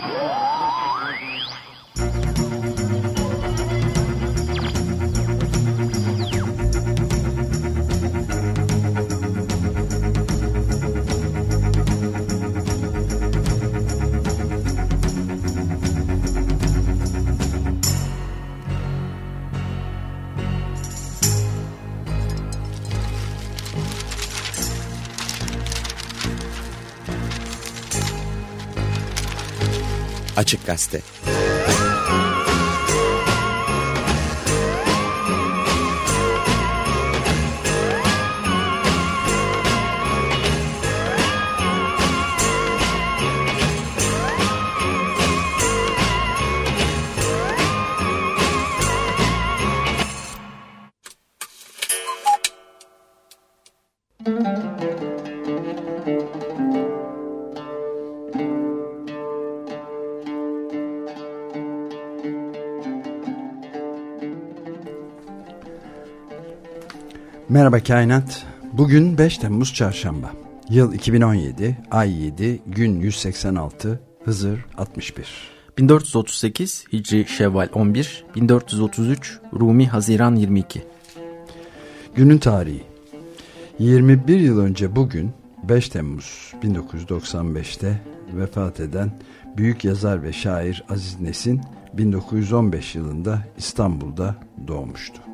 Gol! Açık Gazete Merhaba Kainat. Bugün 5 Temmuz Çarşamba. Yıl 2017, ay 7, gün 186, Hızır 61. 1438 Hicri Şevval 11, 1433 Rumi Haziran 22. Günün tarihi. 21 yıl önce bugün 5 Temmuz 1995'te vefat eden büyük yazar ve şair Aziz Nesin 1915 yılında İstanbul'da doğmuştu.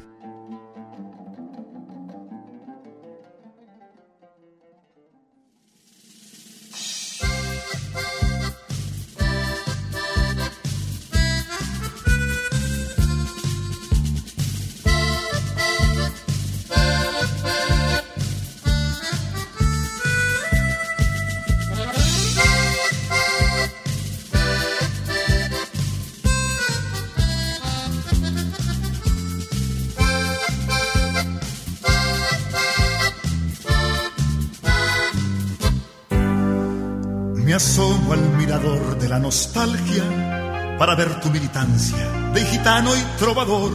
gitano y trovador.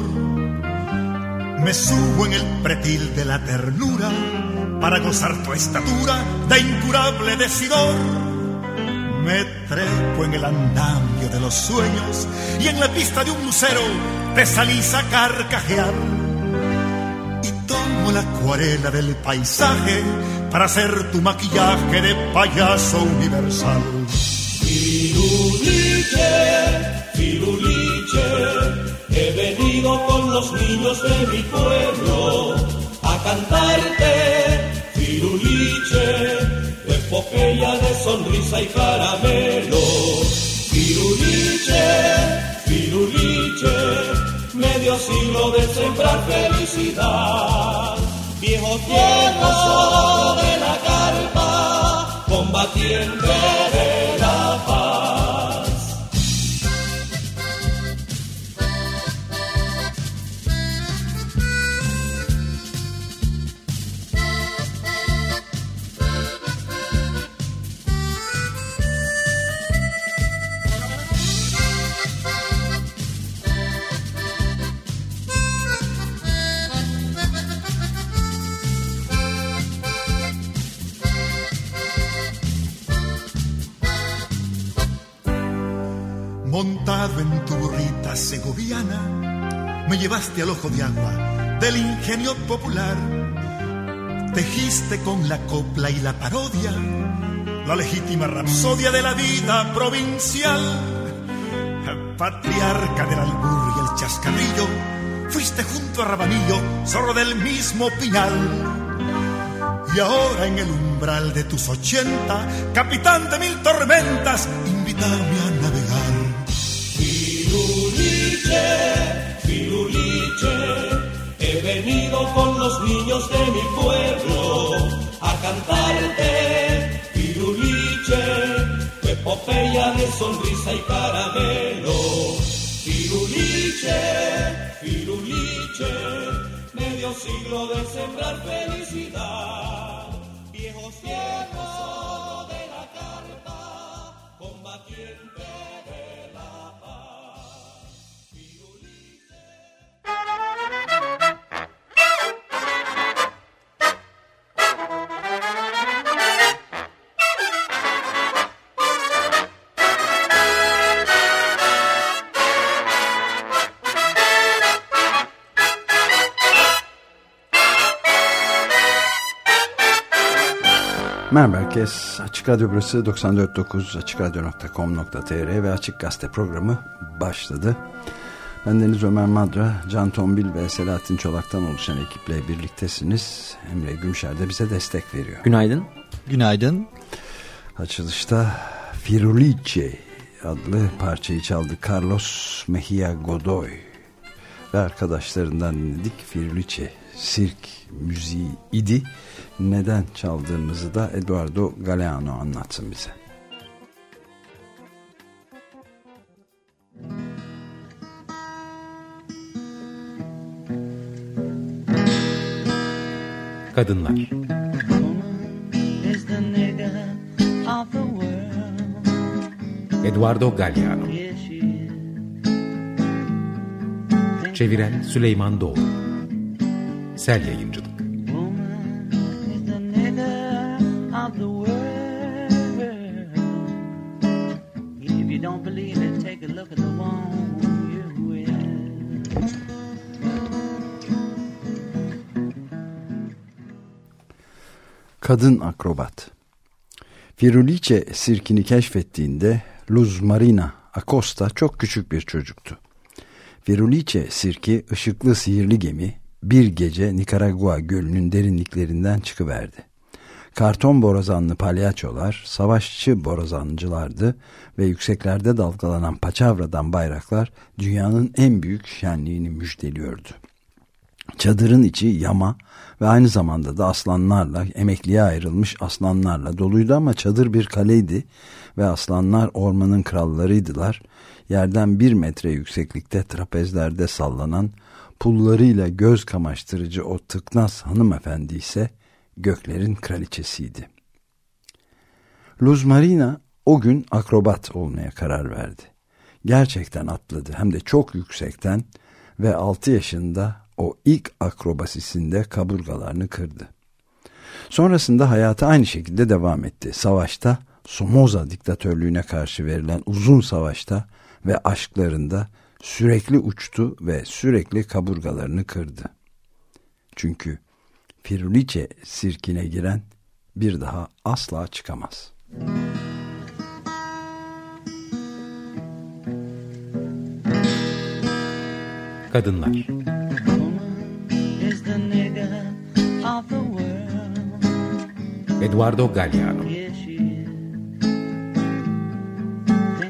Me subo en el pretil de la ternura para gozar tu estatura de incurable decidor. Me trepo en el andamio de los sueños y en la pista de un lucero te salís a carcajear. Y tomo la acuarela del paisaje para hacer tu maquillaje de payaso universal. Firuliche, Firuliche, he venido con los niños de mi pueblo a cantarte, Firuliche, epopeya de sonrisa y caramelo. Firuliche, Firuliche, medio siglo de sembrar felicidad. Viejo tiempo de la carpa, combatiente En tu burrita segoviana, me llevaste al ojo de agua del ingenio popular. Tejiste con la copla y la parodia la legítima rapsodia de la vida provincial. Patriarca del albur y el chascarrillo, fuiste junto a Rabanillo, zorro del mismo piñal. Y ahora en el umbral de tus ochenta, capitán de mil tormentas, invítame a navegar. Con los niños de mi pueblo a cantarte. Firuliche, tu epopeya de sonrisa y caramelo. Firuliche, Firuliche, medio siglo de sembrar felicidad. Viejos tiempos de la carta, combatiente de Merhaba herkes. Açık Radyo burası 94.9 AçıkRadyo.com.tr ve Açık Gazete programı başladı. Ben Deniz Ömer Madra, Can Tombil ve Selahattin Çolak'tan oluşan ekiple birliktesiniz. Emre Gümşer de bize destek veriyor. Günaydın. Günaydın. Açılışta Firulice adlı parçayı çaldı Carlos Mejia Godoy ve arkadaşlarından dinledik. Firulice sirk müziği idi. Neden çaldığımızı da Eduardo Galeano anlatsın bize. Kadınlar. Eduardo Galliano Çeviren Süleyman Doğru Sel Yayıncılık Kadın akrobat Firulice sirkini keşfettiğinde Luz Marina Acosta çok küçük bir çocuktu. Firulice sirki ışıklı sihirli gemi bir gece Nikaragua gölünün derinliklerinden çıkıverdi. Karton borazanlı palyaçolar savaşçı borazancılardı ve yükseklerde dalgalanan paçavradan bayraklar dünyanın en büyük şenliğini müjdeliyordu. Çadırın içi yama ve aynı zamanda da aslanlarla emekliye ayrılmış aslanlarla doluydu ama çadır bir kaleydi ve aslanlar ormanın krallarıydılar. Yerden bir metre yükseklikte trapezlerde sallanan pullarıyla göz kamaştırıcı o tıknaz hanımefendi ise göklerin kraliçesiydi. Luz Marina o gün akrobat olmaya karar verdi. Gerçekten atladı hem de çok yüksekten ve 6 yaşında o ilk akrobasisinde kaburgalarını kırdı. Sonrasında hayatı aynı şekilde devam etti. Savaşta, Somoza diktatörlüğüne karşı verilen uzun savaşta ve aşklarında sürekli uçtu ve sürekli kaburgalarını kırdı. Çünkü Firulice sirkine giren bir daha asla çıkamaz. Kadınlar. Eduardo Galliano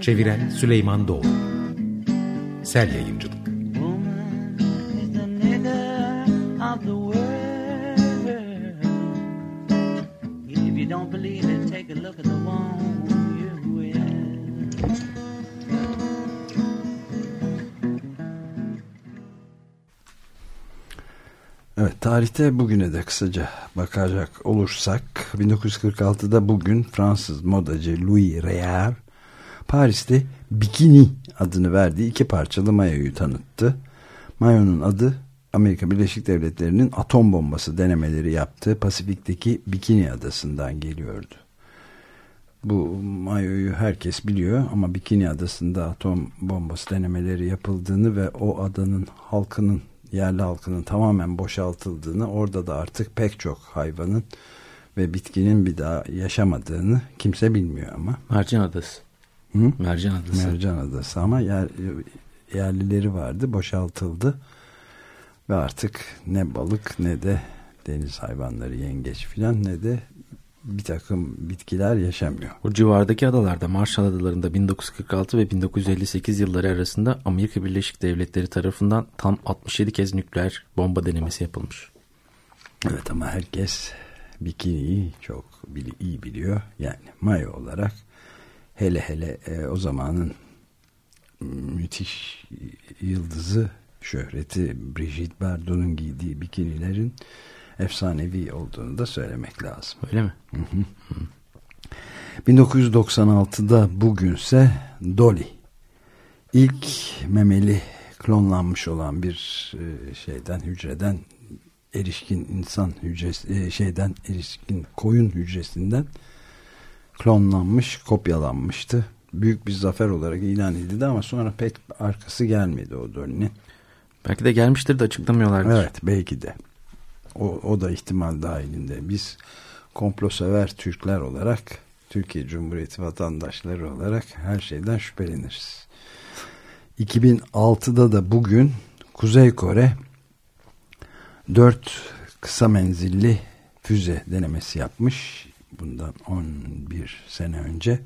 Çeviren Süleyman Doğru Sel Yayıncılık Evet tarihte bugüne de kısaca bakacak olursak 1946'da bugün Fransız modacı Louis Réal Paris'te Bikini adını verdiği iki parçalı mayoyu tanıttı. Mayonun adı Amerika Birleşik Devletleri'nin atom bombası denemeleri yaptığı Pasifik'teki Bikini adasından geliyordu. Bu mayoyu herkes biliyor ama Bikini adasında atom bombası denemeleri yapıldığını ve o adanın halkının yerli halkının tamamen boşaltıldığını orada da artık pek çok hayvanın ve bitkinin bir daha yaşamadığını kimse bilmiyor ama. Mercan Adası. Hı? Mercan Adası. Mercan Adası ama yer, yerlileri vardı boşaltıldı ve artık ne balık ne de deniz hayvanları yengeç filan ne de bir takım bitkiler yaşamıyor. Bu civardaki adalarda Marshall Adaları'nda 1946 ve 1958 yılları arasında Amerika Birleşik Devletleri tarafından tam 67 kez nükleer bomba denemesi yapılmış. Evet ama herkes bikiniyi çok iyi biliyor. Yani mayo olarak hele hele e, o zamanın müthiş yıldızı şöhreti Brigitte Bardot'un giydiği bikinilerin efsanevi olduğunu da söylemek lazım. Öyle mi? Hı hı. Hı. 1996'da bugünse Dolly ilk memeli klonlanmış olan bir e, şeyden hücreden erişkin insan hücresi e, şeyden erişkin koyun hücresinden klonlanmış kopyalanmıştı. Büyük bir zafer olarak ilan edildi ama sonra pek arkası gelmedi o Dolly'nin. Belki de gelmiştir de açıklamıyorlardır. Evet belki de. O, o da ihtimal dahilinde. Biz komplo sever Türkler olarak Türkiye Cumhuriyeti vatandaşları olarak her şeyden şüpheleniriz. 2006'da da bugün Kuzey Kore 4 kısa menzilli füze denemesi yapmış. Bundan 11 sene önce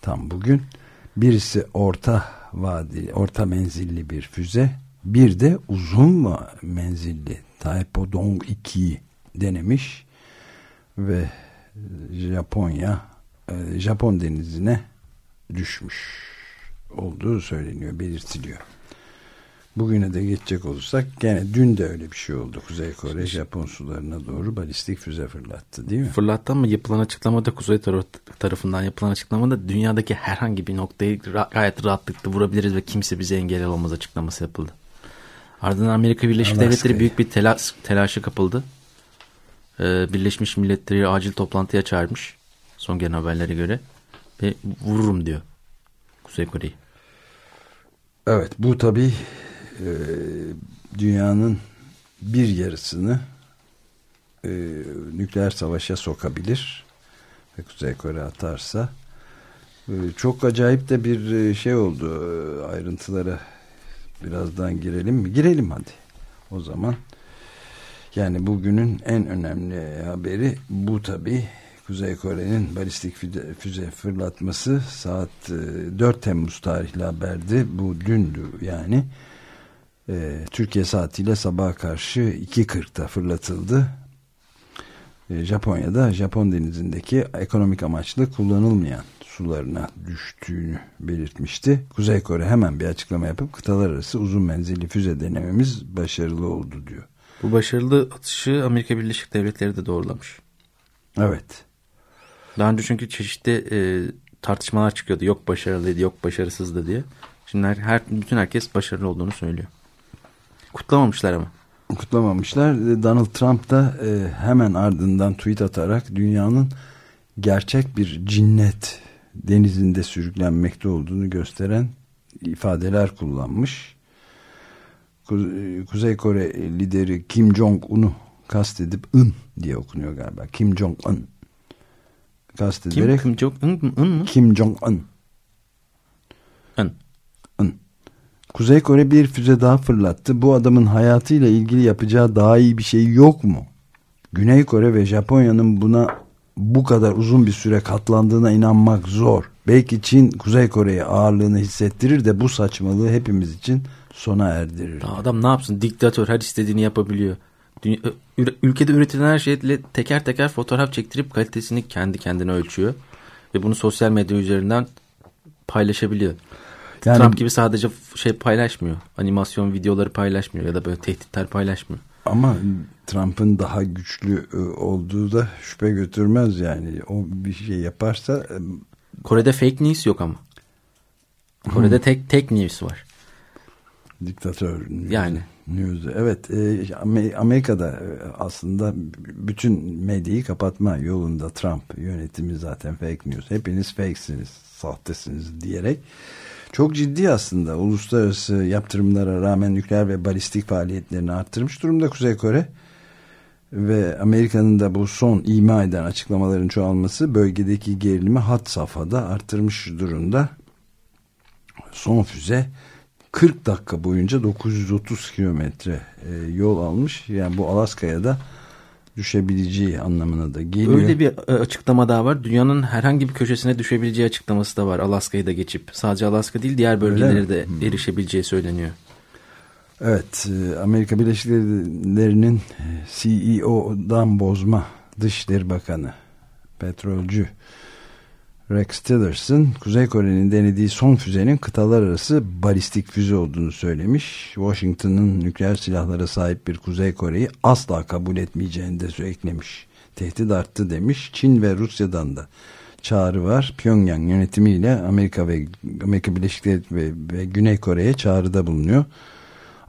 tam bugün. Birisi orta vadeli, orta menzilli bir füze. Bir de uzun menzilli Taepodong 2'yi denemiş ve Japonya e, Japon denizine düşmüş olduğu söyleniyor, belirtiliyor. Bugüne de geçecek olursak gene dün de öyle bir şey oldu. Kuzey Kore Japon sularına doğru balistik füze fırlattı değil mi? Fırlattı ama yapılan açıklamada Kuzey tarafından yapılan açıklamada dünyadaki herhangi bir noktayı gayet rahatlıkla vurabiliriz ve kimse bize engel olamaz açıklaması yapıldı. Ardından Amerika Birleşik Alaska'yı. Devletleri büyük bir telaş, telaşa kapıldı. Ee, Birleşmiş Milletleri acil toplantıya çağırmış. Son gelen haberlere göre. Ve vururum diyor Kuzey Kore'yi. Evet bu tabi e, dünyanın bir yarısını e, nükleer savaşa sokabilir. Ve Kuzey Kore atarsa e, çok acayip de bir e, şey oldu e, ayrıntılara birazdan girelim mi? Girelim hadi. O zaman yani bugünün en önemli haberi bu tabi. Kuzey Kore'nin balistik füze, fırlatması saat 4 e, Temmuz tarihli haberdi. Bu dündü yani. E, Türkiye saatiyle sabaha karşı 2.40'da fırlatıldı. E, Japonya'da Japon denizindeki ekonomik amaçlı kullanılmayan sularına düştüğünü belirtmişti. Kuzey Kore hemen bir açıklama yapıp kıtalar arası uzun menzilli füze denememiz başarılı oldu diyor. Bu başarılı atışı Amerika Birleşik Devletleri de doğrulamış. Evet. Daha önce çünkü çeşitli e, tartışmalar çıkıyordu. Yok başarılıydı, yok başarısızdı diye. Şimdi her, her bütün herkes başarılı olduğunu söylüyor. Kutlamamışlar ama. Kutlamamışlar. Donald Trump da e, hemen ardından tweet atarak dünyanın gerçek bir cinnet denizinde sürüklenmekte olduğunu gösteren ifadeler kullanmış. Kuzey Kore lideri Kim Jong-un'u kastedip ın diye okunuyor galiba. Kim Jong-un kastederek Kim, Kim Jong-un mı? Kim Jong-un. Un. Un. Kuzey Kore bir füze daha fırlattı. Bu adamın hayatıyla ilgili yapacağı daha iyi bir şey yok mu? Güney Kore ve Japonya'nın buna bu kadar uzun bir süre katlandığına inanmak zor. Belki Çin Kuzey Kore'ye ağırlığını hissettirir de bu saçmalığı hepimiz için sona erdirir. Adam ne yapsın? Diktatör her istediğini yapabiliyor. Dünya, ülkede üretilen her şeyle teker teker fotoğraf çektirip kalitesini kendi kendine ölçüyor. Ve bunu sosyal medya üzerinden paylaşabiliyor. Yani, Trump gibi sadece şey paylaşmıyor. Animasyon videoları paylaşmıyor ya da böyle tehditler paylaşmıyor. Ama Trump'ın daha güçlü e, olduğu da şüphe götürmez yani. O bir şey yaparsa... E, Kore'de fake news yok ama. Kore'de hmm. tek tek news var. Diktatör news. Yani. News. Evet e, Amerika'da aslında bütün medyayı kapatma yolunda Trump yönetimi zaten fake news. Hepiniz fakesiniz, sahtesiniz diyerek çok ciddi aslında uluslararası yaptırımlara rağmen nükleer ve balistik faaliyetlerini arttırmış durumda Kuzey Kore ve Amerika'nın da bu son ima eden açıklamaların çoğalması bölgedeki gerilimi hat safhada arttırmış durumda. Son füze 40 dakika boyunca 930 kilometre e, yol almış. Yani bu Alaska'ya da düşebileceği anlamına da geliyor. Öyle bir e, açıklama daha var. Dünyanın herhangi bir köşesine düşebileceği açıklaması da var. Alaska'yı da geçip. Sadece Alaska değil diğer bölgelere de hmm. erişebileceği söyleniyor. Evet. E, Amerika Birleşik Devletleri'nin CEO'dan bozma Dışişleri Bakanı petrolcü Rex Tillerson Kuzey Kore'nin denediği son füzenin kıtalar arası balistik füze olduğunu söylemiş. Washington'ın nükleer silahlara sahip bir Kuzey Kore'yi asla kabul etmeyeceğini de eklemiş. Tehdit arttı demiş. Çin ve Rusya'dan da çağrı var. Pyongyang yönetimiyle Amerika ve Amerika Birleşik Devletleri ve, ve Güney Kore'ye çağrıda bulunuyor.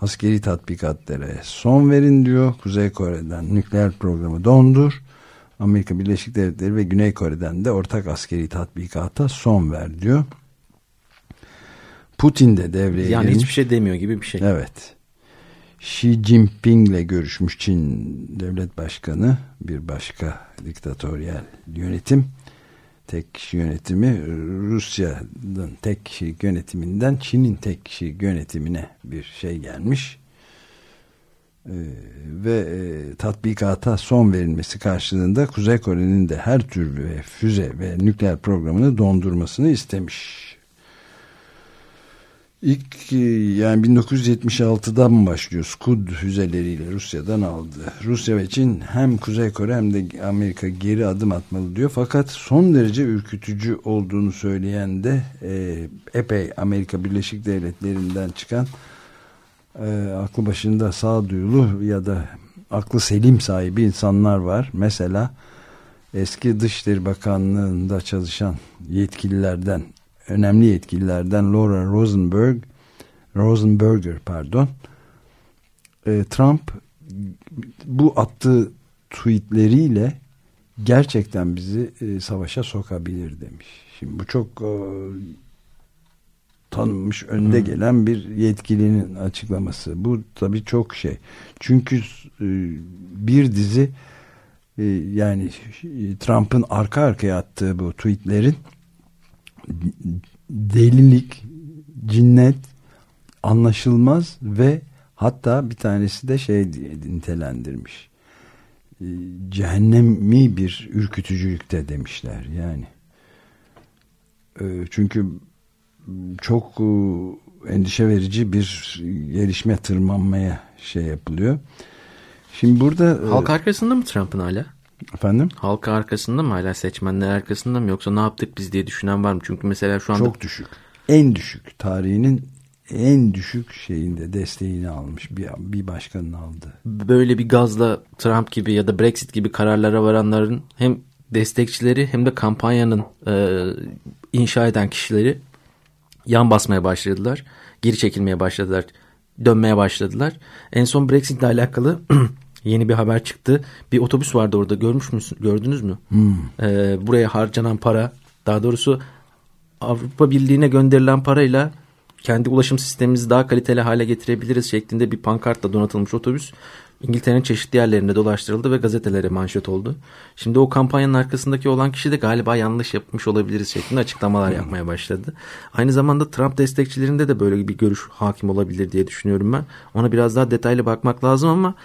Askeri tatbikatlara son verin diyor. Kuzey Kore'den nükleer programı dondur Amerika Birleşik Devletleri ve Güney Kore'den de ortak askeri tatbikata son ver diyor. Putin de devreye yani girmiş. hiçbir şey demiyor gibi bir şey. Evet. Xi Jinping'le görüşmüş Çin devlet başkanı bir başka diktatöryel yönetim tek kişi yönetimi Rusya'nın tek kişi yönetiminden Çin'in tek kişi yönetimine bir şey gelmiş ee, ve e, tatbikata son verilmesi karşılığında Kuzey Kore'nin de her tür ve füze ve nükleer programını dondurmasını istemiş. İlk yani 1976'dan başlıyor Skud füzeleriyle Rusya'dan aldı. Rusya ve Çin hem Kuzey Kore hem de Amerika geri adım atmalı diyor. Fakat son derece ürkütücü olduğunu söyleyen de e, epey Amerika Birleşik Devletleri'nden çıkan e, aklı başında sağduyulu ya da aklı selim sahibi insanlar var. Mesela eski Dışişleri Bakanlığı'nda çalışan yetkililerden önemli yetkililerden Laura Rosenberg Rosenberger pardon e, Trump bu attığı tweetleriyle gerçekten bizi e, savaşa sokabilir demiş. Şimdi bu çok e, tanınmış önde hmm. gelen bir yetkilinin açıklaması. Bu tabii çok şey. Çünkü e, bir dizi e, yani Trump'ın arka arkaya attığı bu tweetlerin delilik, cinnet, anlaşılmaz ve hatta bir tanesi de şey diye nitelendirmiş. E, cehennemi bir ürkütücülükte demişler yani. Çünkü çok e, endişe verici bir gelişme tırmanmaya şey yapılıyor. Şimdi burada... E, Halk arkasında mı Trump'ın hala? Efendim? Halk arkasında mı hala seçmenler arkasında mı yoksa ne yaptık biz diye düşünen var mı? Çünkü mesela şu anda... Çok düşük. En düşük. Tarihinin en düşük şeyinde desteğini almış bir, bir başkanın aldı. Böyle bir gazla Trump gibi ya da Brexit gibi kararlara varanların hem destekçileri hem de kampanyanın e, inşa eden kişileri yan basmaya başladılar. Geri çekilmeye başladılar. Dönmeye başladılar. En son Brexit ile alakalı yeni bir haber çıktı. Bir otobüs vardı orada görmüş müsün? Gördünüz mü? Hmm. Ee, buraya harcanan para daha doğrusu Avrupa Birliği'ne gönderilen parayla kendi ulaşım sistemimizi daha kaliteli hale getirebiliriz şeklinde bir pankartla donatılmış otobüs İngiltere'nin çeşitli yerlerinde dolaştırıldı ve gazetelere manşet oldu. Şimdi o kampanyanın arkasındaki olan kişi de galiba yanlış yapmış olabiliriz şeklinde açıklamalar yapmaya başladı. Aynı zamanda Trump destekçilerinde de böyle bir görüş hakim olabilir diye düşünüyorum ben. Ona biraz daha detaylı bakmak lazım ama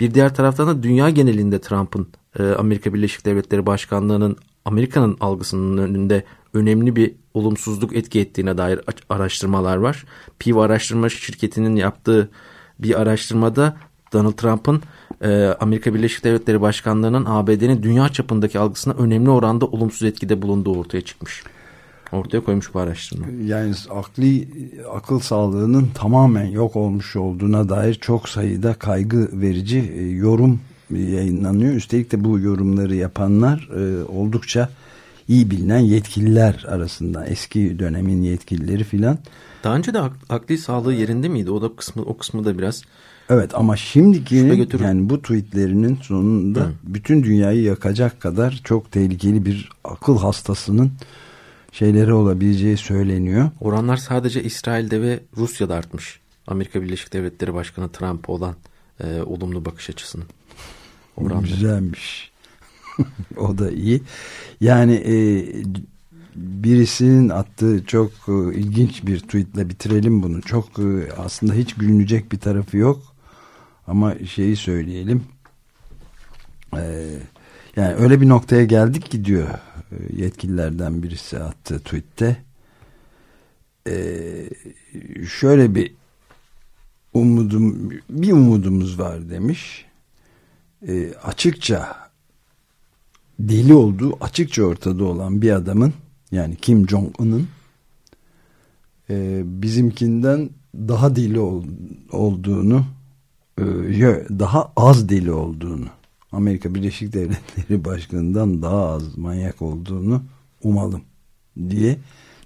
bir diğer taraftan da dünya genelinde Trump'ın e, Amerika Birleşik Devletleri Başkanlığı'nın Amerika'nın algısının önünde önemli bir olumsuzluk etki ettiğine dair araştırmalar var. Pew araştırma şirketinin yaptığı bir araştırmada Donald Trump'ın e, Amerika Birleşik Devletleri Başkanlığı'nın ABD'nin dünya çapındaki algısına önemli oranda olumsuz etkide bulunduğu ortaya çıkmış. Ortaya koymuş bu araştırma. Yani akli akıl sağlığının tamamen yok olmuş olduğuna dair çok sayıda kaygı verici e, yorum yayınlanıyor. Üstelik de bu yorumları yapanlar e, oldukça iyi bilinen yetkililer arasında eski dönemin yetkilileri filan. Daha önce de akli sağlığı yerinde miydi? O da kısmı o kısmı da biraz Evet ama şimdiki yani bu tweetlerinin sonunda Hı. bütün dünyayı yakacak kadar çok tehlikeli bir akıl hastasının şeyleri olabileceği söyleniyor. Oranlar sadece İsrail'de ve Rusya'da artmış. Amerika Birleşik Devletleri Başkanı Trump olan e, olumlu bakış açısının. Oranları. Güzelmiş. o da iyi. Yani e, birisinin attığı çok e, ilginç bir tweetle bitirelim bunu. Çok e, aslında hiç gülünecek bir tarafı yok. Ama şeyi söyleyelim. Ee, yani öyle bir noktaya geldik ki diyor e, yetkililerden birisi attı tweette. Ee, şöyle bir umudum bir umudumuz var demiş. Ee, açıkça deli olduğu açıkça ortada olan bir adamın yani Kim Jong-un'un e, bizimkinden daha deli ol, olduğunu e, daha az deli olduğunu Amerika Birleşik Devletleri Başkanı'ndan daha az manyak olduğunu umalım diye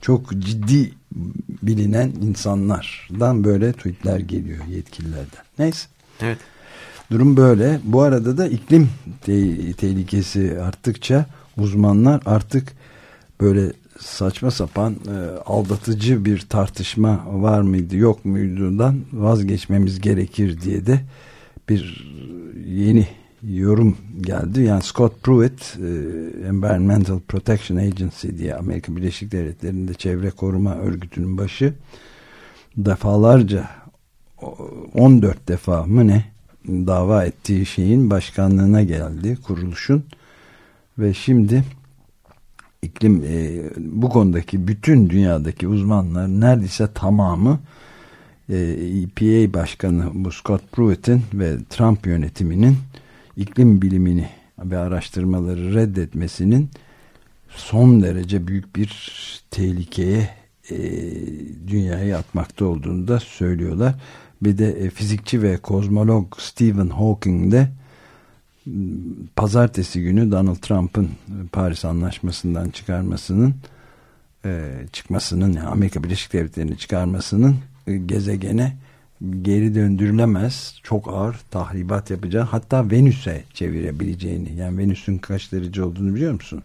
çok ciddi bilinen insanlardan böyle tweetler geliyor yetkililerden. Neyse. Evet. Durum böyle. Bu arada da iklim te tehlikesi arttıkça uzmanlar artık böyle saçma sapan e, aldatıcı bir tartışma var mıydı yok muydudan vazgeçmemiz gerekir diye de bir yeni yorum geldi. Yani Scott Pruitt e, Environmental Protection Agency diye Amerika Birleşik Devletleri'nde çevre koruma örgütünün başı defalarca 14 defa mı ne dava ettiği şeyin başkanlığına geldi kuruluşun ve şimdi iklim e, bu konudaki bütün dünyadaki uzmanlar neredeyse tamamı e, EPA başkanı bu Scott Pruitt'in ve Trump yönetiminin iklim bilimini ve araştırmaları reddetmesinin son derece büyük bir tehlikeye e, dünyayı atmakta olduğunu da söylüyorlar. Bir de e, fizikçi ve kozmolog Stephen Hawking de pazartesi günü Donald Trump'ın Paris Anlaşması'ndan çıkarmasının e, çıkmasının yani Amerika Birleşik Devletleri'ni çıkarmasının e, gezegene geri döndürülemez çok ağır tahribat yapacağı hatta Venüs'e çevirebileceğini yani Venüs'ün kaç derece olduğunu biliyor musun?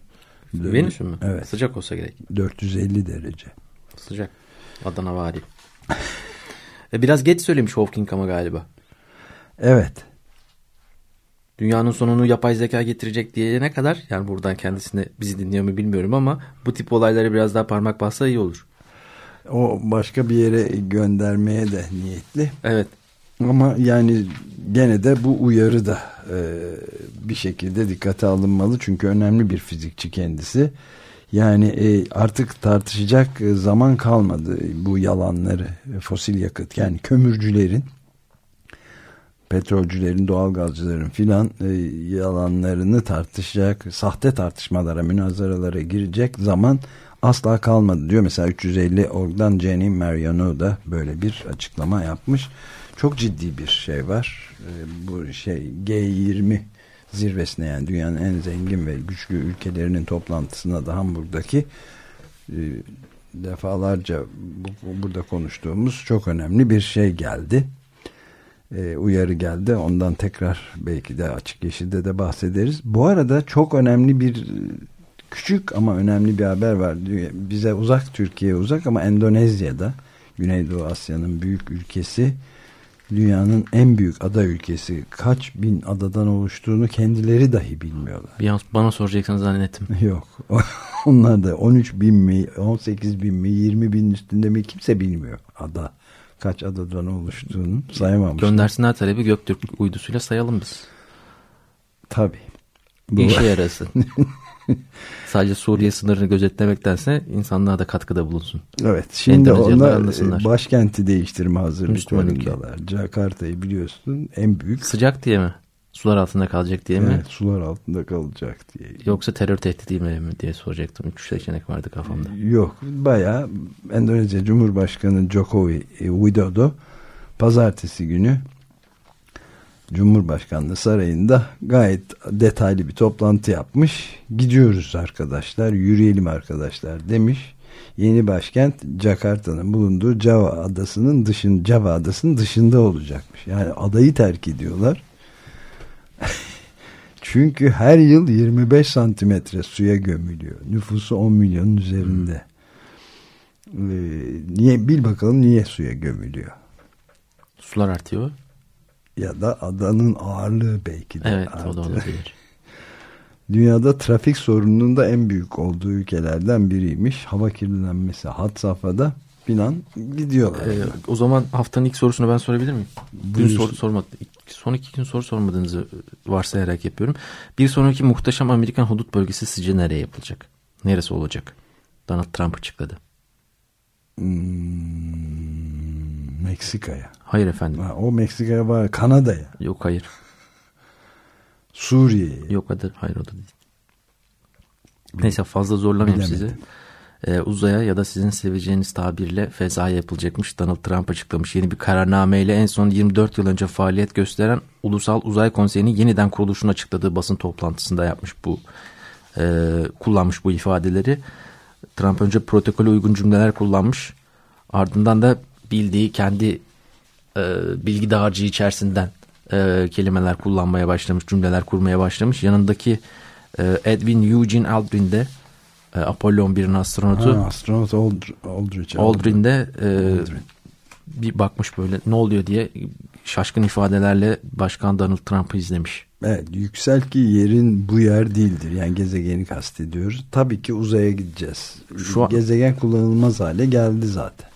Venüs'ün mü? Evet. Sıcak olsa gerek. 450 derece. Sıcak. Adana vari. e, biraz geç söylemiş Hawking ama galiba. Evet. Dünyanın sonunu yapay zeka getirecek diyene kadar yani buradan kendisine bizi dinliyor mu bilmiyorum ama bu tip olaylara biraz daha parmak bassa iyi olur. O başka bir yere göndermeye de niyetli. Evet. Ama yani gene de bu uyarı da e, bir şekilde dikkate alınmalı. Çünkü önemli bir fizikçi kendisi. Yani e, artık tartışacak zaman kalmadı bu yalanları. Fosil yakıt yani kömürcülerin, petrolcülerin, doğalgazcıların filan e, yalanlarını tartışacak, sahte tartışmalara, münazaralara girecek zaman asla kalmadı diyor. Mesela 350 orgdan Jenny Mariano da böyle bir açıklama yapmış. Çok ciddi bir şey var. E, bu şey G20 zirvesine yani dünyanın en zengin ve güçlü ülkelerinin toplantısına da Hamburg'daki e, defalarca bu, burada konuştuğumuz çok önemli bir şey geldi. E, uyarı geldi. Ondan tekrar belki de açık yeşilde de bahsederiz. Bu arada çok önemli bir küçük ama önemli bir haber var. Bize uzak Türkiye uzak ama Endonezya'da Güneydoğu Asya'nın büyük ülkesi dünyanın en büyük ada ülkesi kaç bin adadan oluştuğunu kendileri dahi bilmiyorlar. Bir an bana soracaksınız zannettim. Yok. Onlar da 13 bin mi 18 bin mi 20 bin üstünde mi kimse bilmiyor ada. Kaç adadan oluştuğunu sayamamış. Göndersinler talebi Göktürk uydusuyla sayalım biz. Tabii. Bir işe yarasın. Sadece Suriye sınırını gözetlemektense insanlığa da katkıda bulunsun. Evet. Şimdi onlar başkenti değiştirme hazırlıklarındalar. Jakarta'yı biliyorsun en büyük. Sıcak diye mi? Sular altında kalacak diye mi? Evet, sular altında kalacak diye. Yoksa terör tehdidi mi diye soracaktım. Üç seçenek vardı kafamda. Yok. Baya Endonezya Cumhurbaşkanı Joko Widodo pazartesi günü Cumhurbaşkanlığı sarayında gayet detaylı bir toplantı yapmış. Gidiyoruz arkadaşlar, yürüyelim arkadaşlar demiş. Yeni başkent Jakarta'nın bulunduğu Java adasının dışın Java adasının dışında olacakmış. Yani adayı terk ediyorlar. Çünkü her yıl 25 santimetre suya gömülüyor. Nüfusu 10 milyonun üzerinde. Hmm. Ee, niye bil bakalım niye suya gömülüyor? Sular artıyor ya da adanın ağırlığı belki de Evet artır. o da olabilir. Dünyada trafik sorununun da en büyük olduğu ülkelerden biriymiş. Hava kirlenmesi had safhada filan gidiyorlar. Ee, o zaman haftanın ilk sorusunu ben sorabilir miyim? Dün soru sormadı. Son iki gün soru sormadığınızı varsayarak yapıyorum. Bir sonraki muhteşem Amerikan hudut bölgesi sizce nereye yapılacak? Neresi olacak? Donald Trump açıkladı. Hmm, Meksika'ya. Hayır efendim. Ha, o Meksika'ya var. Kanada'ya. Yok hayır. Suriye'ye. Yok hayır, hayır o da değil. Neyse fazla zorlamayayım Bilemedim. sizi. Ee, uzaya ya da sizin seveceğiniz tabirle fezaya yapılacakmış. Donald Trump açıklamış. Yeni bir kararnameyle en son 24 yıl önce faaliyet gösteren Ulusal Uzay Konseyi'nin yeniden kuruluşunu açıkladığı basın toplantısında yapmış bu e, kullanmış bu ifadeleri. Trump önce protokole uygun cümleler kullanmış. Ardından da bildiği kendi e, bilgi dağarcığı içerisinden e, kelimeler kullanmaya başlamış, cümleler kurmaya başlamış. Yanındaki e, Edwin Eugene Aldrin de E, Apollo 11'in astronotu. Ha, astronot Aldr Aldrich. Aldrin de e, bir bakmış böyle ne oluyor diye şaşkın ifadelerle Başkan Donald Trump'ı izlemiş. Evet yüksel ki yerin bu yer değildir. Yani gezegeni kastediyoruz. Tabii ki uzaya gideceğiz. Şu an- Gezegen kullanılmaz hale geldi zaten.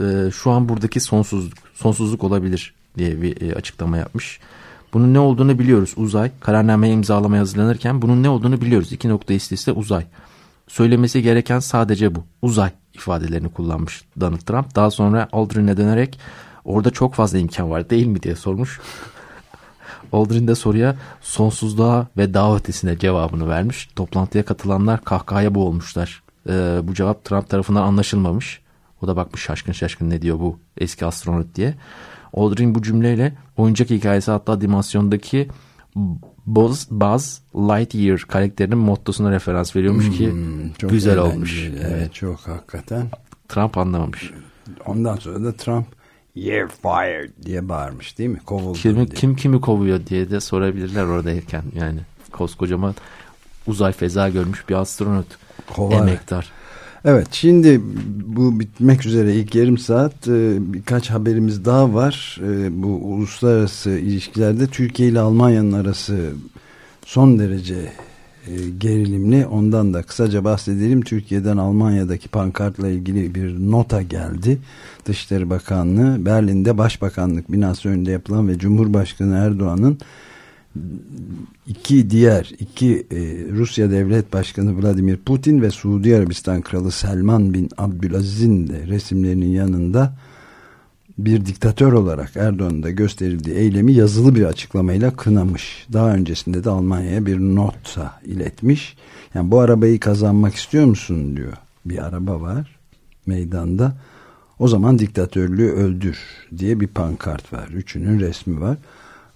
E, şu an buradaki sonsuzluk sonsuzluk olabilir diye bir e, açıklama yapmış. Bunun ne olduğunu biliyoruz. Uzay. Kararnameyi imzalamaya hazırlanırken bunun ne olduğunu biliyoruz. İki nokta üst üste uzay. Söylemesi gereken sadece bu. Uzay ifadelerini kullanmış Donald Trump. Daha sonra Aldrin'e dönerek orada çok fazla imkan var değil mi diye sormuş. Aldrin de soruya sonsuzluğa ve dağ ötesine cevabını vermiş. Toplantıya katılanlar kahkahaya boğulmuşlar. Ee, bu cevap Trump tarafından anlaşılmamış. O da bakmış şaşkın şaşkın ne diyor bu eski astronot diye. Aldrin bu cümleyle oyuncak hikayesi hatta animasyondaki Buzz, Buzz Lightyear karakterinin mottosuna referans veriyormuş ki Hmm, çok güzel olmuş. Evet, Evet. çok hakikaten. Trump anlamamış. Ondan sonra da Trump you're fired diye bağırmış değil mi? Kovuldu. Kimi, diye. kim kimi kovuyor diye de sorabilirler oradayken yani koskocaman uzay feza görmüş bir astronot Kovar. emektar. Evet şimdi bu bitmek üzere ilk yarım saat e, birkaç haberimiz daha var. E, bu uluslararası ilişkilerde Türkiye ile Almanya'nın arası son derece e, gerilimli. Ondan da kısaca bahsedelim. Türkiye'den Almanya'daki pankartla ilgili bir nota geldi. Dışişleri Bakanlığı Berlin'de Başbakanlık binası önünde yapılan ve Cumhurbaşkanı Erdoğan'ın iki diğer iki e, Rusya Devlet Başkanı Vladimir Putin ve Suudi Arabistan Kralı Selman bin Abdülaziz'in de resimlerinin yanında bir diktatör olarak Erdoğan'ın da gösterildiği eylemi yazılı bir açıklamayla kınamış. Daha öncesinde de Almanya'ya bir nota iletmiş. Yani bu arabayı kazanmak istiyor musun diyor. Bir araba var meydanda. O zaman diktatörlüğü öldür diye bir pankart var. Üçünün resmi var.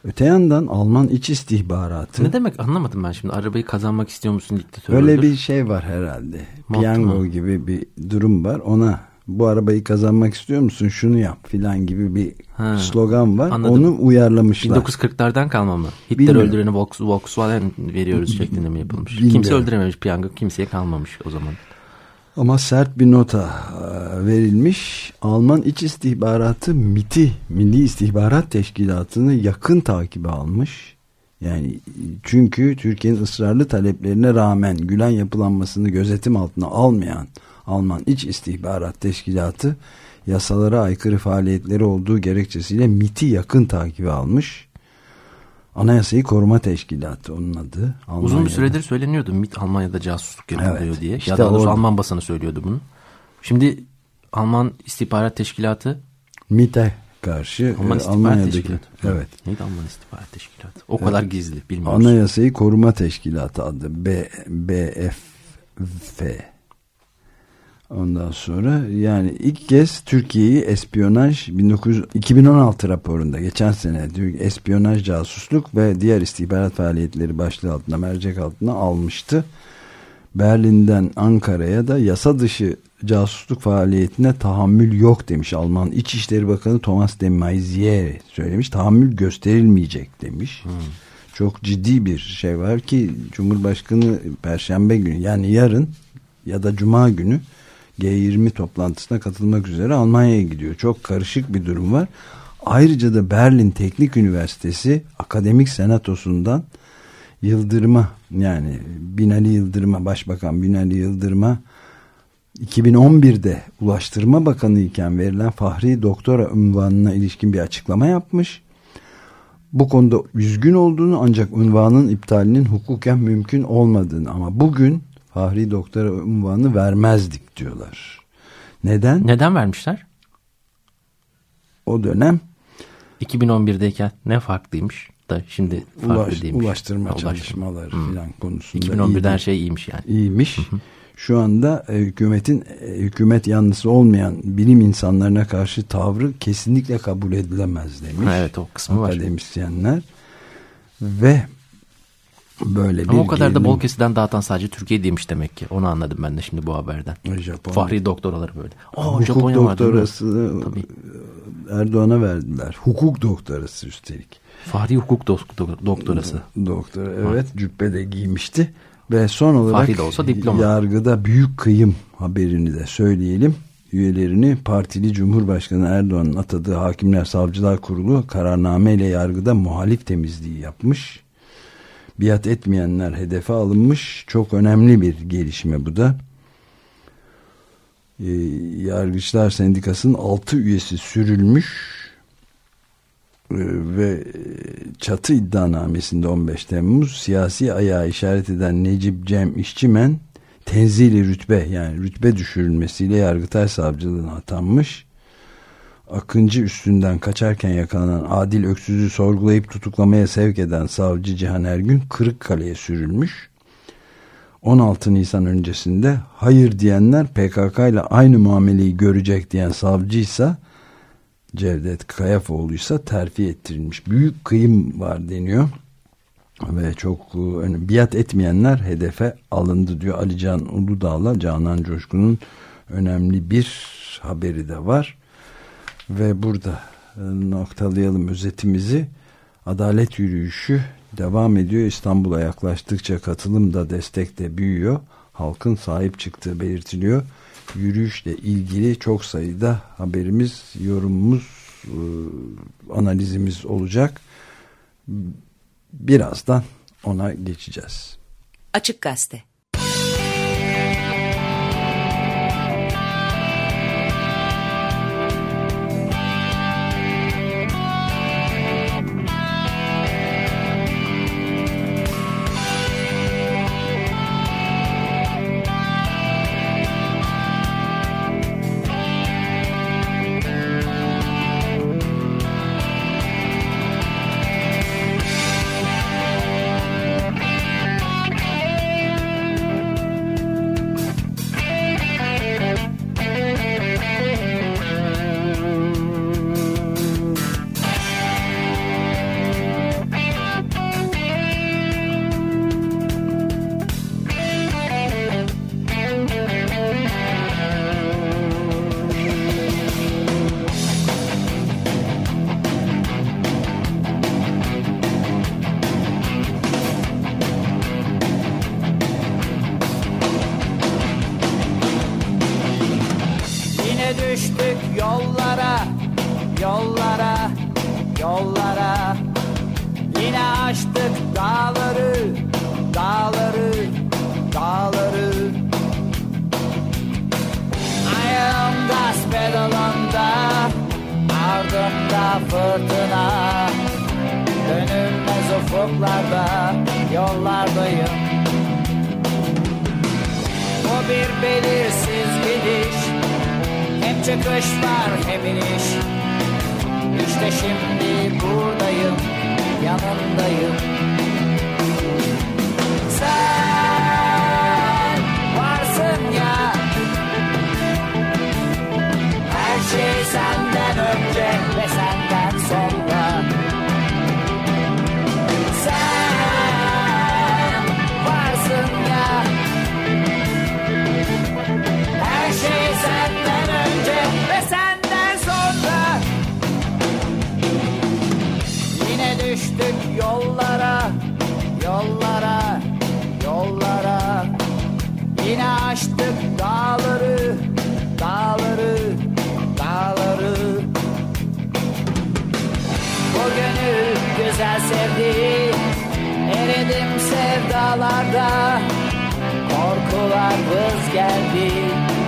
Öte yandan Alman iç istihbaratı Ne demek anlamadım ben şimdi arabayı kazanmak istiyor musun diktatör öyle öldür? bir şey var herhalde. Motto Piyango mu? gibi bir durum var. Ona bu arabayı kazanmak istiyor musun? Şunu yap filan gibi bir Ha, slogan var. anladım. Onu uyarlamışlar. 1940'lardan kalma mı? Hitler Bilmiyorum. öldüreni Volks, Volkswagen veriyoruz şeklinde mi yapılmış? Bilmiyorum. Kimse öldürememiş piyango kimseye kalmamış o zaman. Ama sert bir nota e, verilmiş. Alman İç İstihbaratı MIT'i, Milli İstihbarat Teşkilatı'nı yakın takibe almış. Yani çünkü Türkiye'nin ısrarlı taleplerine rağmen Gülen yapılanmasını gözetim altına almayan Alman İç İstihbarat Teşkilatı yasalara aykırı faaliyetleri olduğu gerekçesiyle MIT'i yakın takibe almış. Anayasayı Koruma Teşkilatı onun adı. Uzun bir Almanya'da. süredir söyleniyordu MIT Almanya'da casusluk yapılıyor Evet, diye. işte ya da doğrusu. Alman basını söylüyordu bunu. Şimdi Alman İstihbarat Teşkilatı MIT'e karşı Alman e, İstihbarat Almanya'daki Teşkilatı. evet Neydi Alman İstihbarat Teşkilatı? O kadar gizli bilmiyoruz. Anayasayı Koruma Teşkilatı adı B, BFF Ondan sonra yani ilk kez Türkiye'yi espiyonaj 19, 2016 raporunda geçen sene espiyonaj, casusluk ve diğer istihbarat faaliyetleri başlığı altında mercek altına almıştı. Berlin'den Ankara'ya da yasa dışı casusluk faaliyetine tahammül yok demiş Alman İçişleri Bakanı Thomas de Maizière söylemiş. Tahammül gösterilmeyecek demiş. Çok ciddi bir şey var ki Cumhurbaşkanı Perşembe günü yani yarın ya da Cuma günü G20 toplantısına katılmak üzere Almanya'ya gidiyor. Çok karışık bir durum var. Ayrıca da Berlin Teknik Üniversitesi Akademik Senatosu'ndan Yıldırım'a yani Binali Yıldırım'a Başbakan Binali Yıldırım'a 2011'de Ulaştırma Bakanı iken verilen Fahri Doktora unvanına ilişkin bir açıklama yapmış. Bu konuda üzgün olduğunu ancak unvanın iptalinin hukuken mümkün olmadığını ama bugün Fahri Doktora unvanı vermezdik diyorlar. Neden? Neden vermişler? O dönem 2011'deyken ne farklıymış da şimdi farklı ulaş, değilmiş. ulaştırma Ha, çalışmaları Hmm. filan konusunda 2011'den iyiydi. şey iyiymiş yani. iyiymiş. Şu anda e, hükümetin e, hükümet yanlısı olmayan bilim insanlarına karşı tavrı kesinlikle kabul edilemez demiş. Ha, evet o kısmı var. akademisyenler ve böyle bir Ama o kadar da bol kesiden dağıtan sadece Türkiye değilmiş demek ki. Onu anladım ben de şimdi bu haberden. Japon Fahri doktoraları böyle. Aa hukuk Japonya doktorası. Erdoğan'a verdiler. Hukuk doktorası üstelik. Fahri hukuk dok- dok- doktorası. Doktor evet cübbe de giymişti. Ve son olarak de olsa diploma. yargıda büyük kıyım haberini de söyleyelim. Üyelerini partili Cumhurbaşkanı Erdoğan'ın atadığı Hakimler Savcılar Kurulu kararnameyle yargıda muhalif temizliği yapmış. Biat etmeyenler hedefe alınmış. Çok önemli bir gelişme bu da. Ee, Yargıçlar Sendikası'nın 6 üyesi sürülmüş ee, ve çatı iddianamesinde 15 Temmuz siyasi ayağı işaret eden Necip Cem İşçimen tenzili rütbe yani rütbe düşürülmesiyle Yargıtay Savcılığına atanmış. Akıncı üstünden kaçarken yakalanan Adil Öksüz'ü sorgulayıp tutuklamaya sevk eden savcı Cihan Ergün Kırıkkale'ye sürülmüş. 16 Nisan öncesinde hayır diyenler PKK ile aynı muameleyi görecek diyen savcıysa Cevdet Kayafoğlu terfi ettirilmiş. Büyük kıyım var deniyor. Ve çok e, biat etmeyenler hedefe alındı diyor Alican Uludağ'la Canan Coşkun'un önemli bir haberi de var. Ve burada e, noktalayalım özetimizi. Adalet yürüyüşü devam ediyor. İstanbul'a yaklaştıkça katılım da destek de büyüyor. Halkın sahip çıktığı belirtiliyor yürüyüşle ilgili çok sayıda haberimiz, yorumumuz, e, analizimiz olacak. Birazdan ona geçeceğiz. Açık Gazete çıkış var hem iniş İşte şimdi buradayım yanındayım. güzel sevdi. Eridim sevdalarda. Korkular vız geldi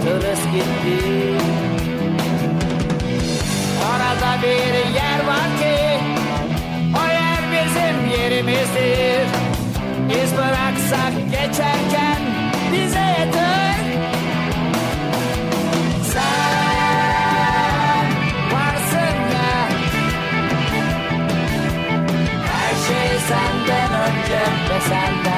Tırıs gitti. Orada bir yer var ki O yer bizim yerimizdir. İz bıraksak geçerken Bize yeter. Yes, and that.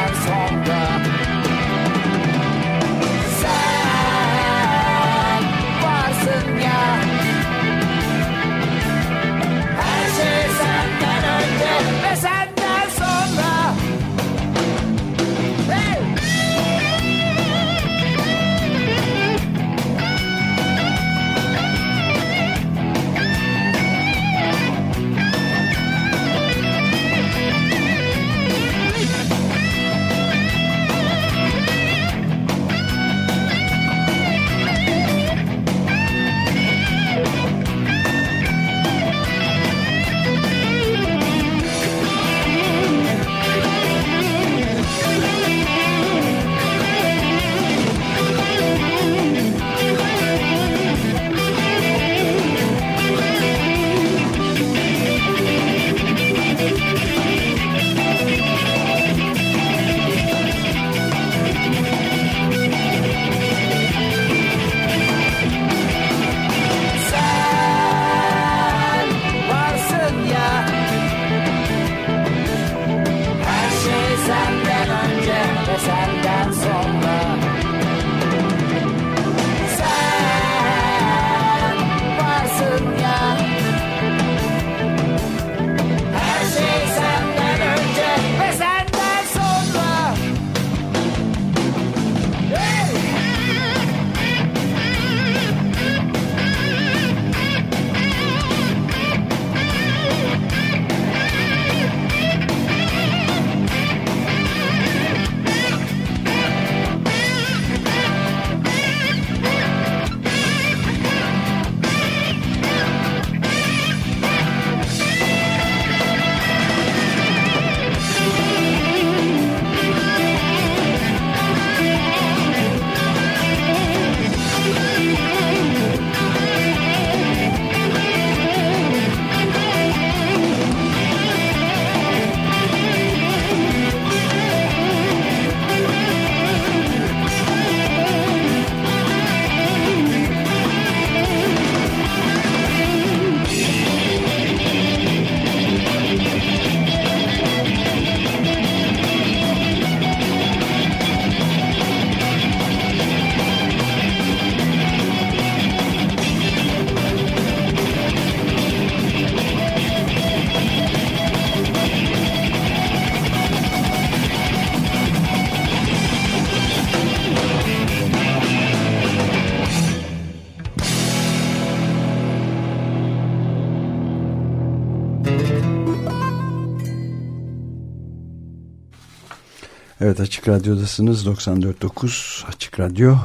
Evet Açık Radyo'dasınız 94.9 Açık Radyo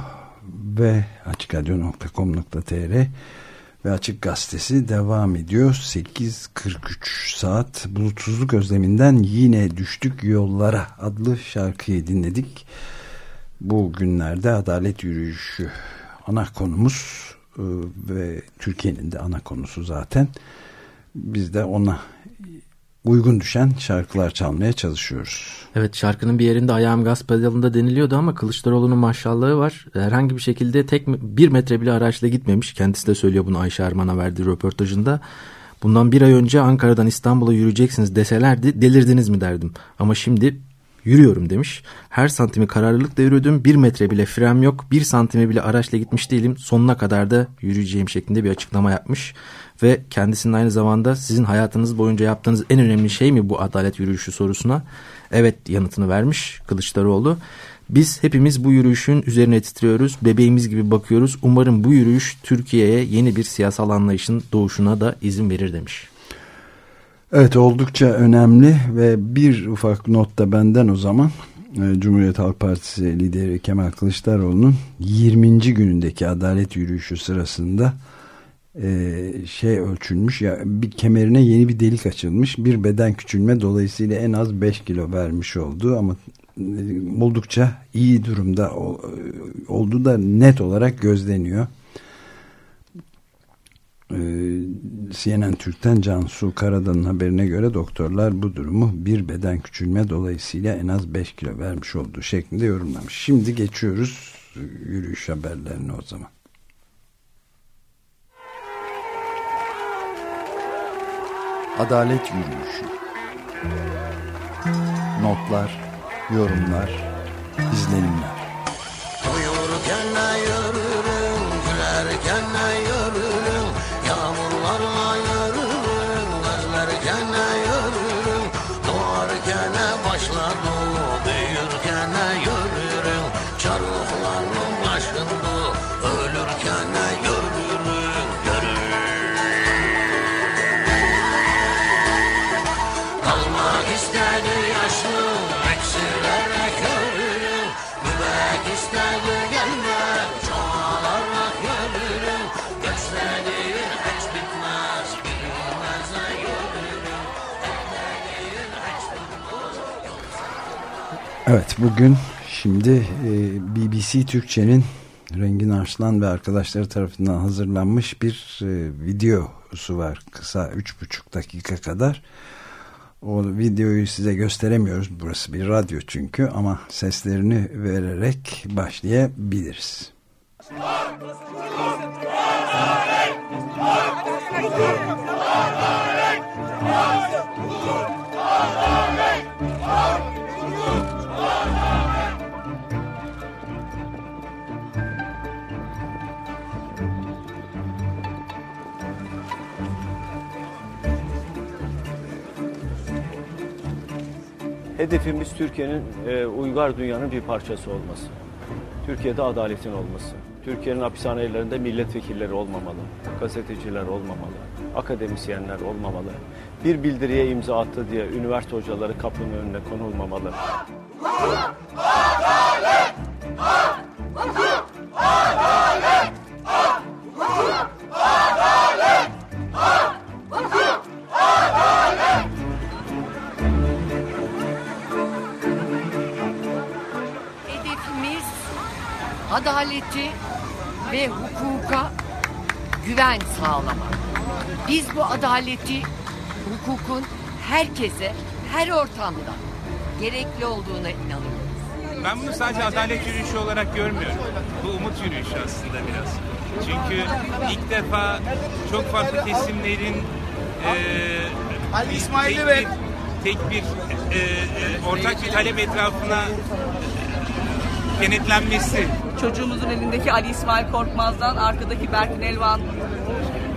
ve açıkradyo.com.tr ve Açık Gazetesi devam ediyor. 8.43 saat bulutsuzluk özleminden yine düştük yollara adlı şarkıyı dinledik. Bu günlerde adalet yürüyüşü ana konumuz e, ve Türkiye'nin de ana konusu zaten. Biz de ona uygun düşen şarkılar çalmaya çalışıyoruz. Evet şarkının bir yerinde ayağım gaz pedalında deniliyordu ama Kılıçdaroğlu'nun maşallahı var. Herhangi bir şekilde tek bir metre bile araçla gitmemiş. Kendisi de söylüyor bunu Ayşe Erman'a verdiği röportajında. Bundan bir ay önce Ankara'dan İstanbul'a yürüyeceksiniz deselerdi delirdiniz mi derdim. Ama şimdi yürüyorum demiş. Her santimi kararlılıkla yürüdüm. Bir metre bile frem yok. Bir santimi bile araçla gitmiş değilim. Sonuna kadar da yürüyeceğim şeklinde bir açıklama yapmış ve kendisinin aynı zamanda sizin hayatınız boyunca yaptığınız en önemli şey mi bu adalet yürüyüşü sorusuna evet yanıtını vermiş Kılıçdaroğlu. Biz hepimiz bu yürüyüşün üzerine titriyoruz, bebeğimiz gibi bakıyoruz. Umarım bu yürüyüş Türkiye'ye yeni bir siyasal anlayışın doğuşuna da izin verir demiş. Evet oldukça önemli ve bir ufak not da benden o zaman. Ee, Cumhuriyet Halk Partisi lideri Kemal Kılıçdaroğlu'nun 20. günündeki adalet yürüyüşü sırasında şey ölçülmüş ya bir kemerine yeni bir delik açılmış bir beden küçülme dolayısıyla en az 5 kilo vermiş oldu ama e, oldukça iyi durumda olduğu da net olarak gözleniyor. CNN Türk'ten Cansu Karadan'ın haberine göre doktorlar bu durumu bir beden küçülme dolayısıyla en az 5 kilo vermiş olduğu şeklinde yorumlamış. Şimdi geçiyoruz yürüyüş haberlerine o zaman. Adalet Yürüyüşü. Notlar, yorumlar, izlenimler. Uyurken yürürüm, Evet bugün şimdi e, BBC Türkçe'nin Rengin Arslan ve arkadaşları tarafından hazırlanmış bir e, videosu var kısa 3,5 dakika kadar. O videoyu size gösteremiyoruz. Burası bir radyo çünkü ama seslerini vererek başlayabiliriz. Hedefimiz Türkiye'nin e, uygar dünyanın bir parçası olması. Türkiye'de adaletin olması. Türkiye'nin hapishanelerinde milletvekilleri olmamalı, gazeteciler olmamalı, akademisyenler olmamalı. Bir bildiriye imza attı diye üniversite hocaları kapının önüne konulmamalı. Adalet! Hukuk! Adalet! Adaleti ve hukuka güven sağlamak. Biz bu adaleti, hukukun herkese, her ortamda gerekli olduğuna inanıyoruz. Ben bunu sadece adalet yürüyüşü olarak görmüyorum. Bu umut yürüyüşü aslında biraz. Çünkü ilk defa çok farklı kesimlerin e, Ali İsmail'i bir, tek bir e, e, ortak bir talep etrafına kenetlenmesi. Çocuğumuzun elindeki Ali İsmail Korkmaz'dan arkadaki Berkin Elvan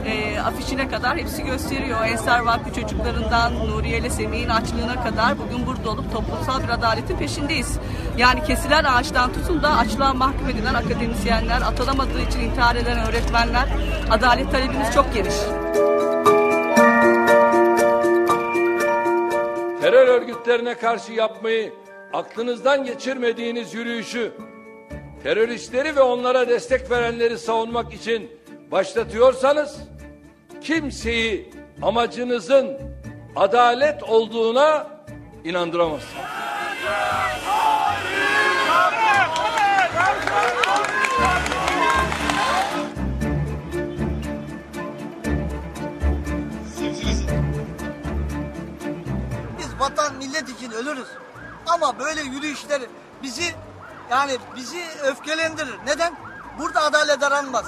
e, afişine kadar hepsi gösteriyor. Ensar Vakfı çocuklarından Nuriye Semih'in açlığına kadar bugün burada olup toplumsal bir adaletin peşindeyiz. Yani kesilen ağaçtan tutun da açlığa mahkum edilen akademisyenler, atanamadığı için intihar eden öğretmenler, adalet talebimiz çok geniş. terör örgütlerine karşı yapmayı aklınızdan geçirmediğiniz yürüyüşü teröristleri ve onlara destek verenleri savunmak için başlatıyorsanız kimseyi amacınızın adalet olduğuna inandıramazsınız. Biz vatan millet için ölürüz. Ama böyle yürüyüşler bizi yani bizi öfkelendirir. Neden? Burada adalet aranmaz.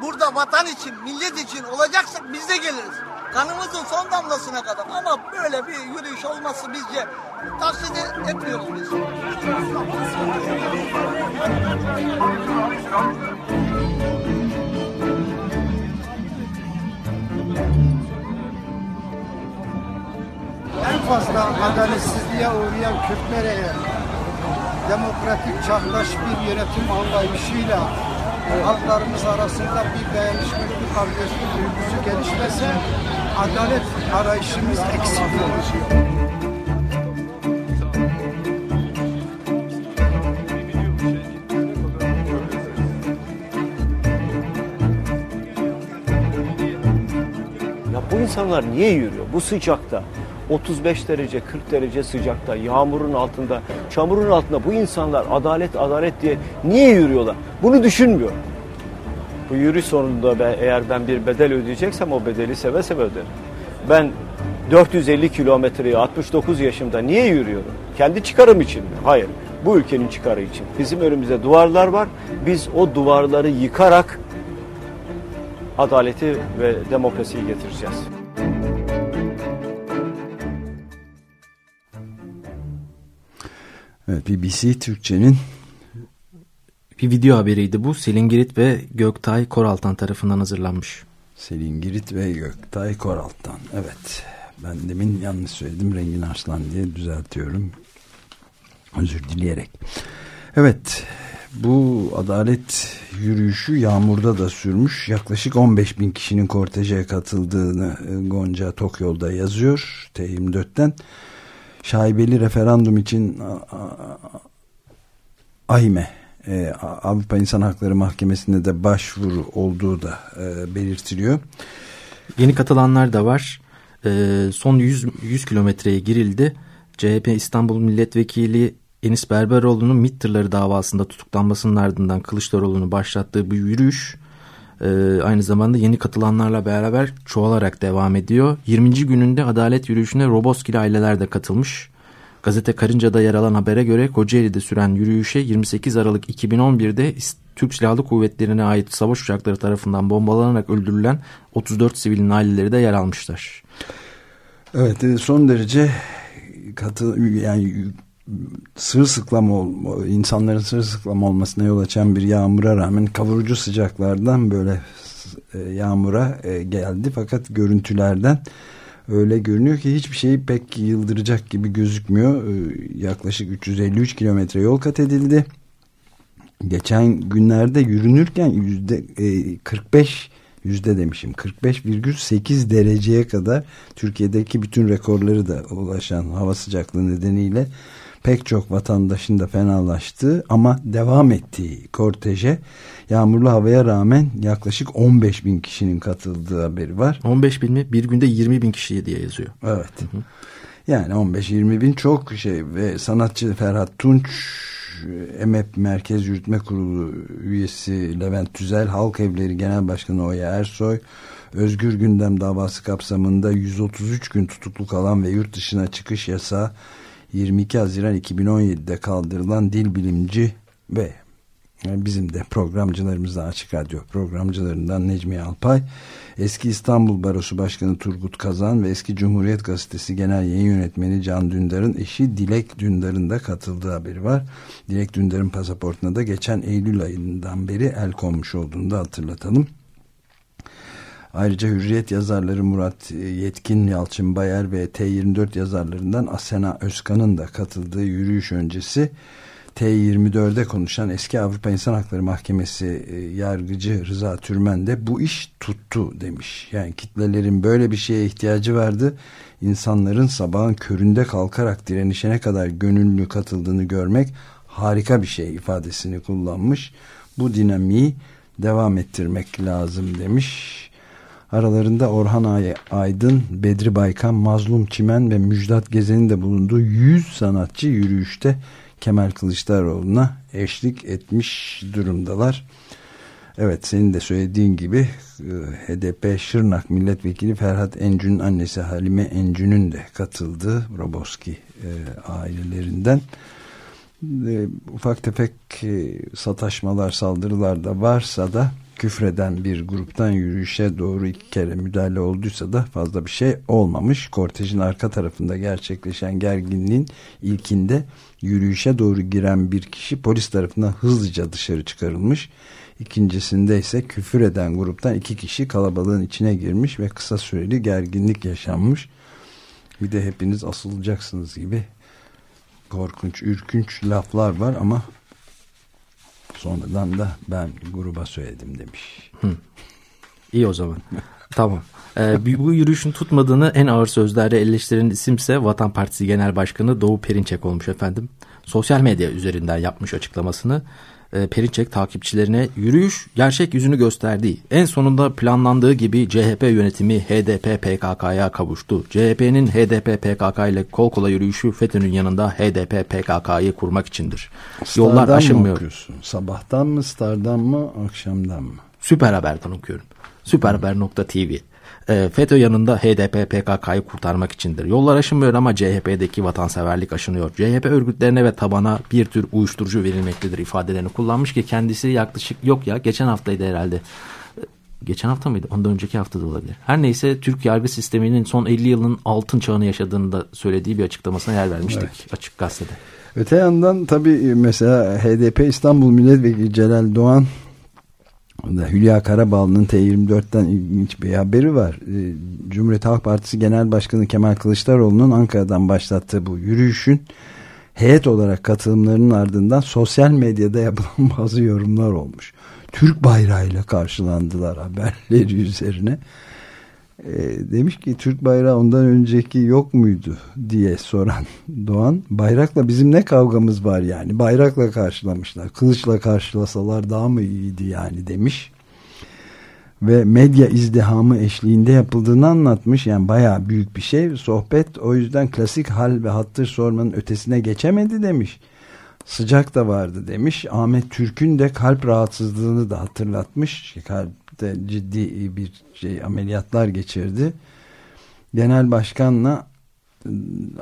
Burada vatan için, millet için olacaksak biz de geliriz. Kanımızın son damlasına kadar. Ama böyle bir yürüyüş olması bizce taksit etmiyoruz biz. en fazla adaletsizliğe uğrayan Kürtlere eğer demokratik çağdaş bir yönetim anlayışıyla halklarımız arasında bir dayanışmak, bir kardeşlik duygusu gelişmese adalet arayışımız eksik olur. Ya bu insanlar niye yürüyor bu sıcakta? 35 derece, 40 derece sıcakta, yağmurun altında, çamurun altında bu insanlar adalet adalet diye niye yürüyorlar? Bunu düşünmüyor. Bu yürüyüş sonunda ben, eğer ben bir bedel ödeyeceksem o bedeli seve seve öderim. Ben 450 kilometreyi 69 yaşımda niye yürüyorum? Kendi çıkarım için mi? Hayır. Bu ülkenin çıkarı için. Bizim önümüzde duvarlar var. Biz o duvarları yıkarak adaleti ve demokrasiyi getireceğiz. Evet, BBC Türkçe'nin bir video haberiydi bu. Selin Girit ve Göktay Koraltan tarafından hazırlanmış. Selin Girit ve Göktay Koraltan. Evet. Ben demin yanlış söyledim. Rengin Arslan diye düzeltiyorum. Özür dileyerek. Evet. Bu adalet yürüyüşü yağmurda da sürmüş. Yaklaşık 15 bin kişinin korteje katıldığını Gonca Tokyo'da yazıyor. T24'ten. Şaibeli referandum için AİME e, Avrupa İnsan Hakları Mahkemesi'nde de başvuru olduğu da e, belirtiliyor. Yeni katılanlar da var. E, son 100, 100 kilometreye girildi. CHP İstanbul Milletvekili Enis Berberoğlu'nun MİT davasında tutuklanmasının ardından Kılıçdaroğlu'nu başlattığı bu yürüyüş e, aynı zamanda yeni katılanlarla beraber çoğalarak devam ediyor. 20. gününde adalet yürüyüşüne Roboskili aileler de katılmış. Gazete Karınca'da yer alan habere göre Kocaeli'de süren yürüyüşe 28 Aralık 2011'de Türk Silahlı Kuvvetleri'ne ait savaş uçakları tarafından bombalanarak öldürülen 34 sivilin aileleri de yer almışlar. Evet son derece katı yani sırılsıklam ol, insanların sırılsıklam olmasına yol açan bir yağmura rağmen kavurucu sıcaklardan böyle yağmura geldi fakat görüntülerden öyle görünüyor ki hiçbir şeyi pek yıldıracak gibi gözükmüyor. Yaklaşık 353 kilometre yol kat edildi. Geçen günlerde yürünürken yüzde 45 yüzde demişim 45,8 dereceye kadar Türkiye'deki bütün rekorları da ulaşan hava sıcaklığı nedeniyle pek çok vatandaşın da fenalaştığı ama devam ettiği korteje yağmurlu havaya rağmen yaklaşık 15 bin kişinin katıldığı haberi var. 15 bin mi? Bir günde 20 bin kişiye diye yazıyor. Evet. Hı hı. Yani 15-20 bin çok şey ve sanatçı Ferhat Tunç EMEP Merkez Yürütme Kurulu üyesi Levent Tüzel, Halk Evleri Genel Başkanı Oya Ersoy, Özgür Gündem davası kapsamında 133 gün tutukluk alan ve yurt dışına çıkış yasağı 22 Haziran 2017'de kaldırılan dil bilimci ve bizim de programcılarımızdan Açık Radyo programcılarından Necmi Alpay, eski İstanbul Barosu Başkanı Turgut Kazan ve eski Cumhuriyet Gazetesi Genel Yayın Yönetmeni Can Dündar'ın eşi Dilek Dündar'ın da katıldığı haberi var. Dilek Dündar'ın pasaportuna da geçen Eylül ayından beri el konmuş olduğunu da hatırlatalım. Ayrıca Hürriyet yazarları Murat Yetkin, Yalçın Bayer ve T24 yazarlarından Asena Özkan'ın da katıldığı yürüyüş öncesi T24'de konuşan eski Avrupa İnsan Hakları Mahkemesi e, yargıcı Rıza Türmen de bu iş tuttu demiş. Yani kitlelerin böyle bir şeye ihtiyacı vardı. İnsanların sabahın köründe kalkarak direnişine kadar gönüllü katıldığını görmek harika bir şey ifadesini kullanmış. Bu dinamiği devam ettirmek lazım demiş. Aralarında Orhan Aydın, Bedri Baykan, Mazlum Çimen ve Müjdat Gezen'in de bulunduğu 100 sanatçı yürüyüşte Kemal Kılıçdaroğlu'na eşlik etmiş durumdalar. Evet senin de söylediğin gibi e, HDP Şırnak Milletvekili Ferhat Encü'nün annesi Halime Encü'nün de katıldığı Roboski e, ailelerinden e, ufak tefek sataşmalar saldırılar da varsa da küfreden bir gruptan yürüyüşe doğru iki kere müdahale olduysa da fazla bir şey olmamış. Kortejin arka tarafında gerçekleşen gerginliğin ilkinde yürüyüşe doğru giren bir kişi polis tarafından hızlıca dışarı çıkarılmış. İkincisinde ise küfür eden gruptan iki kişi kalabalığın içine girmiş ve kısa süreli gerginlik yaşanmış. Bir de hepiniz asılacaksınız gibi korkunç, ürkünç laflar var ama sonradan da ben gruba söyledim demiş. Hı. İyi o zaman. tamam. Ee, bu yürüyüşün tutmadığını en ağır sözlerle eleştiren isimse Vatan Partisi Genel Başkanı Doğu Perinçek olmuş efendim. Sosyal medya üzerinden yapmış açıklamasını. Ee, Perinçek takipçilerine yürüyüş gerçek yüzünü gösterdi. En sonunda planlandığı gibi CHP yönetimi HDP PKK'ya kavuştu. CHP'nin HDP PKK ile kol kola yürüyüşü FETÖ'nün yanında HDP PKK'yı kurmak içindir. Star'dan Yollar aşınmıyor. Sabahtan mı, Star'dan mı, akşamdan mı? Süper Haber'den okuyorum. Süperhaber.tv e, FETÖ yanında HDP PKK'yı kurtarmak içindir. Yollar aşınmıyor ama CHP'deki vatanseverlik aşınıyor. CHP örgütlerine ve tabana bir tür uyuşturucu verilmektedir ifadelerini kullanmış ki kendisi yaklaşık yok ya geçen haftaydı herhalde e, geçen hafta mıydı? Ondan önceki hafta da olabilir. Her neyse Türk yargı sisteminin son 50 yılın altın çağını yaşadığını da söylediği bir açıklamasına yer vermiştik evet. açık gazetede. Öte yandan tabii mesela HDP İstanbul Milletvekili Celal Doğan Hülya Karabağlı'nın T24'ten ilginç bir haberi var. Ee, Cumhuriyet Halk Partisi Genel Başkanı Kemal Kılıçdaroğlu'nun Ankara'dan başlattığı bu yürüyüşün heyet olarak katılımlarının ardından sosyal medyada yapılan bazı yorumlar olmuş. Türk bayrağıyla karşılandılar haberleri üzerine e, demiş ki Türk bayrağı ondan önceki yok muydu diye soran Doğan bayrakla bizim ne kavgamız var yani? Bayrakla karşılamışlar kılıçla karşılasalar daha mı iyiydi yani demiş. Ve medya izdihamı eşliğinde yapıldığını anlatmış. Yani baya büyük bir şey sohbet. O yüzden klasik hal ve hattır sormanın ötesine geçemedi demiş. Sıcak da vardı demiş. Ahmet Türk'ün de kalp rahatsızlığını da hatırlatmış. Kalp de ciddi bir şey ameliyatlar geçirdi. Genel başkanla ıı,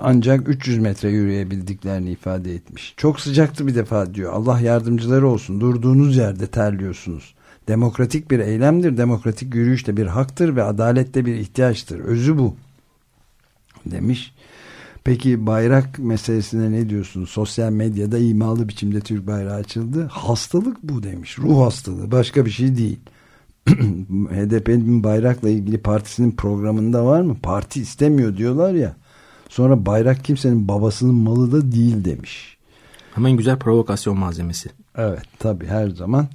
ancak 300 metre yürüyebildiklerini ifade etmiş. Çok sıcaktı bir defa diyor. Allah yardımcıları olsun. Durduğunuz yerde terliyorsunuz. Demokratik bir eylemdir. Demokratik yürüyüş de bir haktır ve adalette bir ihtiyaçtır. Özü bu. Demiş. Peki bayrak meselesine ne diyorsun? Sosyal medyada imalı biçimde Türk bayrağı açıldı. Hastalık bu demiş. Ruh hastalığı. Başka bir şey değil. HDP'nin bayrakla ilgili partisinin programında var mı? Parti istemiyor diyorlar ya. Sonra bayrak kimsenin babasının malı da değil demiş. Hemen güzel provokasyon malzemesi. Evet tabi her zaman.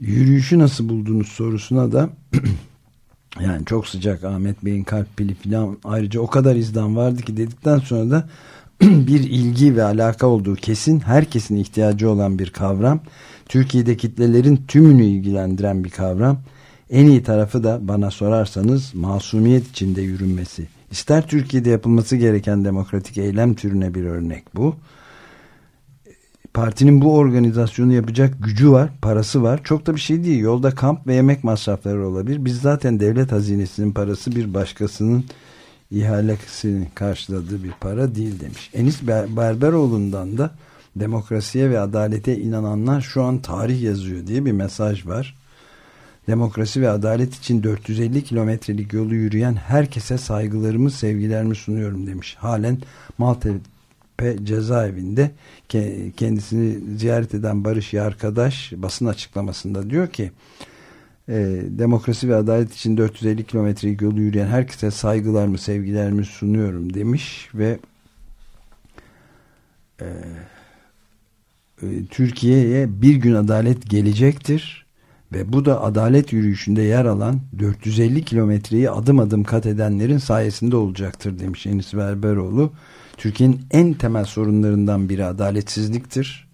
Yürüyüşü nasıl buldunuz sorusuna da yani çok sıcak Ahmet Bey'in kalp pili falan ayrıca o kadar izdan vardı ki dedikten sonra da bir ilgi ve alaka olduğu kesin herkesin ihtiyacı olan bir kavram. Türkiye'de kitlelerin tümünü ilgilendiren bir kavram en iyi tarafı da bana sorarsanız masumiyet içinde yürünmesi. İster Türkiye'de yapılması gereken demokratik eylem türüne bir örnek bu. Partinin bu organizasyonu yapacak gücü var, parası var. Çok da bir şey değil. Yolda kamp ve yemek masrafları olabilir. Biz zaten devlet hazinesinin parası bir başkasının ihalesini karşıladığı bir para değil demiş. Enis Berberoğlu'ndan da demokrasiye ve adalete inananlar şu an tarih yazıyor diye bir mesaj var demokrasi ve adalet için 450 kilometrelik yolu yürüyen herkese saygılarımı, sevgilerimi sunuyorum demiş. Halen Maltepe cezaevinde kendisini ziyaret eden Barış arkadaş basın açıklamasında diyor ki e, demokrasi ve adalet için 450 kilometrelik yolu yürüyen herkese saygılarımı, sevgilerimi sunuyorum demiş ve e, e, Türkiye'ye bir gün adalet gelecektir ve bu da adalet yürüyüşünde yer alan 450 kilometreyi adım adım kat edenlerin sayesinde olacaktır demiş Enis Berberoğlu. Türkiye'nin en temel sorunlarından biri adaletsizliktir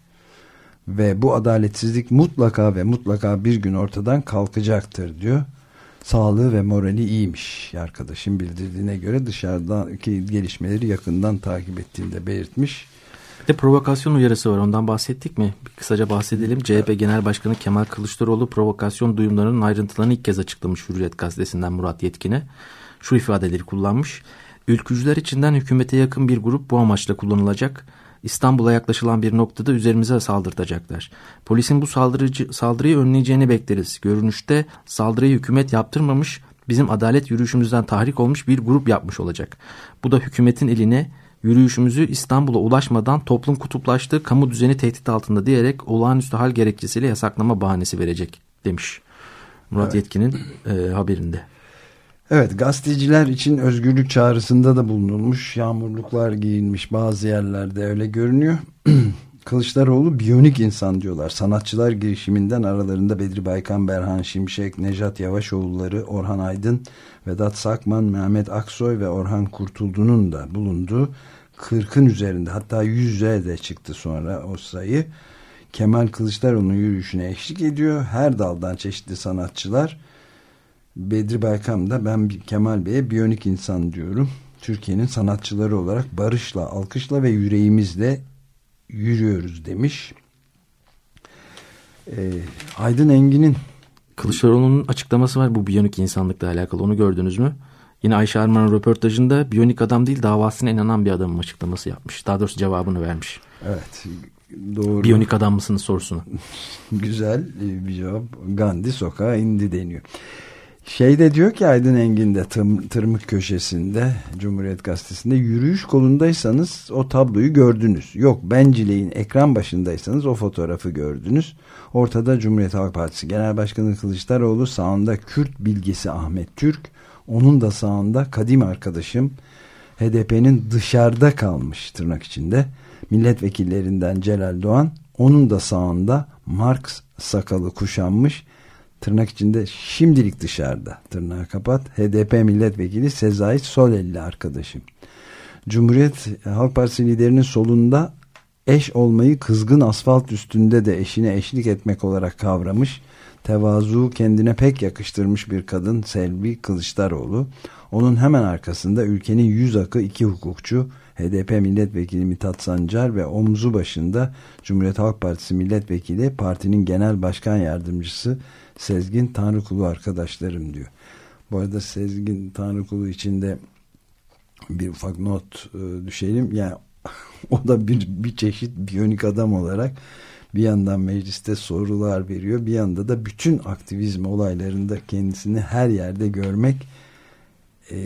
ve bu adaletsizlik mutlaka ve mutlaka bir gün ortadan kalkacaktır diyor. Sağlığı ve morali iyiymiş arkadaşım bildirdiğine göre dışarıdaki gelişmeleri yakından takip ettiğinde belirtmiş. Bir de provokasyon uyarısı var ondan bahsettik mi? Bir kısaca bahsedelim. CHP Genel Başkanı Kemal Kılıçdaroğlu provokasyon duyumlarının ayrıntılarını ilk kez açıklamış Hürriyet Gazetesi'nden Murat Yetkin'e. Şu ifadeleri kullanmış. Ülkücüler içinden hükümete yakın bir grup bu amaçla kullanılacak. İstanbul'a yaklaşılan bir noktada üzerimize saldırtacaklar. Polisin bu saldırıcı, saldırıyı önleyeceğini bekleriz. Görünüşte saldırıyı hükümet yaptırmamış, bizim adalet yürüyüşümüzden tahrik olmuş bir grup yapmış olacak. Bu da hükümetin eline yürüyüşümüzü İstanbul'a ulaşmadan toplum kutuplaştığı kamu düzeni tehdit altında diyerek olağanüstü hal gerekçesiyle yasaklama bahanesi verecek demiş. Murat evet. Yetkin'in e, haberinde. Evet gazeteciler için özgürlük çağrısında da bulunulmuş. Yağmurluklar giyilmiş bazı yerlerde öyle görünüyor. Kılıçdaroğlu biyonik insan diyorlar. Sanatçılar girişiminden aralarında Bedri Baykan, Berhan Şimşek, Nejat Yavaşoğulları, Orhan Aydın, Vedat Sakman, Mehmet Aksoy ve Orhan Kurtuldu'nun da bulunduğu 40'ın üzerinde hatta 100'e de çıktı sonra o sayı. Kemal Kılıçdaroğlu'nun yürüyüşüne eşlik ediyor. Her daldan çeşitli sanatçılar Bedri Baykam da ben Kemal Bey'e biyonik insan diyorum. Türkiye'nin sanatçıları olarak barışla, alkışla ve yüreğimizle yürüyoruz demiş. Ee, Aydın Engin'in Kılıçdaroğlu'nun açıklaması var bu biyonik insanlıkla alakalı onu gördünüz mü? Yine Ayşe Arman'ın röportajında biyonik adam değil davasına inanan bir adamın açıklaması yapmış. Daha doğrusu cevabını vermiş. Evet doğru. Biyonik adam mısınız sorusuna. Güzel bir cevap. Gandhi sokağa indi deniyor. Şey de diyor ki Aydın Engin'de tım, tırmık köşesinde Cumhuriyet Gazetesi'nde yürüyüş kolundaysanız o tabloyu gördünüz. Yok bencileyin ekran başındaysanız o fotoğrafı gördünüz. Ortada Cumhuriyet Halk Partisi Genel Başkanı Kılıçdaroğlu sağında Kürt bilgisi Ahmet Türk. Onun da sağında kadim arkadaşım HDP'nin dışarıda kalmış tırnak içinde milletvekillerinden Celal Doğan. Onun da sağında Marx sakalı kuşanmış tırnak içinde şimdilik dışarıda tırnağı kapat HDP milletvekili Sezai Solelli arkadaşım. Cumhuriyet Halk Partisi liderinin solunda eş olmayı kızgın asfalt üstünde de eşine eşlik etmek olarak kavramış. Tevazu kendine pek yakıştırmış bir kadın Selvi Kılıçdaroğlu. Onun hemen arkasında ülkenin yüz akı iki hukukçu HDP milletvekili Mithat Sancar ve omzu başında Cumhuriyet Halk Partisi milletvekili partinin genel başkan yardımcısı Sezgin Tanrıkulu arkadaşlarım diyor. Bu arada Sezgin Tanrıkulu içinde bir ufak not e, düşelim. Yani o da bir, bir çeşit biyonik adam olarak bir yandan mecliste sorular veriyor. Bir yanda da bütün aktivizm olaylarında kendisini her yerde görmek e,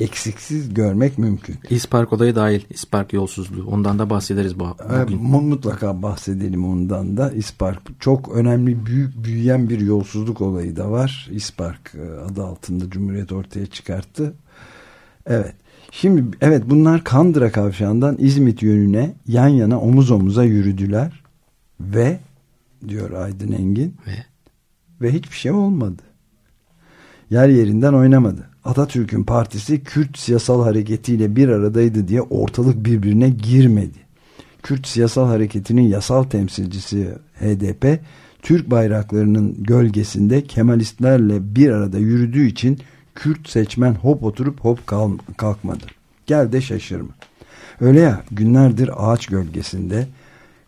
eksiksiz görmek mümkün. İspark olayı dahil. İspark yolsuzluğu. Ondan da bahsederiz bu, bugün. E, mutlaka bahsedelim ondan da. İspark çok önemli büyük büyüyen bir yolsuzluk olayı da var. İspark e, adı altında Cumhuriyet ortaya çıkarttı. Evet. Şimdi evet bunlar Kandıra kavşağından İzmit yönüne yan yana omuz omuza yürüdüler ve diyor Aydın Engin ve, ve hiçbir şey olmadı. Yer yerinden oynamadı. Atatürk'ün partisi Kürt siyasal hareketiyle bir aradaydı diye ortalık birbirine girmedi. Kürt siyasal hareketinin yasal temsilcisi HDP, Türk bayraklarının gölgesinde Kemalistlerle bir arada yürüdüğü için Kürt seçmen hop oturup hop kalkmadı. Gel de şaşırma. Öyle ya günlerdir ağaç gölgesinde,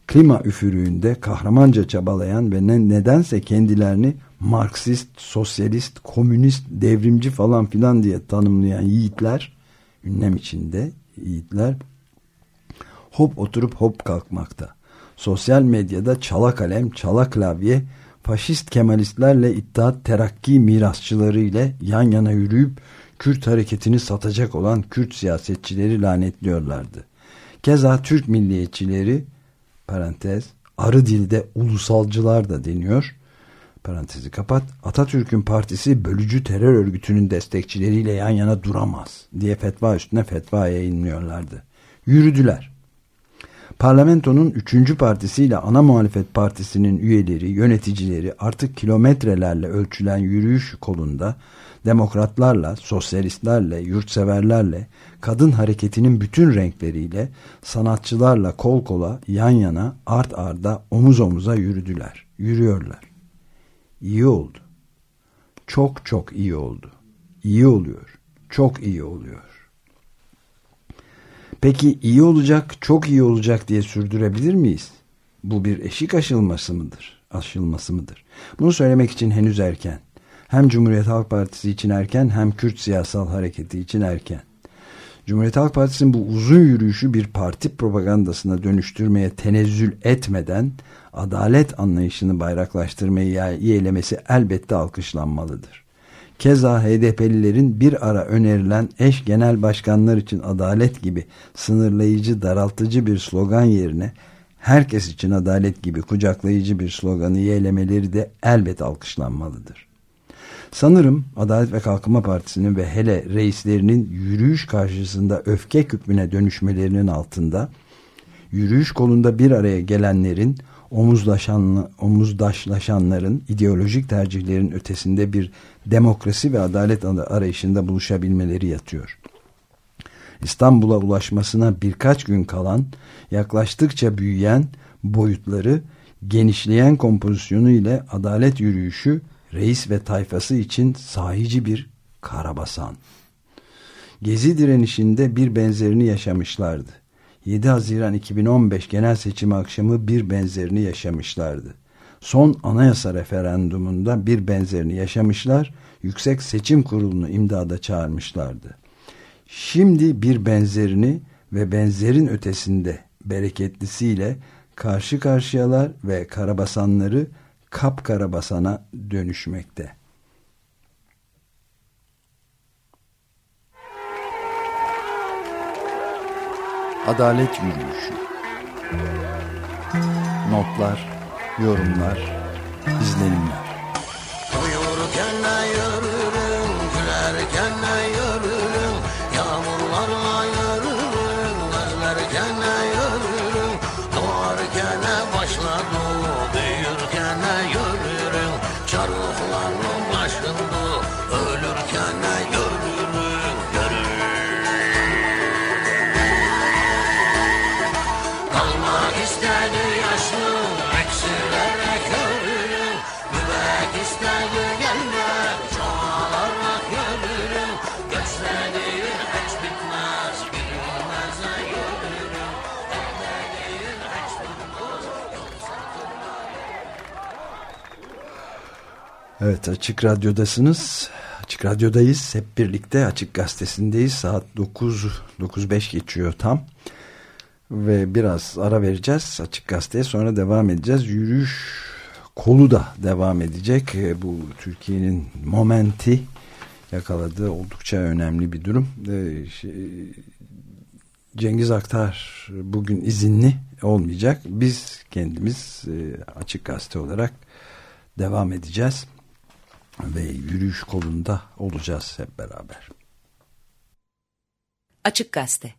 klima üfürüğünde kahramanca çabalayan ve ne, nedense kendilerini Marksist, sosyalist, komünist, devrimci falan filan diye tanımlayan yiğitler, ünlem içinde yiğitler hop oturup hop kalkmakta. Sosyal medyada çala kalem, çala klavye, faşist kemalistlerle İttihat Terakki mirasçıları ile yan yana yürüyüp Kürt hareketini satacak olan Kürt siyasetçileri lanetliyorlardı. Keza Türk milliyetçileri parantez arı dilde ulusalcılar da deniyor parantezi kapat Atatürk'ün partisi bölücü terör örgütünün destekçileriyle yan yana duramaz diye fetva üstüne fetva yayınlıyorlardı. Yürüdüler. Parlamentonun üçüncü partisiyle ana muhalefet partisinin üyeleri, yöneticileri artık kilometrelerle ölçülen yürüyüş kolunda demokratlarla, sosyalistlerle, yurtseverlerle, kadın hareketinin bütün renkleriyle, sanatçılarla kol kola, yan yana, art arda, omuz omuza yürüdüler, yürüyorlar. İyi oldu. Çok çok iyi oldu. İyi oluyor. Çok iyi oluyor. Peki iyi olacak, çok iyi olacak diye sürdürebilir miyiz? Bu bir eşik aşılması mıdır? Aşılması mıdır? Bunu söylemek için henüz erken. Hem Cumhuriyet Halk Partisi için erken hem Kürt siyasal hareketi için erken. Cumhuriyet Halk Partisi'nin bu uzun yürüyüşü bir parti propagandasına dönüştürmeye tenezzül etmeden adalet anlayışını bayraklaştırmayı yeğlemesi elbette alkışlanmalıdır. Keza HDP'lilerin bir ara önerilen eş genel başkanlar için adalet gibi sınırlayıcı, daraltıcı bir slogan yerine herkes için adalet gibi kucaklayıcı bir sloganı yeğlemeleri de elbet alkışlanmalıdır. Sanırım Adalet ve Kalkınma Partisi'nin ve hele reislerinin yürüyüş karşısında öfke küpüne dönüşmelerinin altında yürüyüş kolunda bir araya gelenlerin omuzlaşan, omuzdaşlaşanların ideolojik tercihlerin ötesinde bir demokrasi ve adalet arayışında buluşabilmeleri yatıyor. İstanbul'a ulaşmasına birkaç gün kalan, yaklaştıkça büyüyen boyutları, genişleyen kompozisyonu ile adalet yürüyüşü reis ve tayfası için sahici bir karabasan. Gezi direnişinde bir benzerini yaşamışlardı. 7 Haziran 2015 genel seçimi akşamı bir benzerini yaşamışlardı. Son anayasa referandumunda bir benzerini yaşamışlar, Yüksek Seçim Kurulu'nu imdada çağırmışlardı. Şimdi bir benzerini ve benzerin ötesinde bereketlisiyle karşı karşıyalar ve karabasanları kapkara basana dönüşmekte. Adalet Yürüyüşü. Notlar, yorumlar, izlenimler Evet Açık Radyo'dasınız. Açık Radyo'dayız. Hep birlikte Açık Gazetesi'ndeyiz. Saat 9, 9.05 geçiyor tam. Ve biraz ara vereceğiz Açık Gazete'ye. Sonra devam edeceğiz. Yürüyüş kolu da devam edecek. E, Bu Türkiye'nin momenti yakaladığı oldukça önemli bir durum. E, şey, Cengiz Aktar bugün izinli olmayacak. Biz kendimiz e, Açık Gazete olarak devam edeceğiz ve yürüyüş kolunda olacağız hep beraber. Açık Gazete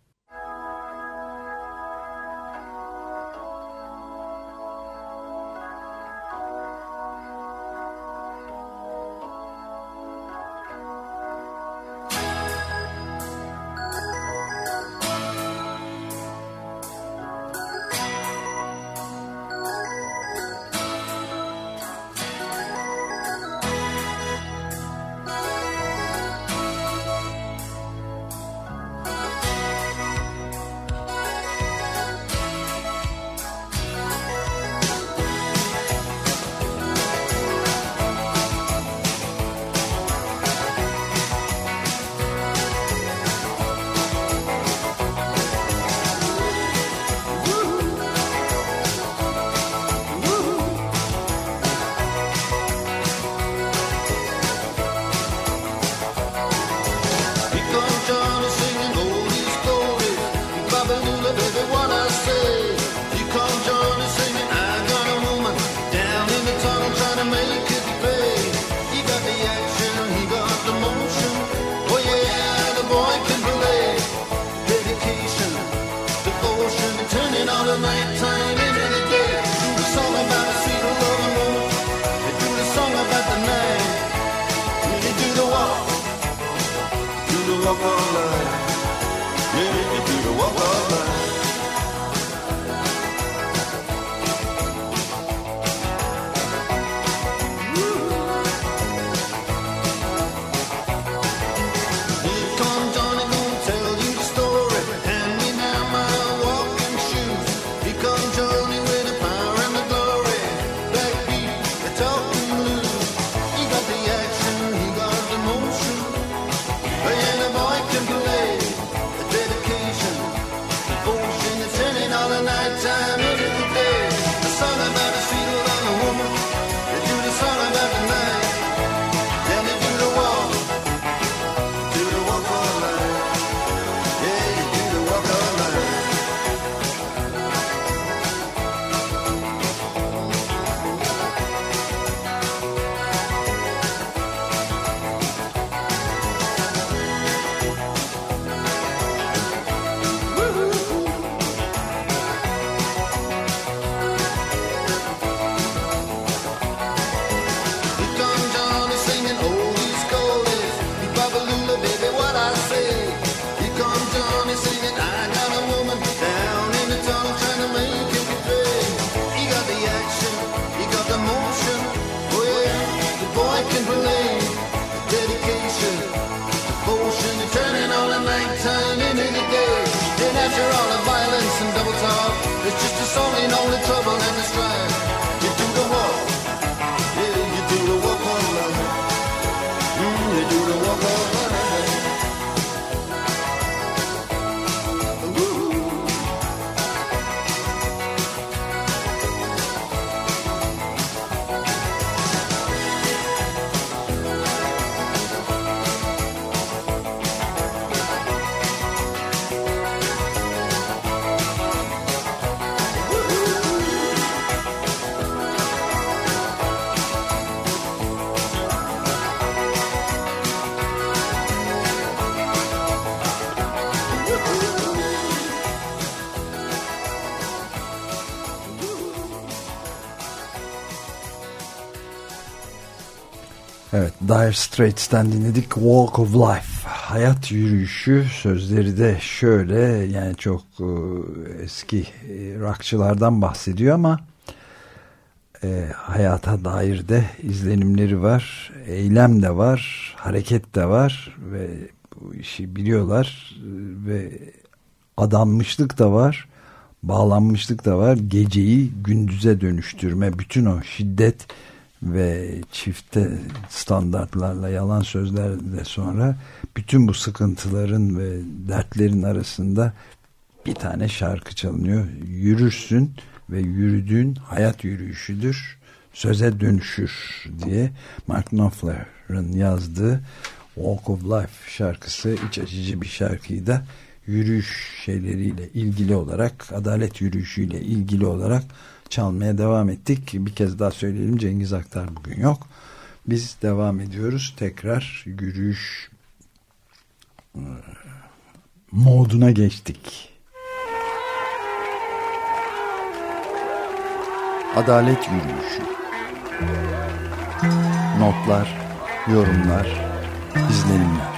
Dire Straits'ten dinledik Walk of Life. Hayat yürüyüşü sözleri de şöyle yani çok e, eski e, rockçılardan bahsediyor ama e, hayata dair de izlenimleri var. Eylem de var, hareket de var ve bu işi biliyorlar e, ve adanmışlık da var, bağlanmışlık da var. Geceyi gündüze dönüştürme, bütün o şiddet çifte standartlarla yalan sözlerle sonra bütün bu sıkıntıların ve dertlerin arasında bir tane şarkı çalınıyor. Yürürsün ve yürüdüğün hayat yürüyüşüdür. Söze dönüşür diye Mark Knopfler'ın yazdığı Walk of Life şarkısı iç açıcı bir şarkıyı da yürüyüş şeyleriyle ilgili olarak adalet yürüyüşüyle ilgili olarak çalmaya devam ettik. Bir kez daha söyleyelim Cengiz Aktar bugün yok. Biz devam ediyoruz. Tekrar yürüyüş e, moduna geçtik. Adalet yürüyüşü. Notlar, yorumlar, izlenimler.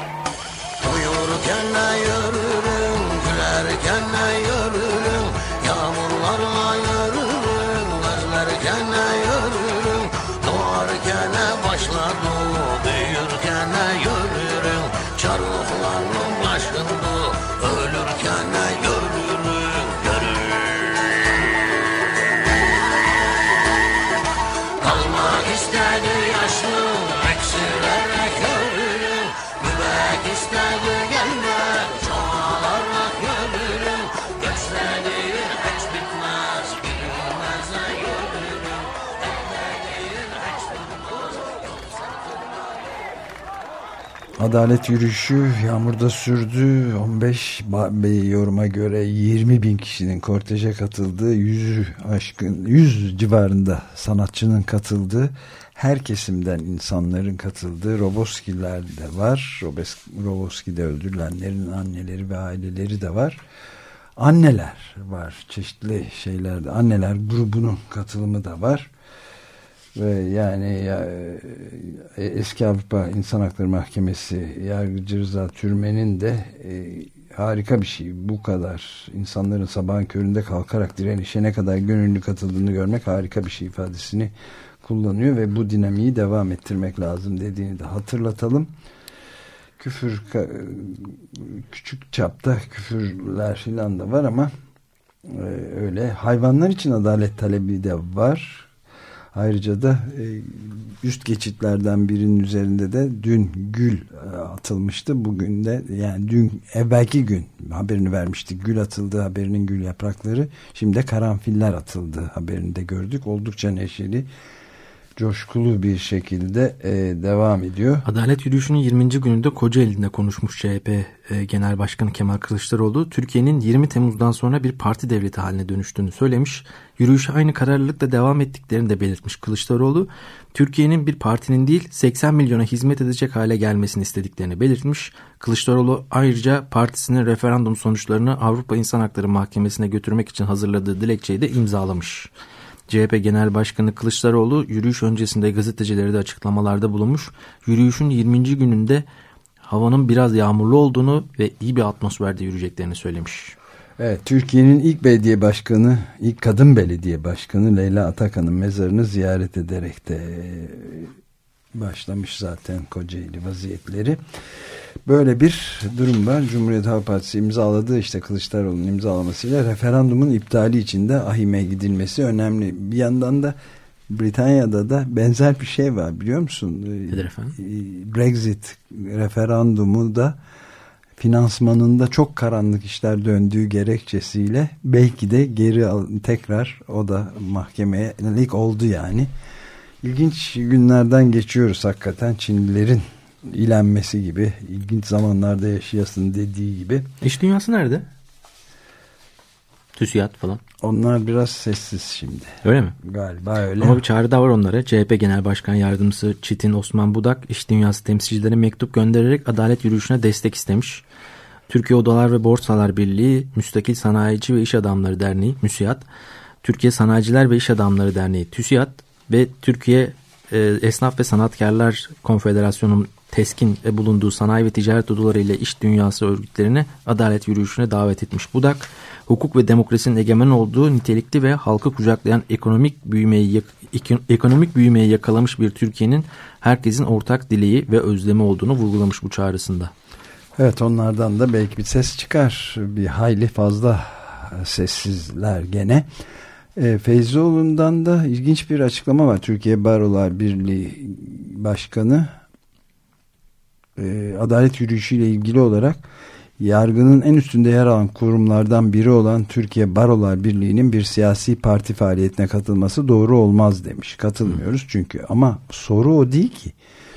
Uyurken yürürüm, Adalet yürüyüşü yağmurda sürdü. 15 ba- bir yoruma göre 20 bin kişinin korteje katıldığı 100 aşkın 100 civarında sanatçının katıldığı her kesimden insanların katıldığı Roboskiler de var. Roboski'de öldürülenlerin anneleri ve aileleri de var. Anneler var. Çeşitli şeylerde. Anneler grubunun katılımı da var. Ve yani ya, e, eski Avrupa İnsan Hakları Mahkemesi yargıcı Rıza Türmen'in de e, harika bir şey. Bu kadar insanların sabahın köründe kalkarak direnişe ne kadar gönüllü katıldığını görmek harika bir şey ifadesini kullanıyor ve bu dinamiği devam ettirmek lazım dediğini de hatırlatalım. Küfür küçük çapta küfürler filan da var ama e, öyle hayvanlar için adalet talebi de var. Ayrıca da e, üst geçitlerden birinin üzerinde de dün gül e, atılmıştı. Bugün de yani dün evvelki gün haberini vermiştik. Gül atıldı haberinin gül yaprakları. Şimdi de karanfiller atıldı haberini de gördük. Oldukça neşeli coşkulu bir şekilde e, devam ediyor. Adalet yürüyüşünün 20. gününde Kocaeli'nde konuşmuş CHP e, Genel Başkanı Kemal Kılıçdaroğlu, Türkiye'nin 20 Temmuz'dan sonra bir parti devleti haline dönüştüğünü söylemiş. Yürüyüşe aynı kararlılıkla devam ettiklerini de belirtmiş Kılıçdaroğlu. Türkiye'nin bir partinin değil 80 milyona hizmet edecek hale gelmesini istediklerini belirtmiş. Kılıçdaroğlu ayrıca partisinin referandum sonuçlarını Avrupa İnsan Hakları Mahkemesi'ne götürmek için hazırladığı dilekçeyi de imzalamış. CHP Genel Başkanı Kılıçdaroğlu yürüyüş öncesinde gazetecilere de açıklamalarda bulunmuş. Yürüyüşün 20. gününde havanın biraz yağmurlu olduğunu ve iyi bir atmosferde yürüyeceklerini söylemiş. Evet, Türkiye'nin ilk belediye başkanı, ilk kadın belediye başkanı Leyla Atakan'ın mezarını ziyaret ederek de başlamış zaten Kocaeli vaziyetleri. Böyle bir durum var. Cumhuriyet Halk Partisi imzaladığı işte Kılıçdaroğlu'nun imzalamasıyla referandumun iptali için de ahime gidilmesi önemli. Bir yandan da Britanya'da da benzer bir şey var biliyor musun? Nedir efendim? Brexit referandumu da finansmanında çok karanlık işler döndüğü gerekçesiyle belki de geri al, tekrar o da mahkemeye lik oldu yani. İlginç günlerden geçiyoruz hakikaten Çinlilerin ilenmesi gibi ilginç zamanlarda yaşayasın dediği gibi. İş dünyası nerede? TÜSİAD falan. Onlar biraz sessiz şimdi. Öyle mi? Galiba öyle. Ama bir çağrı da var onlara. CHP Genel Başkan Yardımcısı Çitin Osman Budak iş dünyası temsilcilerine mektup göndererek adalet yürüyüşüne destek istemiş. Türkiye Odalar ve Borsalar Birliği, Müstakil Sanayici ve İş Adamları Derneği, MÜSİAD, Türkiye Sanayiciler ve İş Adamları Derneği, TÜSİAD ve Türkiye e, Esnaf ve Sanatkarlar Konfederasyonu'nun teskin bulunduğu sanayi ve ticaret odaları ile iş dünyası örgütlerini adalet yürüyüşüne davet etmiş. Budak, hukuk ve demokrasinin egemen olduğu nitelikli ve halkı kucaklayan ekonomik büyümeyi ekonomik büyümeyi yakalamış bir Türkiye'nin herkesin ortak dileği ve özlemi olduğunu vurgulamış bu çağrısında. Evet onlardan da belki bir ses çıkar. Bir hayli fazla sessizler gene. E, Feyzoğlu'ndan da ilginç bir açıklama var. Türkiye Barolar Birliği Başkanı e, adalet yürüyüşüyle ilgili olarak yargının en üstünde yer alan kurumlardan biri olan Türkiye Barolar Birliği'nin bir siyasi parti faaliyetine katılması doğru olmaz demiş. Katılmıyoruz çünkü ama soru o değil ki.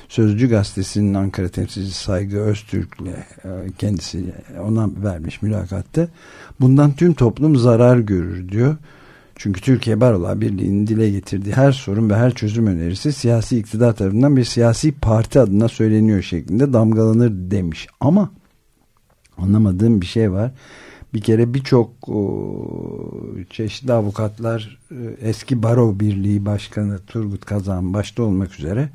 Sözcü gazetesinin Ankara temsilcisi Saygı Öztürk'le e, kendisi ona vermiş mülakatta. Bundan tüm toplum zarar görür diyor. Çünkü Türkiye Barolar Birliği'nin dile getirdiği her sorun ve her çözüm önerisi siyasi iktidar tarafından bir siyasi parti adına söyleniyor şeklinde damgalanır demiş. Ama anlamadığım bir şey var. Bir kere birçok çeşitli avukatlar e, eski Baro Birliği Başkanı Turgut Kazan başta olmak üzere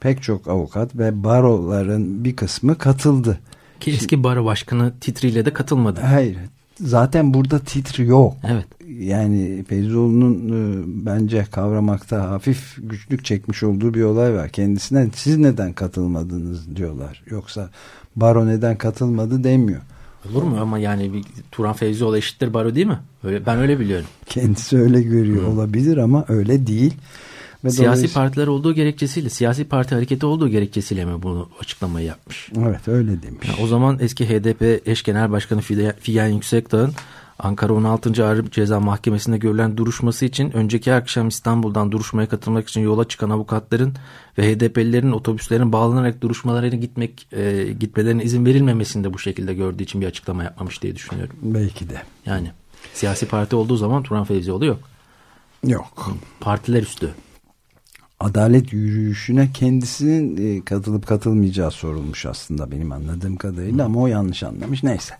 pek çok avukat ve baroların bir kısmı katıldı. Ki eski baro başkanı titriyle de katılmadı. Hayır. Zaten burada titri yok. Evet. Yani Feyzoğlu'nun e, bence kavramakta hafif güçlük çekmiş olduğu bir olay var. Kendisine siz neden katılmadınız diyorlar. Yoksa baro neden katılmadı demiyor. Olur mu ama yani bir Turan Fevzioğlu eşittir baro değil mi? Öyle, ben öyle biliyorum. Kendisi öyle görüyor Hı. olabilir ama öyle değil. Ve siyasi partiler olduğu gerekçesiyle, siyasi parti hareketi olduğu gerekçesiyle mi bunu açıklamayı yapmış? Evet öyle demiş. Yani o zaman eski HDP eş genel başkanı Figen Yüksekdağ'ın Ankara 16. Ağır Ceza Mahkemesi'nde görülen duruşması için önceki akşam İstanbul'dan duruşmaya katılmak için yola çıkan avukatların ve HDP'lilerin otobüslerin bağlanarak duruşmalarına gitmek e, gitmelerine izin verilmemesini de bu şekilde gördüğü için bir açıklama yapmamış diye düşünüyorum. Belki de. Yani siyasi parti olduğu zaman Turan Fevzioğlu yok. Yok. Partiler üstü adalet yürüyüşüne kendisinin e, katılıp katılmayacağı sorulmuş aslında benim anladığım kadarıyla ama o yanlış anlamış. Neyse.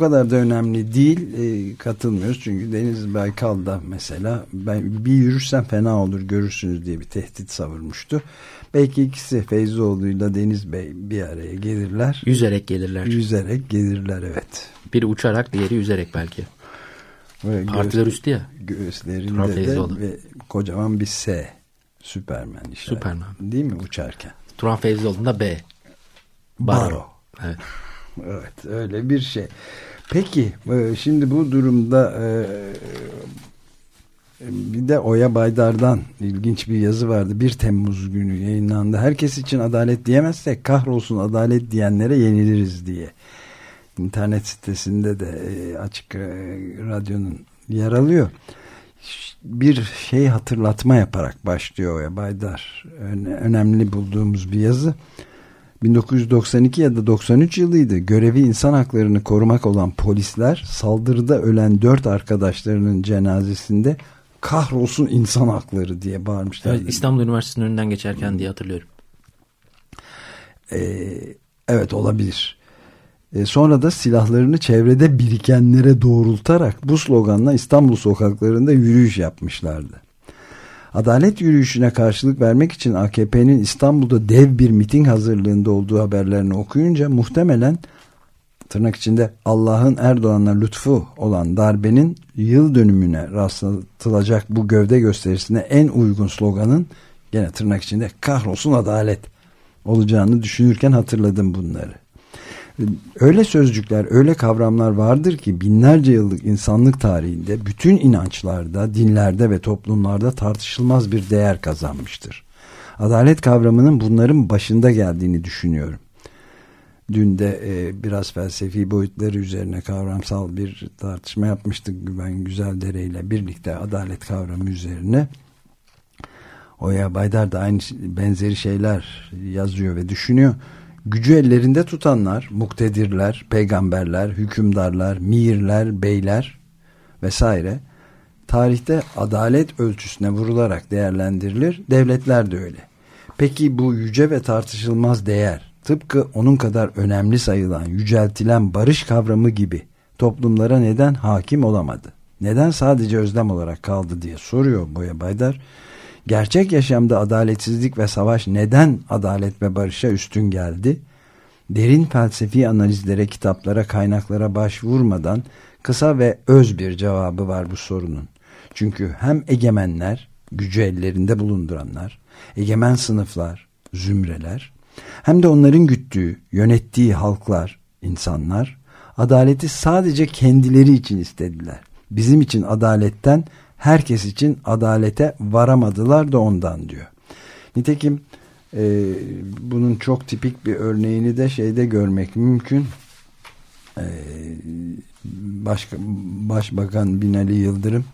O kadar da önemli değil. E, katılmıyoruz. Çünkü Deniz Baykal da mesela ben bir yürürsem fena olur görürsünüz diye bir tehdit savurmuştu. Belki ikisi Feyzoğlu'yla Deniz Bey bir araya gelirler. Yüzerek gelirler. Yüzerek gelirler evet. Biri uçarak diğeri yüzerek belki. Ve Partiler göğüs- üstü ya. Göğüslerinde Turan de Feyzoğlu. ve kocaman bir S. Süpermen işte. Süpermen. Değil mi uçarken? Turan Feyzoğlu'nda B. Baro. Evet. Evet öyle bir şey. Peki e, şimdi bu durumda e, bir de Oya Baydar'dan ilginç bir yazı vardı. 1 Temmuz günü yayınlandı. Herkes için adalet diyemezsek kahrolsun adalet diyenlere yeniliriz diye. İnternet sitesinde de e, açık e, radyonun yer alıyor. Bir şey hatırlatma yaparak başlıyor Oya Baydar. Öne- önemli bulduğumuz bir yazı. 1992 ya da 93 yılıydı. Görevi insan haklarını korumak olan polisler saldırıda ölen dört arkadaşlarının cenazesinde kahrolsun insan hakları diye bağırmışlar. Evet, İstanbul Üniversitesi'nin önünden geçerken diye hatırlıyorum. Ee, evet olabilir. Ee, sonra da silahlarını çevrede birikenlere doğrultarak bu sloganla İstanbul sokaklarında yürüyüş yapmışlardı. Adalet yürüyüşüne karşılık vermek için AKP'nin İstanbul'da dev bir miting hazırlığında olduğu haberlerini okuyunca muhtemelen tırnak içinde Allah'ın Erdoğan'a lütfu olan darbenin yıl dönümüne rastlatılacak bu gövde gösterisine en uygun sloganın gene tırnak içinde kahrolsun adalet olacağını düşünürken hatırladım bunları. Öyle sözcükler, öyle kavramlar vardır ki binlerce yıllık insanlık tarihinde bütün inançlarda, dinlerde ve toplumlarda tartışılmaz bir değer kazanmıştır. Adalet kavramının bunların başında geldiğini düşünüyorum. Dün de e, biraz felsefi boyutları üzerine kavramsal bir tartışma yapmıştık Güven Güzeldere ile birlikte adalet kavramı üzerine. Oya Baydar da aynı benzeri şeyler yazıyor ve düşünüyor. Gücü ellerinde tutanlar, muktedirler, peygamberler, hükümdarlar, mirler, beyler vesaire tarihte adalet ölçüsüne vurularak değerlendirilir. Devletler de öyle. Peki bu yüce ve tartışılmaz değer tıpkı onun kadar önemli sayılan, yüceltilen barış kavramı gibi toplumlara neden hakim olamadı? Neden sadece özlem olarak kaldı diye soruyor Boya Baydar. Gerçek yaşamda adaletsizlik ve savaş neden adalet ve barışa üstün geldi? Derin felsefi analizlere, kitaplara, kaynaklara başvurmadan kısa ve öz bir cevabı var bu sorunun. Çünkü hem egemenler, gücü ellerinde bulunduranlar, egemen sınıflar, zümreler, hem de onların güttüğü, yönettiği halklar, insanlar, adaleti sadece kendileri için istediler. Bizim için adaletten herkes için adalete varamadılar da ondan diyor. Nitekim e, bunun çok tipik bir örneğini de şeyde görmek mümkün. E, Başka, Başbakan Binali Yıldırım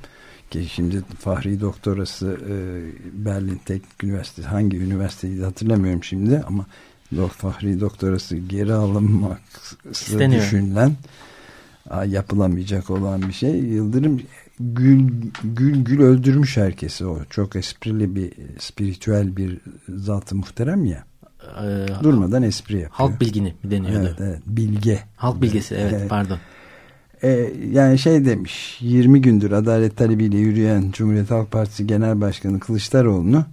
ki şimdi Fahri Doktorası e, Berlin Teknik Üniversitesi hangi üniversiteyi hatırlamıyorum şimdi ama Fahri Doktorası geri alınmak düşünülen yapılamayacak olan bir şey. Yıldırım gül gül gül öldürmüş herkesi o. Çok esprili bir spiritüel bir zatı muhterem ya. Ee, Durmadan espri yapıyor. Halk bilgini mi deniyordu? Evet, evet. Bilge. Halk bilgisi evet, Evet. pardon. E, yani şey demiş 20 gündür adalet talebiyle yürüyen Cumhuriyet Halk Partisi Genel Başkanı Kılıçdaroğlu'nu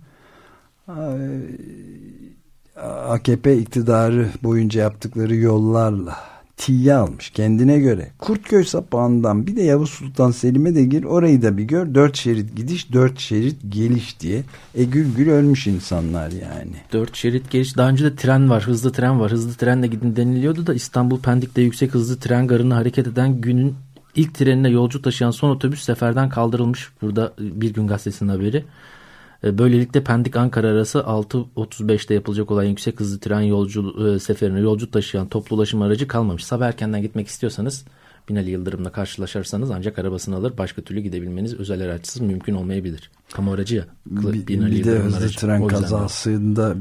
AKP iktidarı boyunca yaptıkları yollarla tiye almış kendine göre. Kurtköy sapağından bir de Yavuz Sultan Selim'e de gir orayı da bir gör. Dört şerit gidiş dört şerit geliş diye. E gül gül ölmüş insanlar yani. Dört şerit geliş. Daha önce de tren var, hızlı tren var. Hızlı trenle gidin deniliyordu da İstanbul Pendik'te yüksek hızlı tren garını hareket eden günün ilk trenine yolcu taşıyan son otobüs seferden kaldırılmış. Burada Bir Gün Gazetesi'nin haberi. E, Böylelikle Pendik Ankara arası 6.35'te yapılacak olan yüksek hızlı tren yolcu e, seferine yolcu taşıyan toplu ulaşım aracı kalmamış. Sabah erkenden gitmek istiyorsanız Binali Yıldırım'la karşılaşırsanız ancak arabasını alır. Başka türlü gidebilmeniz özel araçsız mümkün olmayabilir. Kamu aracı ya. Bir, Binali bir de hızlı aracı. tren O kazasında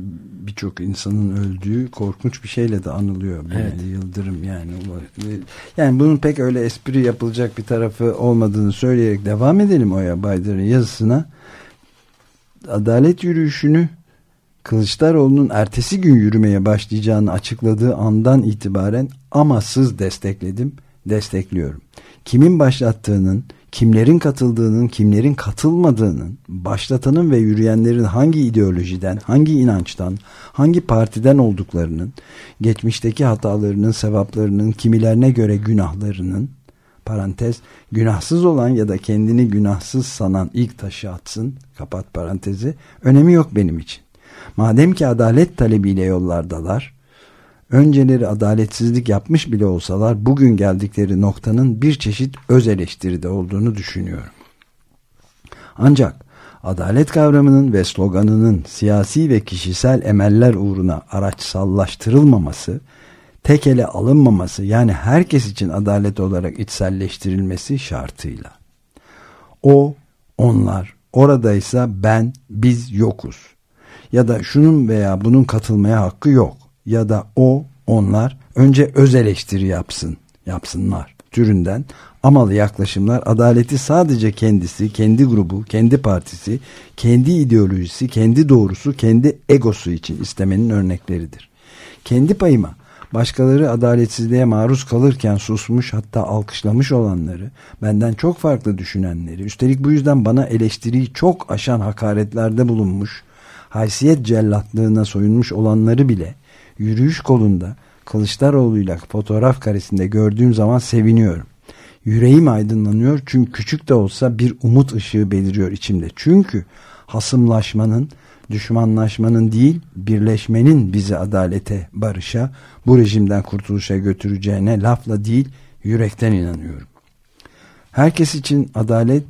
birçok insanın öldüğü korkunç bir şeyle de anılıyor. Binali Evet. Yıldırım yani. Yani bunun pek öyle espri yapılacak bir tarafı olmadığını söyleyerek devam edelim Oya Baydar'ın yazısına. Adalet yürüyüşünü Kılıçdaroğlu'nun ertesi gün yürümeye başlayacağını açıkladığı andan itibaren amasız destekledim. destekliyorum. Kimin başlattığının, kimlerin katıldığının, kimlerin katılmadığının, başlatanın ve yürüyenlerin hangi ideolojiden, hangi inançtan, hangi partiden olduklarının, geçmişteki hatalarının, sevaplarının, kimilerine göre günahlarının, parantez, günahsız olan ya da kendini günahsız sanan ilk taşı atsın, kapat parantezi, önemi yok benim için. Madem ki adalet talebiyle yollardalar, önceleri adaletsizlik yapmış bile olsalar bugün geldikleri noktanın bir çeşit öz eleştiride olduğunu düşünüyorum. Ancak adalet kavramının ve sloganının siyasi ve kişisel emeller uğruna araçsallaştırılmaması, tek ele alınmaması yani herkes için adalet olarak içselleştirilmesi şartıyla. O, onlar, oradaysa ben, biz yokuz. Ya da şunun veya bunun katılmaya hakkı yok ya da o onlar önce öz eleştiri yapsın yapsınlar türünden amalı yaklaşımlar adaleti sadece kendisi, kendi grubu, kendi partisi, kendi ideolojisi, kendi doğrusu, kendi egosu için istemenin örnekleridir. Kendi payıma başkaları adaletsizliğe maruz kalırken susmuş hatta alkışlamış olanları, benden çok farklı düşünenleri, üstelik bu yüzden bana eleştiriyi çok aşan hakaretlerde bulunmuş, haysiyet cellatlığına soyunmuş olanları bile yürüyüş kolunda Kılıçdaroğlu'yla fotoğraf karesinde gördüğüm zaman seviniyorum. Yüreğim aydınlanıyor çünkü küçük de olsa bir umut ışığı beliriyor içimde. Çünkü hasımlaşmanın, düşmanlaşmanın değil birleşmenin bizi adalete, barışa, bu rejimden kurtuluşa götüreceğine lafla değil yürekten inanıyorum. Herkes için adalet,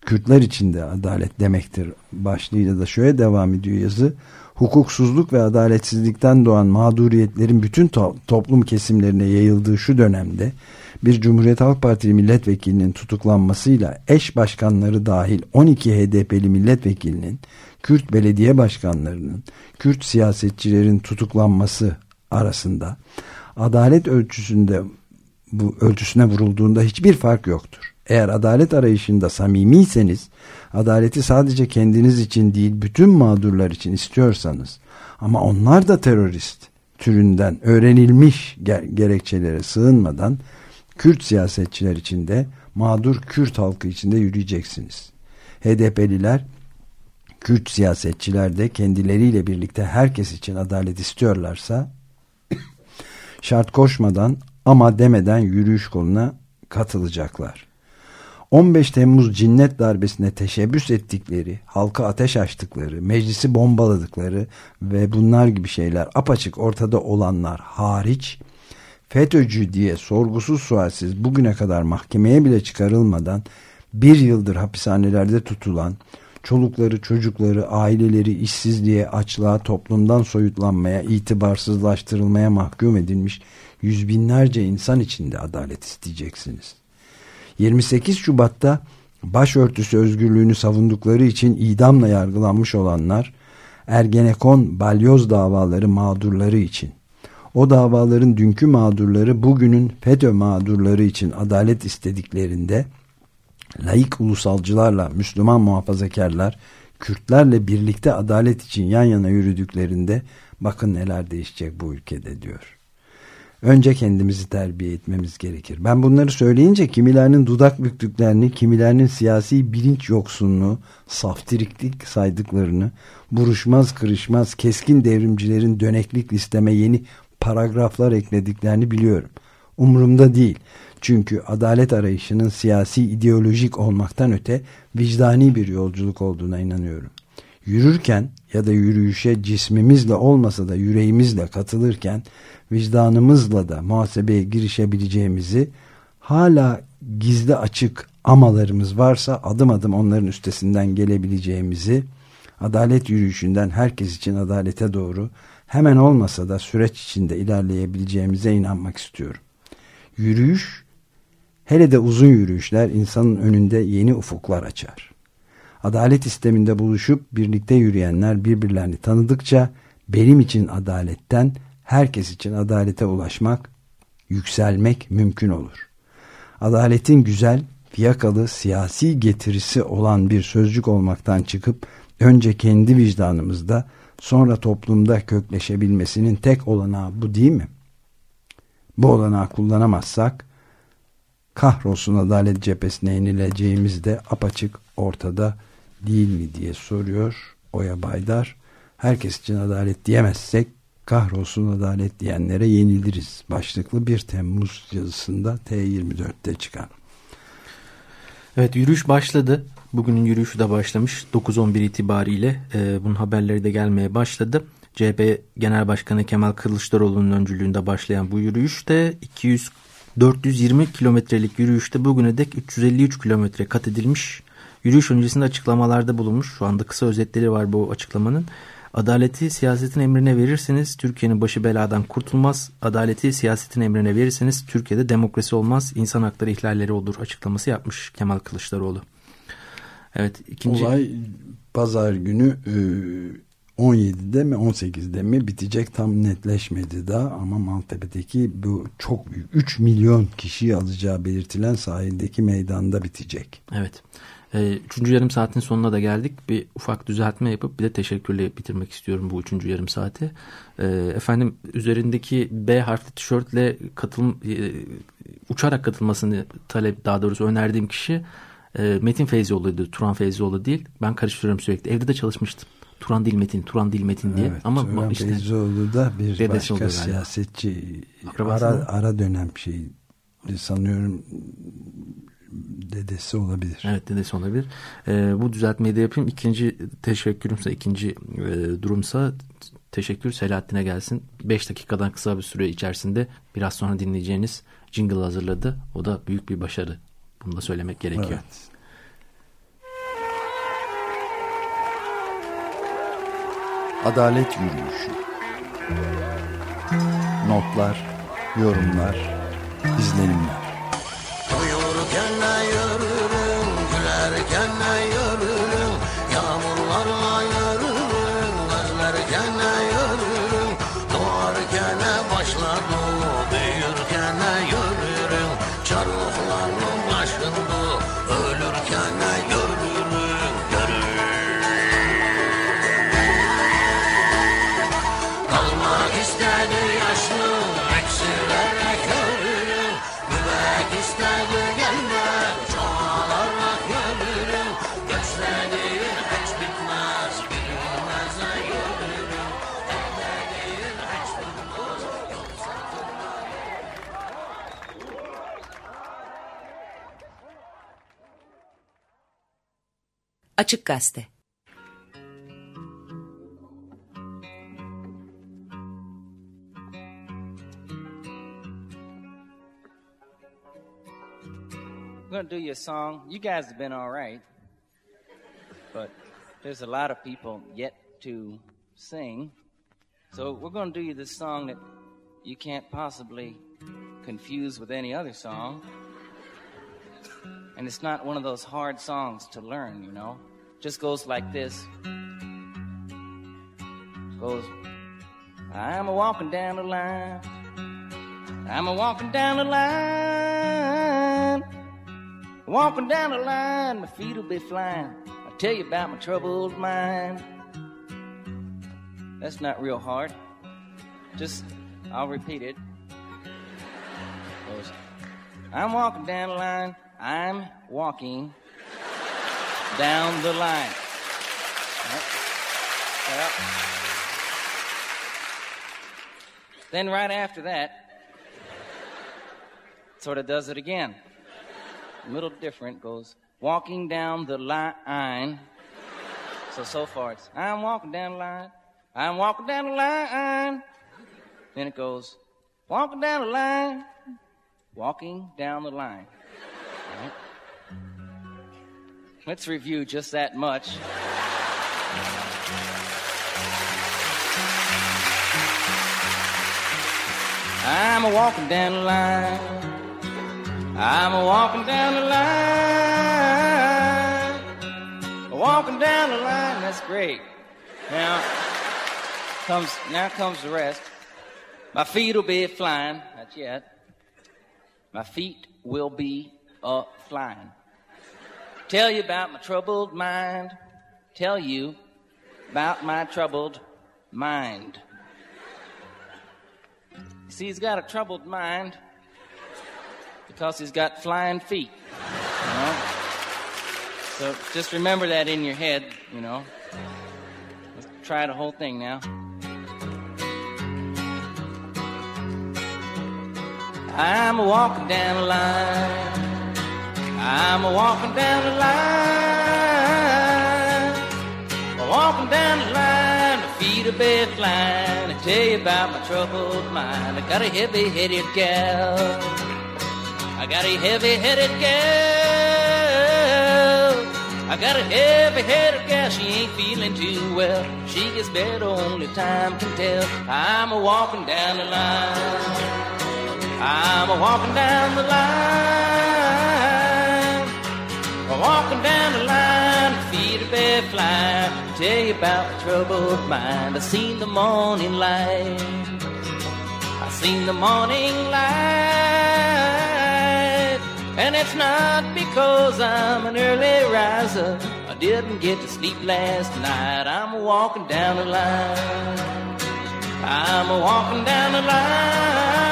Kürtler için de adalet demektir başlığıyla da şöyle devam ediyor yazı hukuksuzluk ve adaletsizlikten doğan mağduriyetlerin bütün to toplum kesimlerine yayıldığı şu dönemde bir Cumhuriyet Halk Partili milletvekilinin tutuklanmasıyla eş başkanları dahil 12 HDP'li milletvekilinin, Kürt belediye başkanlarının, Kürt siyasetçilerin tutuklanması arasında adalet ölçüsünde bu ölçüsüne vurulduğunda hiçbir fark yoktur. Eğer adalet arayışında samimiyseniz adaleti sadece kendiniz için değil bütün mağdurlar için istiyorsanız ama onlar da terörist türünden öğrenilmiş gerekçelere sığınmadan Kürt siyasetçiler içinde mağdur Kürt halkı içinde yürüyeceksiniz. HDP'liler Kürt siyasetçiler de kendileriyle birlikte herkes için adalet istiyorlarsa şart koşmadan ama demeden yürüyüş koluna katılacaklar. 15 Temmuz cinnet darbesine teşebbüs ettikleri, halka ateş açtıkları, meclisi bombaladıkları ve bunlar gibi şeyler apaçık ortada olanlar hariç FETÖ'cü diye sorgusuz sualsiz bugüne kadar mahkemeye bile çıkarılmadan bir yıldır hapishanelerde tutulan, çolukları, çocukları, aileleri işsizliğe, açlığa, toplumdan soyutlanmaya, itibarsızlaştırılmaya mahkum edilmiş yüz binlerce insan içinde adalet isteyeceksiniz. 28 Şubat'ta başörtüsü özgürlüğünü savundukları için idamla yargılanmış olanlar Ergenekon balyoz davaları mağdurları için o davaların dünkü mağdurları bugünün FETÖ mağdurları için adalet istediklerinde laik ulusalcılarla Müslüman muhafazakarlar Kürtlerle birlikte adalet için yan yana yürüdüklerinde bakın neler değişecek bu ülkede diyor. Önce kendimizi terbiye etmemiz gerekir. Ben bunları söyleyince kimilerinin dudak büktüklerini, kimilerinin siyasi bilinç yoksunluğu, saftiriklik saydıklarını, buruşmaz kırışmaz keskin devrimcilerin döneklik listeme yeni paragraflar eklediklerini biliyorum. Umurumda değil. Çünkü adalet arayışının siyasi ideolojik olmaktan öte vicdani bir yolculuk olduğuna inanıyorum. Yürürken ya da yürüyüşe cismimizle olmasa da yüreğimizle katılırken vicdanımızla da muhasebeye girişebileceğimizi hala gizli açık amalarımız varsa adım adım onların üstesinden gelebileceğimizi adalet yürüyüşünden herkes için adalete doğru hemen olmasa da süreç içinde ilerleyebileceğimize inanmak istiyorum. Yürüyüş hele de uzun yürüyüşler insanın önünde yeni ufuklar açar. Adalet sisteminde buluşup birlikte yürüyenler birbirlerini tanıdıkça benim için adaletten herkes için adalete ulaşmak, yükselmek mümkün olur. Adaletin güzel, fiyakalı, siyasi getirisi olan bir sözcük olmaktan çıkıp önce kendi vicdanımızda sonra toplumda kökleşebilmesinin tek olanağı bu değil mi? Bu olanağı kullanamazsak kahrolsun adalet cephesine yenileceğimiz de apaçık ortada değil mi diye soruyor Oya Baydar. Herkes için adalet diyemezsek kahrolsun adalet diyenlere yeniliriz. Başlıklı 1 Temmuz yazısında T24'te çıkan. Evet yürüyüş başladı. Bugünün yürüyüşü de başlamış. 9-11 itibariyle e, bunun haberleri de gelmeye başladı. CHP Genel Başkanı Kemal Kılıçdaroğlu'nun öncülüğünde başlayan bu yürüyüşte 200 420 kilometrelik yürüyüşte bugüne dek 353 kilometre kat edilmiş. Yürüyüş öncesinde açıklamalarda bulunmuş. Şu anda kısa özetleri var bu açıklamanın. Adaleti siyasetin emrine verirseniz Türkiye'nin başı beladan kurtulmaz. Adaleti siyasetin emrine verirseniz Türkiye'de demokrasi olmaz. İnsan hakları ihlalleri olur açıklaması yapmış Kemal Kılıçdaroğlu. Evet ikinci... Olay pazar günü 17'de mi 18'de mi bitecek tam netleşmedi daha ama Maltepe'deki bu çok büyük 3 milyon kişiyi alacağı belirtilen sahildeki meydanda bitecek. Evet. Ee, üçüncü yarım saatin sonuna da geldik. Bir ufak düzeltme yapıp bir de teşekkürle bitirmek istiyorum bu üçüncü yarım saati. Ee, efendim üzerindeki B harfli tişörtle katıl, e, uçarak katılmasını talep daha doğrusu önerdiğim kişi e, Metin Feyzioğlu'ydu. Turan Feyzioğlu değil. Ben karıştırıyorum sürekli. Evde de çalışmıştım. Turan Dilmetin, Turan Dilmetin diye. Evet, Ama Turan işte, Feyzoğlu da bir başka oluyor siyasetçi Akrabası ara, mı? ara dönem şey sanıyorum dedesi olabilir. Evet dedesi olabilir. Ee, bu düzeltmeyi de yapayım. İkinci teşekkürümse, ikinci e, durumsa teşekkür Selahattin'e gelsin. 5 dakikadan kısa bir süre içerisinde biraz sonra dinleyeceğiniz jingle hazırladı. O da büyük bir başarı. Bunu da söylemek gerekiyor. Evet. Adalet yürüyüşü. Notlar, yorumlar, izlenimler. Açık Gazete I'm gonna do you a song. You guys have been all right, but there's a lot of people yet to sing. So we're gonna do you this song that you can't possibly confuse with any other song. And it's not one of those hard songs to learn, you know. Just goes like this. Goes, I'm a walking down the line. I'm a walking down the line. Walking down the line, my feet will be flying. I'll tell you about my troubled mind. That's not real hard. Just, I'll repeat it. Goes, I'm walking down the line. I'm walking down the line. Yep. Then right after that, sort of does it again. A little different goes walking down the line. So so far it's I'm walking down the line. I'm walking down the line. Then it goes walking down the line. Walking down the line. Let's review just that much. I'm a walking down the line. I'm a walking down the line. Walking down the line. That's great. Now comes now comes the rest. My feet will be flying. Not yet. My feet will be a flying. Tell you about my troubled mind. Tell you about my troubled mind. See, he's got a troubled mind. because he's got flying feet. You know? So just remember that in your head, you know. Let's try the whole thing now. I'm walking down the line. I'm a walking down the line. Walking down the line, my feet are bare flying. I tell you about my troubled mind. I got a heavy-headed gal. I got a heavy-headed gal. I got a heavy-headed gal. She ain't feeling too well. She gets better, only time can tell. I'm a walking down the line. I'm a walking down the line. I'm walking down the line, feet are bare flying. Tell you about my troubled mind. I seen the morning light. I seen the morning light. And it's not because I'm an early riser. I didn't get to sleep last night. I'm walking down the line. I'm walking down the line.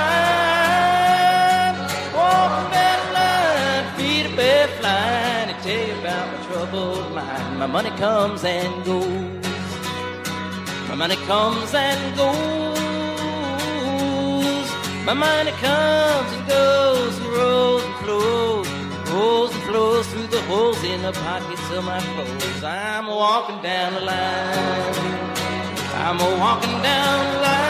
Troubled mind. My money comes and goes. My money comes and goes. My money comes and goes and rolls and flows. Rolls and flows through the holes in the pockets of my clothes. I'm walking down the line. I'm walking down the line,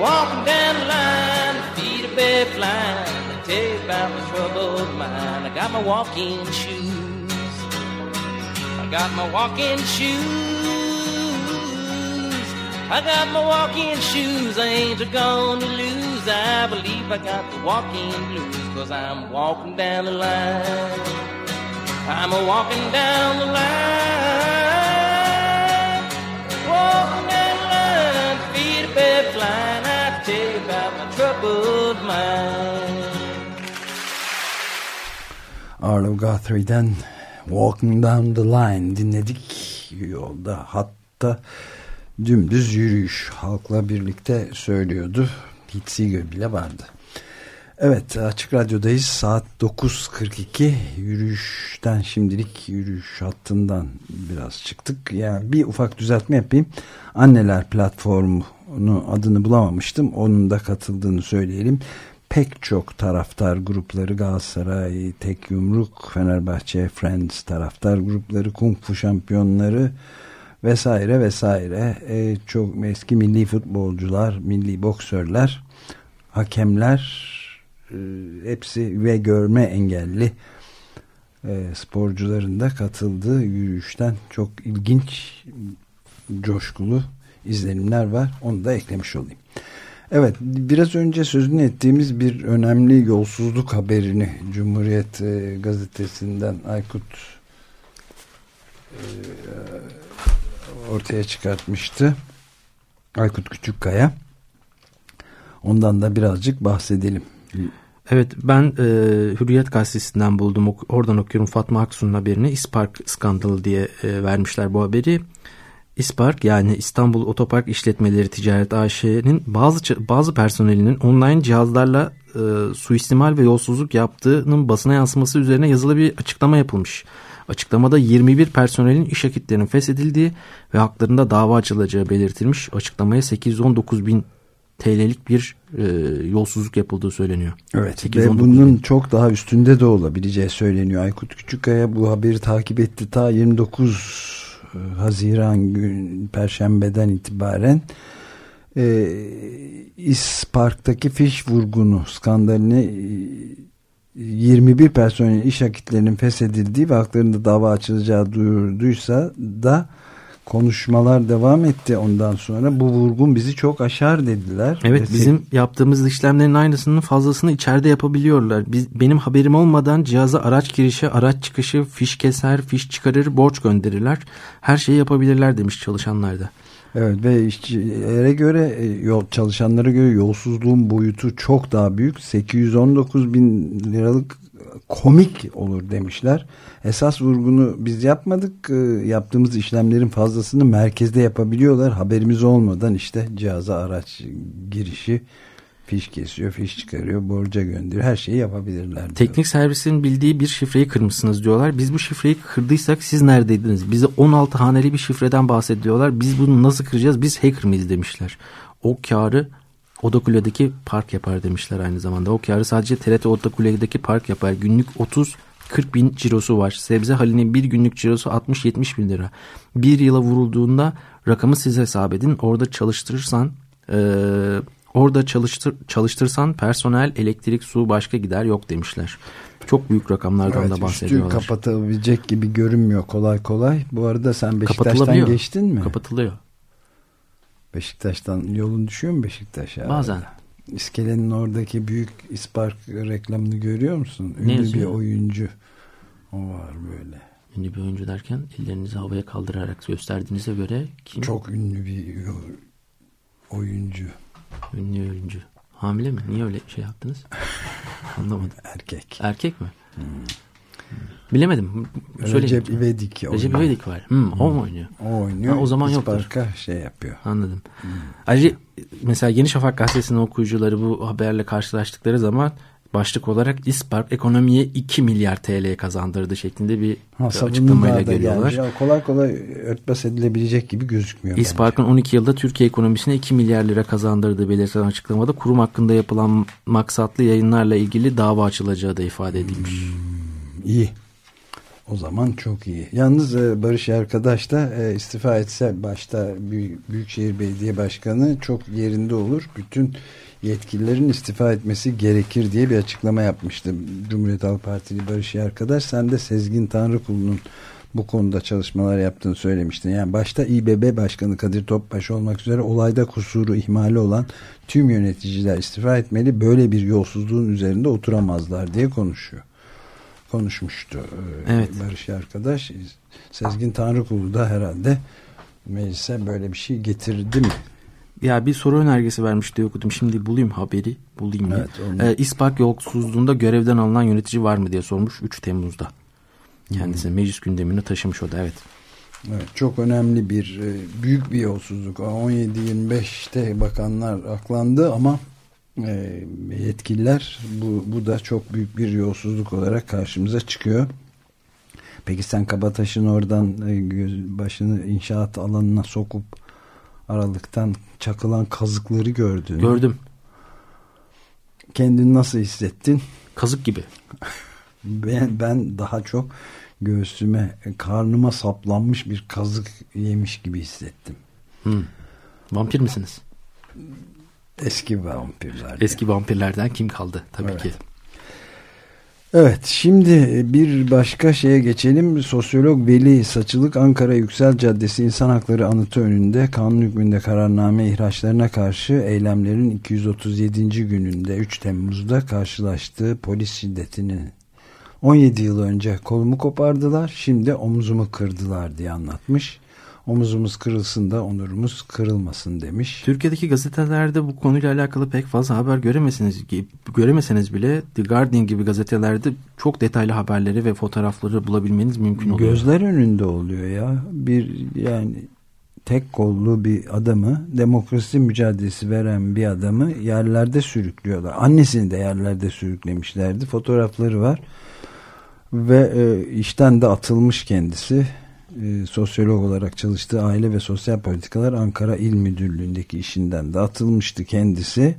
walking down the line, feet are bare flying. Tell you about my troubled mind. I got my walking shoes. I got my walking shoes. I got my walking shoes. I ain't gonna lose. I believe I got the walking blues. Cause I'm walking down the line. I'm a walking down the line. Walking down the line. Feet are bare flying. I tell you about my troubled mind. Arlo Guthrie'den Walking Down the Line dinledik. Yolda hatta dümdüz yürüyüş halkla birlikte söylüyordu. Hitsiga bile vardı. Evet Açık Radyo'dayız. Saat 9.42 yürüyüşten şimdilik yürüyüş hattından biraz çıktık. Yani bir ufak düzeltme yapayım. Anneler platformunu adını bulamamıştım. Onun da katıldığını söyleyelim. Pek çok taraftar grupları Galatasaray, Tek Yumruk, Fenerbahçe, Friends taraftar grupları, Kung Fu şampiyonları vesaire vesaire. Ee, çok eski milli futbolcular, milli boksörler, hakemler e, hepsi ve görme engelli e, sporcuların da katıldığı yürüyüşten çok ilginç coşkulu izlenimler var. Onu da eklemiş olayım. Evet biraz önce sözünü ettiğimiz bir önemli yolsuzluk haberini Cumhuriyet e, gazetesinden Aykut e, ortaya çıkartmıştı. Aykut Küçükkaya. Ondan da birazcık bahsedelim. Evet ben e, Hürriyet gazetesinden buldum. Oradan okuyorum Fatma Aksu'nun haberini. İspark skandalı diye e, vermişler bu haberi. İspark yani İstanbul Otopark İşletmeleri Ticaret AŞ'nin bazı bazı personelinin online cihazlarla e, suistimal ve yolsuzluk yaptığının basına yansıması üzerine yazılı bir açıklama yapılmış. Açıklamada 21 personelin iş akitlerinin feshedildiği ve haklarında dava açılacağı belirtilmiş. Açıklamaya 819 bin TL'lik bir e, yolsuzluk yapıldığı söyleniyor. Evet 819 ve bunun çok daha üstünde de olabileceği söyleniyor. Aykut Küçükkaya bu haberi takip etti ta 29 Haziran gün Perşembeden itibaren e, İspark'taki fiş vurgunu skandalini e, 21 personelin iş akitlerinin feshedildiği ve haklarında dava açılacağı duyurduysa da konuşmalar devam etti ondan sonra bu vurgun bizi çok aşar dediler. Evet Ve bizim yaptığımız işlemlerin aynısının fazlasını içeride yapabiliyorlar. Biz, benim haberim olmadan cihaza araç girişi, araç çıkışı, fiş keser, fiş çıkarır, borç gönderirler. Her şeyi yapabilirler demiş çalışanlar da. Evet ve işçilere göre e, yol çalışanlara göre yolsuzluğun boyutu çok daha büyük. 819 bin liralık komik olur demişler. Esas vurgunu biz yapmadık. E, Yaptığımız işlemlerin fazlasını merkezde yapabiliyorlar. Haberimiz olmadan işte cihaza araç girişi Fiş kesiyor, fiş çıkarıyor, borca gönderiyor. Her şeyi yapabilirler. diyor. Teknik servisin bildiği bir şifreyi kırmışsınız diyorlar. Biz bu şifreyi kırdıysak siz neredeydiniz? Bize 16 haneli bir şifreden bahsediyorlar. Biz bunu nasıl kıracağız? Biz hacker mıyız demişler. O karı Odakule'deki park yapar demişler aynı zamanda. O karı sadece TRT Odakule'deki park yapar. Günlük 30 40 bin cirosu var. Sebze halinin bir günlük cirosu 60-70 bin lira. Bir yıla vurulduğunda rakamı siz hesap edin. Orada çalıştırırsan eee Orada çalıştır, çalıştırsan personel, elektrik, su başka gider yok demişler. Çok büyük rakamlardan Evet, da üstü bahsediyorlar. kapatabilecek gibi görünmüyor kolay kolay. Bu arada sen Beşiktaş'tan geçtin mi? Kapatılıyor. Beşiktaş'tan yolun düşüyor mu Beşiktaş'a? Bazen. İskelenin oradaki büyük ispark reklamını görüyor musun? Ne Ünlü bir yazıyor? oyuncu. O var böyle. Ünlü bir oyuncu derken ellerinizi havaya kaldırarak gösterdiğinize göre kim? Çok ünlü bir oyuncu. Ünlü oyuncu. Hamile mi? Niye öyle şey yaptınız? Anlamadım. Erkek. Erkek mi? Hmm. Bilemedim. Recep İvedik Recep. İvedik var. Hmm, O mu oynuyor? O oynuyor. Ha, o zaman yoktur. İspark'a şey yapıyor. Anladım. Ayrıca mesela Yeni Şafak gazetesinin okuyucuları bu haberle karşılaştıkları zaman başlık olarak İspark ekonomiye 2 milyar TL kazandırdı şeklinde bir Ha, açıklamayla görüyorlar. gelmiş. Kolay kolay örtbas edilebilecek gibi gözükmüyor. İspark'ın 12 yılda Türkiye ekonomisine 2 milyar lira kazandırdığı belirtilen açıklamada kurum hakkında yapılan maksatlı yayınlarla ilgili dava açılacağı da ifade edilmiş. İyi. O zaman çok iyi. Yalnız e, Barış Arkadaş da e, istifa etse başta Büy- Büyükşehir Belediye Başkanı çok yerinde olur. Bütün yetkililerin istifa etmesi gerekir diye bir açıklama yapmıştı. Cumhuriyet Halk Partili Barış Arkadaş sen de Sezgin Tanrıkulu'nun bu konuda çalışmalar yaptığını söylemiştin. Yani başta İBB Başkanı Kadir Topbaş olmak üzere olayda kusuru ihmali olan tüm yöneticiler istifa etmeli. Böyle bir yolsuzluğun üzerinde oturamazlar diye konuşuyor konuşmuştu e, Evet. Barış arkadaş. Sezgin Tanrıkulu da herhalde meclise böyle bir şey getirdi mi? Ya bir soru önergesi vermişti okudum. Şimdi bulayım haberi. Bulayım Evet, evet, onu- ee, İspark yolsuzluğunda görevden alınan yönetici var mı diye sormuş 3 Temmuz'da. Kendisi meclis gündemine taşımış o da evet. Evet, çok önemli bir e, büyük bir yolsuzluk. 17-25'te bakanlar aklandı ama e, yetkililer bu, bu da çok büyük bir yolsuzluk olarak karşımıza çıkıyor. Peki sen Kabataş'ın oradan e, başını inşaat alanına sokup aralıktan çakılan kazıkları gördün. mü? Gördüm. Kendini nasıl hissettin? Kazık gibi. Ben, ben daha çok göğsüme, karnıma saplanmış bir kazık yemiş gibi hissettim. Hmm. Vampir misiniz? Eski vampirler. Eski vampirlerden kim kaldı? Tabii Evet. ki. Evet şimdi bir başka şeye geçelim. Sosyolog Veli Saçılık Ankara Yüksel Caddesi İnsan Hakları Anıtı önünde kanun hükmünde kararname ihraçlarına karşı eylemlerin 237. gününde 3 Temmuz'da karşılaştığı polis şiddetini 17 yıl önce kolumu kopardılar şimdi omuzumu kırdılar diye anlatmış. Omuzumuz kırılsın da onurumuz kırılmasın demiş. Türkiye'deki gazetelerde bu konuyla alakalı pek fazla haber göremeseniz, göremeseniz bile The Guardian gibi gazetelerde çok detaylı haberleri ve fotoğrafları bulabilmeniz mümkün oluyor. Gözler önünde oluyor ya. Bir yani tek kollu bir adamı demokrasi mücadelesi veren bir adamı yerlerde sürüklüyorlar. Annesini de yerlerde sürüklemişlerdi. Fotoğrafları var. Ve e, işten de atılmış kendisi. E, sosyolog olarak çalıştığı Aile ve Sosyal Politikalar Ankara İl Müdürlüğü'ndeki işinden de atılmıştı kendisi.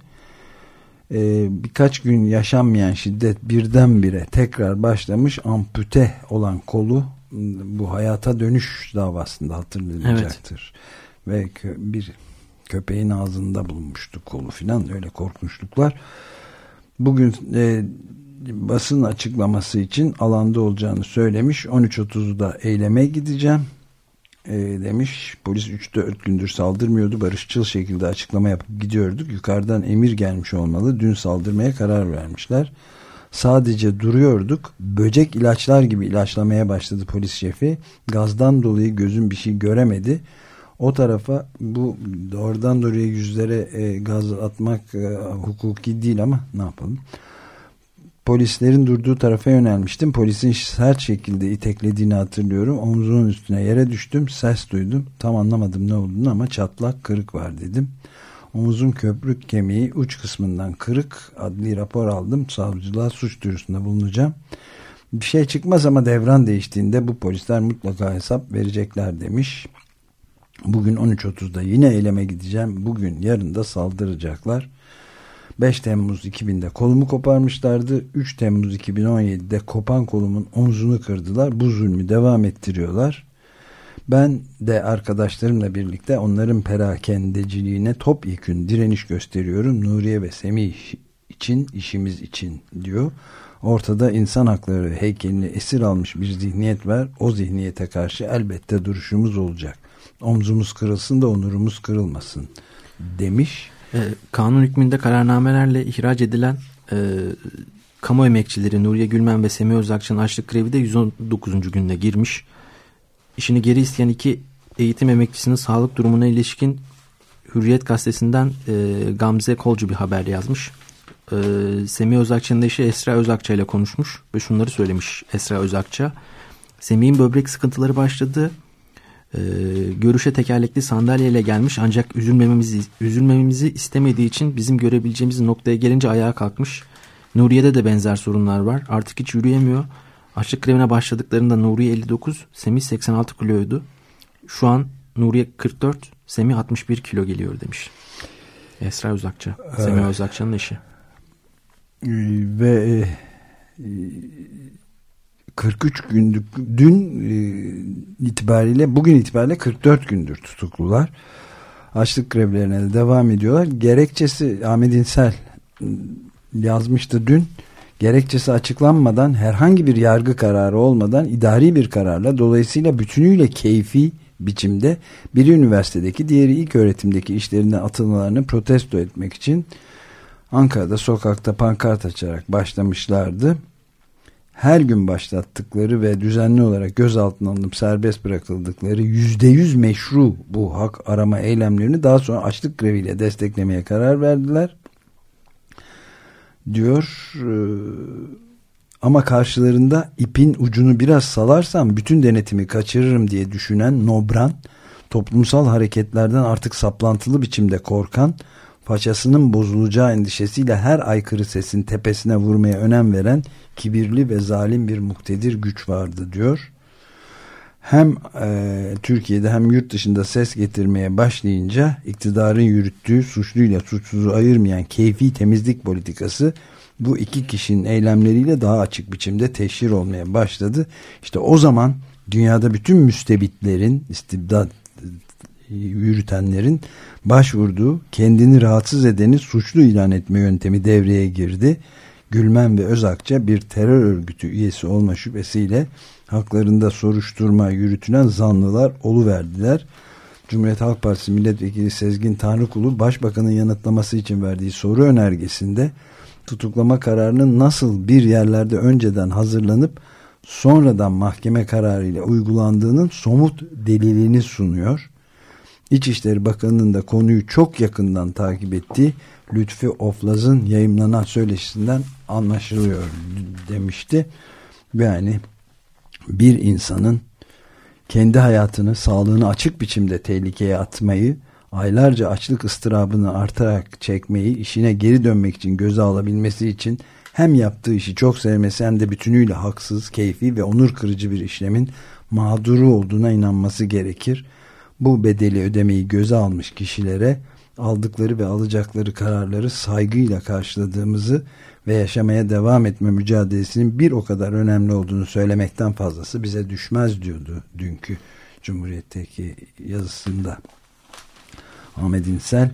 E, birkaç gün yaşanmayan şiddet birdenbire tekrar başlamış ampute olan kolu bu hayata dönüş davasında hatırlanacaktır. Ve kö- bir köpeğin ağzında bulunmuştu kolu filan öyle korkunçluklar. Bugün e, basın açıklaması için alanda olacağını söylemiş. 13.30'da eyleme gideceğim e, demiş. Polis 3-4 gündür saldırmıyordu. Barışçıl şekilde açıklama yapıp gidiyorduk. Yukarıdan emir gelmiş olmalı. Dün saldırmaya karar vermişler. Sadece duruyorduk. Böcek ilaçlar gibi ilaçlamaya başladı polis şefi. Gazdan dolayı gözüm bir şey göremedi. O tarafa bu doğrudan doğruya yüzlere e, gaz atmak e, hukuki değil ama ne yapalım. Polislerin durduğu tarafa yönelmiştim. Polisin sert şekilde iteklediğini hatırlıyorum. Omzumun üstüne yere düştüm. Ses duydum. Tam anlamadım ne olduğunu ama çatlak kırık var dedim. Omuzun köprük kemiği uç kısmından kırık adli rapor aldım. Savcılığa suç duyurusunda bulunacağım. Bir şey çıkmaz ama devran değiştiğinde bu polisler mutlaka hesap verecekler demiş. Bugün 13.30'da yine eyleme gideceğim. Bugün yarın da saldıracaklar. 5 Temmuz 2000'de kolumu koparmışlardı. 3 Temmuz 2017'de kopan kolumun omzunu kırdılar. Bu zulmü devam ettiriyorlar. Ben de arkadaşlarımla birlikte onların perakendeciliğine topyekün direniş gösteriyorum. Nuriye ve Semih için, işimiz için diyor. Ortada insan hakları heykelini esir almış bir zihniyet var. O zihniyete karşı elbette duruşumuz olacak. Omzumuz kırılsın da onurumuz kırılmasın demiş. E, kanun hükmünde kararnamelerle ihraç edilen e, kamu emekçileri Nuriye Gülmen ve Semih Özakçı'nın açlık grevi de 119. gününe girmiş. İşini geri isteyen iki eğitim emekçisinin sağlık durumuna ilişkin Hürriyet gazetesinden e, Gamze Kolcu bir haber yazmış. E, Semih Özakçı'nın eşi Esra Özakça ile konuşmuş ve şunları söylemiş Esra Özakça. Semih'in böbrek sıkıntıları başladı. E, görüşe tekerlekli sandalyeyle gelmiş ancak üzülmememizi, üzülmememizi istemediği için bizim görebileceğimiz noktaya gelince ayağa kalkmış. Nuriye'de de benzer sorunlar var. Artık hiç yürüyemiyor. Açlık grevine başladıklarında Nuriye 59, Semih 86 kiloydu. Şu an Nuriye 44, Semih 61 kilo geliyor demiş. Esra Uzakça, Semih Evet. Uzakçı'nın eşi. Ee, ve e, 43 günlük dün e, itibariyle bugün itibariyle 44 gündür tutuklular. Açlık grevlerine de devam ediyorlar. Gerekçesi Ahmet İnsel yazmıştı dün. Gerekçesi açıklanmadan herhangi bir yargı kararı olmadan idari bir kararla dolayısıyla bütünüyle keyfi biçimde biri üniversitedeki diğeri ilk öğretimdeki işlerinden atılmalarını protesto etmek için Ankara'da sokakta pankart açarak başlamışlardı. Her gün başlattıkları ve düzenli olarak gözaltına alınıp serbest bırakıldıkları yüzde yüz meşru bu hak arama eylemlerini daha sonra açlık greviyle desteklemeye karar verdiler. Diyor e, ama karşılarında ipin ucunu biraz salarsam bütün denetimi kaçırırım diye düşünen Nobran toplumsal hareketlerden artık saplantılı biçimde korkan façasının bozulacağı endişesiyle her aykırı sesin tepesine vurmaya önem veren kibirli ve zalim bir muktedir güç vardı diyor. Hem e, Türkiye'de hem yurt dışında ses getirmeye başlayınca iktidarın yürüttüğü suçluyla suçsuzu ayırmayan keyfi temizlik politikası bu iki kişinin eylemleriyle daha açık biçimde teşhir olmaya başladı. İşte o zaman dünyada bütün müstebitlerin istibdat yürütenlerin başvurduğu kendini rahatsız edeni suçlu ilan etme yöntemi devreye girdi. Gülmen ve Özakça bir terör örgütü üyesi olma şüphesiyle haklarında soruşturma yürütülen zanlılar oluverdiler. Cumhuriyet Halk Partisi Milletvekili Sezgin Tanrıkulu Başbakanın yanıtlaması için verdiği soru önergesinde tutuklama kararının nasıl bir yerlerde önceden hazırlanıp sonradan mahkeme kararıyla uygulandığının somut delilini sunuyor. İçişleri Bakanı'nın da konuyu çok yakından takip ettiği Lütfi Oflaz'ın yayımlanan söyleşisinden anlaşılıyor demişti. Yani bir insanın kendi hayatını, sağlığını açık biçimde tehlikeye atmayı, aylarca açlık ıstırabını artarak çekmeyi, işine geri dönmek için göze alabilmesi için hem yaptığı işi çok sevmesi hem de bütünüyle haksız, keyfi ve onur kırıcı bir işlemin mağduru olduğuna inanması gerekir. Bu bedeli ödemeyi göze almış kişilere aldıkları ve alacakları kararları saygıyla karşıladığımızı ve yaşamaya devam etme mücadelesinin bir o kadar önemli olduğunu söylemekten fazlası bize düşmez diyordu dünkü Cumhuriyet'teki yazısında. Ahmet İnsel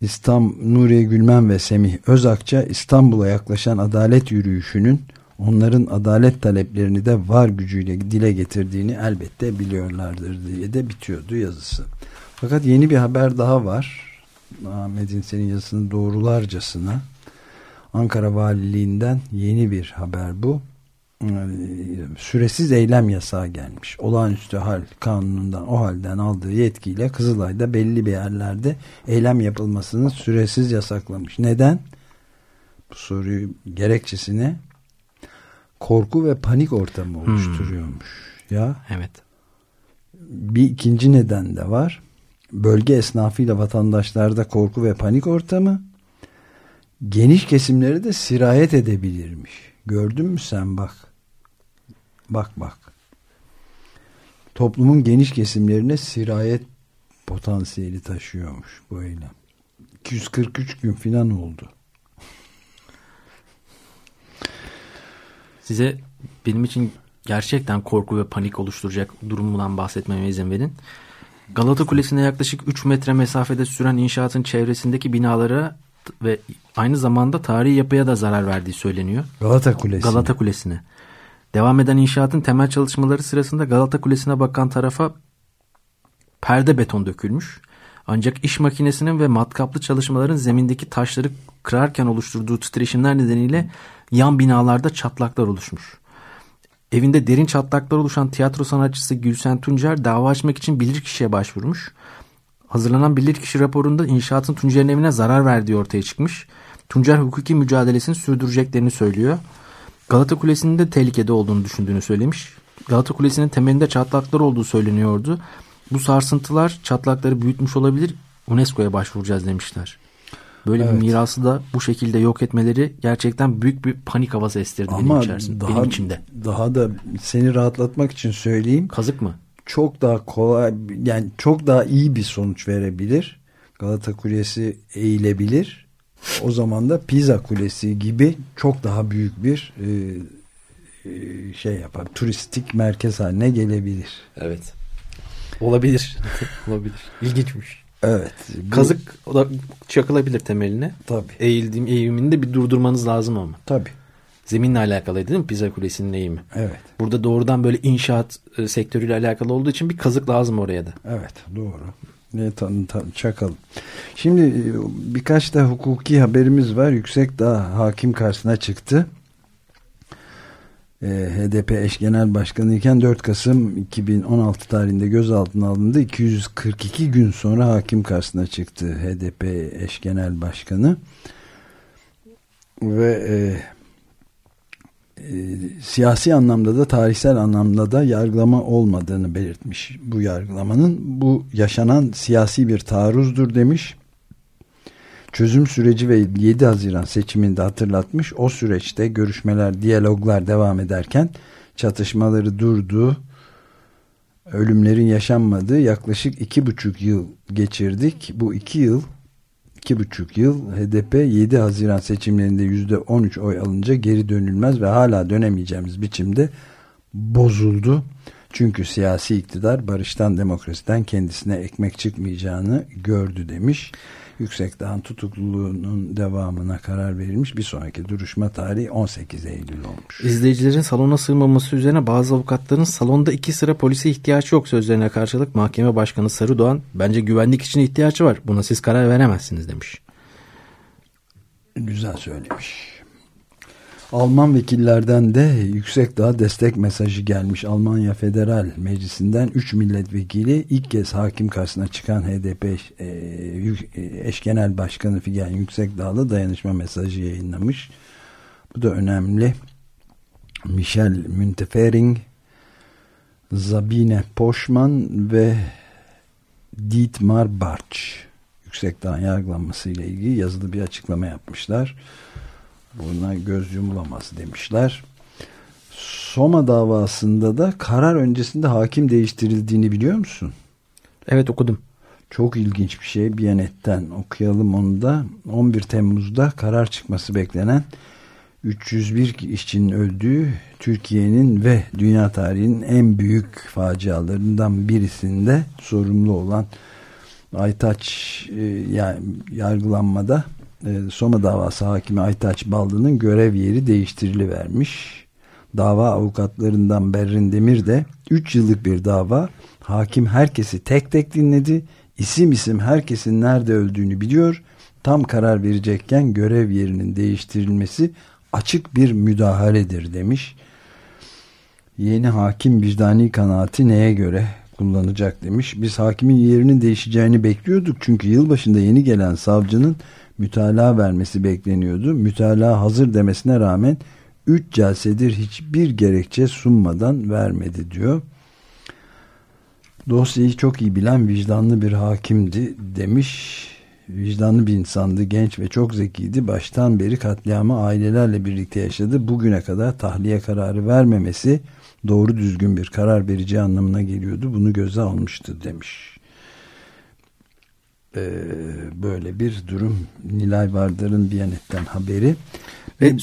İstanbul, Nuriye Gülmen ve Semih Özakça İstanbul'a yaklaşan adalet yürüyüşünün onların adalet taleplerini de var gücüyle dile getirdiğini elbette biliyorlardır diye de bitiyordu yazısı. Fakat yeni bir haber daha var. Ahmet İnsel'in yazısını doğrularcasına Ankara Valiliğinden yeni bir haber bu. Süresiz eylem yasağı gelmiş. Olağanüstü hal kanunundan o halden aldığı yetkiyle Kızılay'da belli bir yerlerde eylem yapılmasını süresiz yasaklamış. Neden? Bu soruyu gerekçesine korku ve panik ortamı oluşturuyormuş. Ya. Evet. Bir ikinci neden de var. bölge esnafıyla vatandaşlarda korku ve panik ortamı geniş kesimleri de sirayet edebilirmiş. Gördün mü sen bak. Bak bak. Toplumun geniş kesimlerine sirayet potansiyeli taşıyormuş bu eylem. 243 gün filan oldu. Size benim için gerçekten korku ve panik oluşturacak durumundan bahsetmeme izin verin. Galata Kulesi'ne yaklaşık 3 metre mesafede süren inşaatın çevresindeki binalara ve aynı zamanda tarihi yapıya da zarar verdiği söyleniyor. Galata Kulesi. Galata Kulesi'ne. Devam eden inşaatın temel çalışmaları sırasında Galata Kulesi'ne bakan tarafa perde beton dökülmüş. Ancak iş makinesinin ve matkaplı çalışmaların zemindeki taşları kırarken oluşturduğu titreşimler nedeniyle yan binalarda çatlaklar oluşmuş. Evinde derin çatlaklar oluşan tiyatro sanatçısı Gülsen Tuncer dava açmak için bilirkişiye başvurmuş. Hazırlanan bilirkişi raporunda inşaatın Tuncer'in evine zarar verdiği ortaya çıkmış. Tuncer hukuki mücadelesini sürdüreceklerini söylüyor. Galata Kulesi'nin de tehlikede olduğunu düşündüğünü söylemiş. Galata Kulesi'nin temelinde çatlaklar olduğu söyleniyordu. Bu sarsıntılar çatlakları büyütmüş olabilir. UNESCO'ya başvuracağız demişler. Böyle Evet. bir mirası da bu şekilde yok etmeleri gerçekten büyük bir panik havası estirdi benim Ama içerisinde, daha, benim içimde. daha da seni rahatlatmak için söyleyeyim. Kazık mı? Çok daha kolay yani çok daha iyi bir sonuç verebilir. Galata Kulesi eğilebilir. O zaman da Pisa Kulesi gibi çok daha büyük bir e, e, şey yapar. Turistik merkez haline gelebilir. Evet. Olabilir. Olabilir. İlginçmiş. Evet. Bu- Kazık o da çakılabilir temeline. Tabii. Eğildiğim eğimini de bir durdurmanız lazım ama. Tabii. Zeminle alakalıydı değil mi Pisa Kulesi'nin eğimi? Evet. Burada doğrudan böyle inşaat e, sektörüyle alakalı olduğu için bir kazık lazım oraya da. Evet doğru. Ne tan tan- çakalım. Şimdi e, birkaç da hukuki haberimiz var. Yüksek Dağ hakim karşısına çıktı. E, HDP eş genel başkanı iken 4 Kasım 2016 tarihinde gözaltına alındı. 242 gün sonra hakim karşısına çıktı HDP eş genel başkanı. Ve e, e, siyasi anlamda da tarihsel anlamda da yargılama olmadığını belirtmiş bu yargılamanın. Bu yaşanan siyasi bir taarruzdur demiş. Çözüm süreci ve 7 Haziran seçiminde hatırlatmış. O süreçte görüşmeler, diyaloglar devam ederken çatışmaları durdu. Ölümlerin yaşanmadığı yaklaşık iki buçuk yıl geçirdik. Bu iki yıl iki buçuk yıl HDP 7 Haziran seçimlerinde yüzde 13 oy alınca geri dönülmez ve hala dönemeyeceğimiz biçimde bozuldu. Çünkü siyasi iktidar barıştan demokrasiden kendisine ekmek çıkmayacağını gördü demiş. Yüksekdağ'ın tutukluluğunun devamına karar verilmiş. Bir sonraki duruşma tarihi 18 Eylül olmuş. İzleyicilerin salona sığmaması üzerine bazı avukatların salonda iki sıra polise ihtiyaç yok sözlerine karşılık mahkeme başkanı Sarıdoğan bence güvenlik için ihtiyacı var. Buna siz karar veremezsiniz demiş. Güzel söylemiş. Alman vekillerden de yüksek daha destek mesajı gelmiş. Almanya Federal Meclisi'nden 3 milletvekili ilk kez hakim karşısına çıkan HDP e, e, eş genel başkanı Figen Yüksekdağ'la dayanışma mesajı yayınlamış. Bu da önemli. Michel Müntefering, Sabine Poschmann ve Dietmar Bartsch Yüksekdağ'ın yargılanmasıyla ilgili yazılı bir açıklama yapmışlar. Buna göz yumulamaz demişler. Soma davasında da karar öncesinde hakim değiştirildiğini biliyor musun? Evet okudum. Çok ilginç bir şey. Biyanet'ten okuyalım onu da. 11 Temmuz'da karar çıkması beklenen 301 işçinin öldüğü Türkiye'nin ve dünya tarihinin en büyük facialarından birisinde sorumlu olan Aytaç e, yani yargılanmada e, Soma davası hakimi Aytaç Ballı'nın görev yeri değiştirilivermiş. Dava avukatlarından Berrin Demir de 3 yıllık bir dava. Hakim herkesi tek tek dinledi. İsim isim herkesin nerede öldüğünü biliyor. Tam karar verecekken görev yerinin değiştirilmesi açık bir müdahaledir demiş. Yeni hakim vicdani kanaati neye göre kullanacak demiş. Biz hakimin yerinin değişeceğini bekliyorduk. Çünkü yılbaşında yeni gelen savcının mütalaa vermesi bekleniyordu. Mütalaa hazır demesine rağmen 3 celsedir hiçbir gerekçe sunmadan vermedi diyor. Dosyayı çok iyi bilen vicdanlı bir hakimdi demiş. Vicdanlı bir insandı, genç ve çok zekiydi. Baştan beri katliamı ailelerle birlikte yaşadı. Bugüne kadar tahliye kararı vermemesi doğru düzgün bir karar vereceği anlamına geliyordu. Bunu göze almıştı demiş. Ee, böyle bir durum. Nilay Vardar'ın Biyanet'ten haberi. Ve Hı,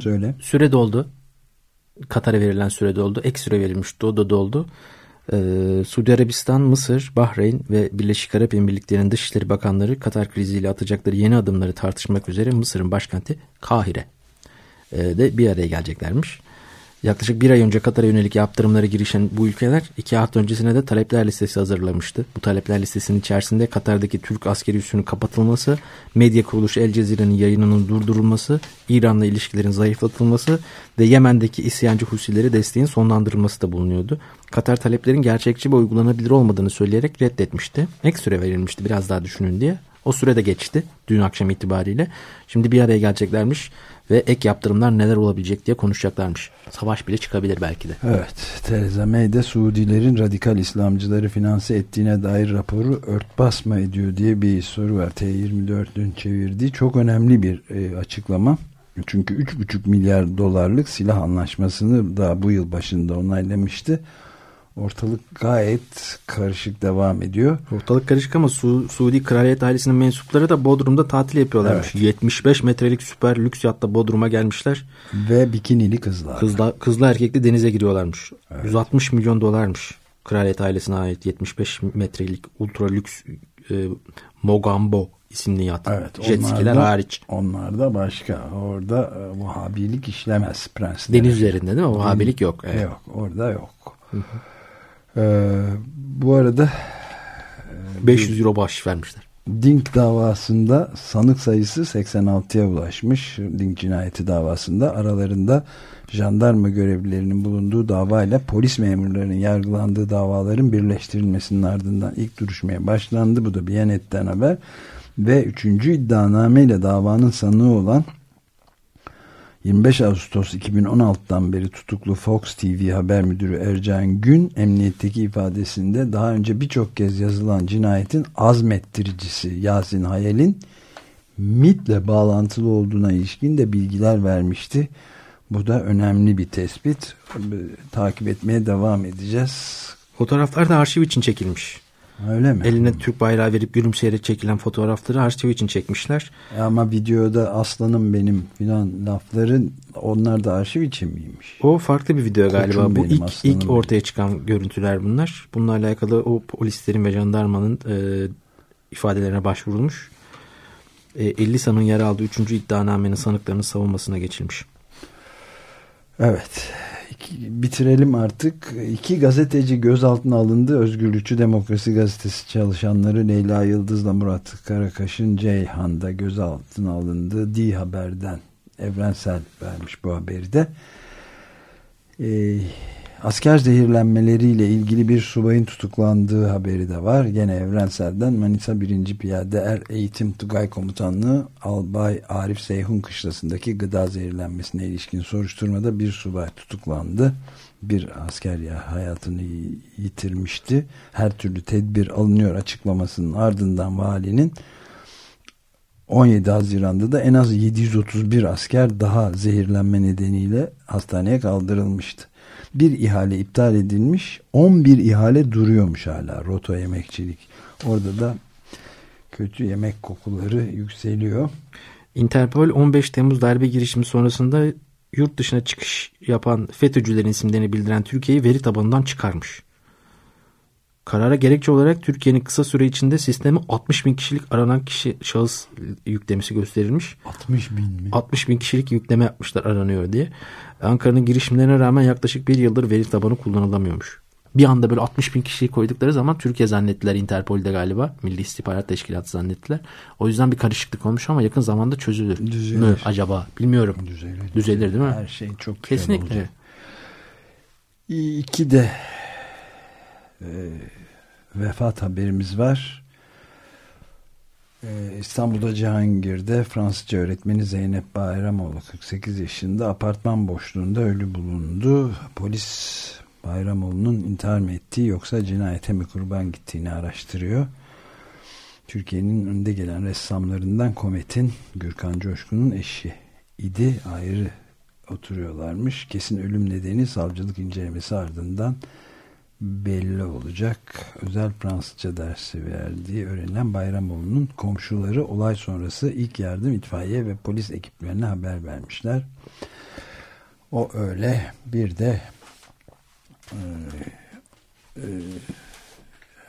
söyle. Süre doldu. Katar'a verilen süre doldu. Ek süre verilmişti. O da doldu. Ee, Suudi Arabistan, Mısır, Bahreyn ve Birleşik Arap Emirlikleri'nin Dışişleri Bakanları Katar kriziyle atacakları yeni adımları tartışmak üzere Mısır'ın başkenti Kahire e, de bir araya geleceklermiş. Yaklaşık bir ay önce Katar'a yönelik yaptırımlara girişen bu ülkeler iki hafta öncesine de talepler listesi hazırlamıştı. Bu talepler listesinin içerisinde Katar'daki Türk askeri üssünün kapatılması, medya kuruluşu El Cezire'nin yayınının durdurulması, İran'la ilişkilerin zayıflatılması ve Yemen'deki isyancı Husileri desteğin sonlandırılması da bulunuyordu. Katar taleplerin gerçekçi ve uygulanabilir olmadığını söyleyerek reddetmişti. Ek süre verilmişti biraz daha düşünün diye. O süre de geçti dün akşam itibariyle. Şimdi bir araya geleceklermiş ve ek yaptırımlar neler olabilecek diye konuşacaklarmış. Savaş bile çıkabilir belki de. Evet, Theresa May de Suudilerin radikal İslamcıları finanse ettiğine dair raporu örtbas mı ediyor diye bir soru var. T24'ün çevirdiği çok önemli bir e, açıklama. Çünkü 3,5 milyar dolarlık silah anlaşmasını daha bu yıl başında onaylamıştı. Ortalık gayet karışık devam ediyor. Ortalık karışık ama Su Suudi kraliyet ailesinin mensupları da Bodrum'da tatil yapıyorlarmış. Evet. 75 metrelik süper lüks yatta Bodrum'a gelmişler. Ve bikinili kızlar. Kızla, kızla erkekli denize giriyorlarmış. 160 milyon dolarmış. Kraliyet ailesine ait 75 metrelik ultra lüks e, Mogambo isimli yat. Evet, Jet skiler hariç. Onlar da başka. Orada e, Vahabilik işlemez prens. Deniz üzerinde değil mi? Vahabilik yok. Evet. Yok, orada yok. Ee, bu arada 500 euro bahşiş vermişler. Dink davasında sanık sayısı 86'ya ulaşmış. Dink cinayeti davasında aralarında jandarma görevlilerinin bulunduğu davayla polis memurlarının yargılandığı davaların birleştirilmesinin ardından ilk duruşmaya başlandı. Bu da Biyanet'ten haber. Ve üçüncü iddianameyle davanın sanığı olan 25 Ağustos 2016'dan beri tutuklu Fox TV haber müdürü Ercan Gün emniyetteki ifadesinde daha önce birçok kez yazılan cinayetin azmettiricisi Yasin Hayal'in MIT'le bağlantılı olduğuna ilişkin de bilgiler vermişti. Bu da önemli bir tespit. Takip etmeye devam edeceğiz. Fotoğraflar da arşiv için çekilmiş. Öyle mi? Eline Türk bayrağı verip gülümseyerek çekilen fotoğrafları arşiv için çekmişler. Ama videoda aslanım benim filan lafları onlar da arşiv için miymiş? O farklı bir video galiba. Koçum Bu ilk, ilk ortaya çıkan görüntüler bunlar. Bununla alakalı o polislerin ve jandarmanın e, ifadelerine başvurulmuş. E, 50 sanın yer aldığı 3. iddianamenin sanıklarının savunmasına geçilmiş. Evet. Bitirelim artık. İki gazeteci gözaltına alındı. Özgürlükçü Demokrasi Gazetesi çalışanları Leyla Yıldız'la Murat Karakaş'ın Ceyhan'da gözaltına alındı. D Haber'den Evrensel vermiş bu haberi de. Ee, asker zehirlenmeleriyle ilgili bir subayın tutuklandığı haberi de var. Gene Evrensel'den Manisa 1. Piyade Er Eğitim Tugay Komutanlığı Albay Arif Seyhun Kışlası'ndaki gıda zehirlenmesine ilişkin soruşturmada bir subay tutuklandı. Bir asker ya hayatını yitirmişti. Her türlü tedbir alınıyor açıklamasının ardından valinin 17 Haziran'da da en az 731 asker daha zehirlenme nedeniyle hastaneye kaldırılmıştı. Bir ihale iptal edilmiş, 11 ihale duruyormuş hala roto yemekçilik. Orada da kötü yemek kokuları yükseliyor. Interpol 15 Temmuz darbe girişimi sonrasında yurt dışına çıkış yapan FETÖ'cülerin isimlerini bildiren Türkiye'yi veri tabanından çıkarmış. Karara gerekçe olarak Türkiye'nin kısa süre içinde sisteme 60 bin kişilik aranan kişi şahıs yüklemesi gösterilmiş. 60 bin mi? 60 bin kişilik yükleme yapmışlar aranıyor diye. Ankara'nın girişimlerine rağmen yaklaşık bir yıldır veri tabanı kullanılamıyormuş. Bir anda böyle 60 bin kişiyi koydukları zaman Türkiye zannettiler Interpol'de galiba. Milli İstihbarat Teşkilatı zannettiler. O yüzden bir karışıklık olmuş ama yakın zamanda çözülür Düzelir. mü acaba? Bilmiyorum. Düzelir. Düzelir değil mi? Her şey çok güzel Kesinlikle. olacak. İki de e, vefat haberimiz var. E, İstanbul'da Cihangir'de Fransızca öğretmeni Zeynep Bayramoğlu 48 yaşında apartman boşluğunda ölü bulundu. Polis Bayramoğlu'nun intihar mı ettiği yoksa cinayete mi kurban gittiğini araştırıyor. Türkiye'nin önde gelen ressamlarından Komet'in Gürkan Coşkun'un eşi idi. Ayrı oturuyorlarmış. Kesin ölüm nedeni savcılık incelemesi ardından belli olacak. Özel Fransızca dersi verdiği öğrenilen Bayramoğlu'nun komşuları olay sonrası ilk yardım itfaiye ve polis ekiplerine haber vermişler. O öyle bir de e, e,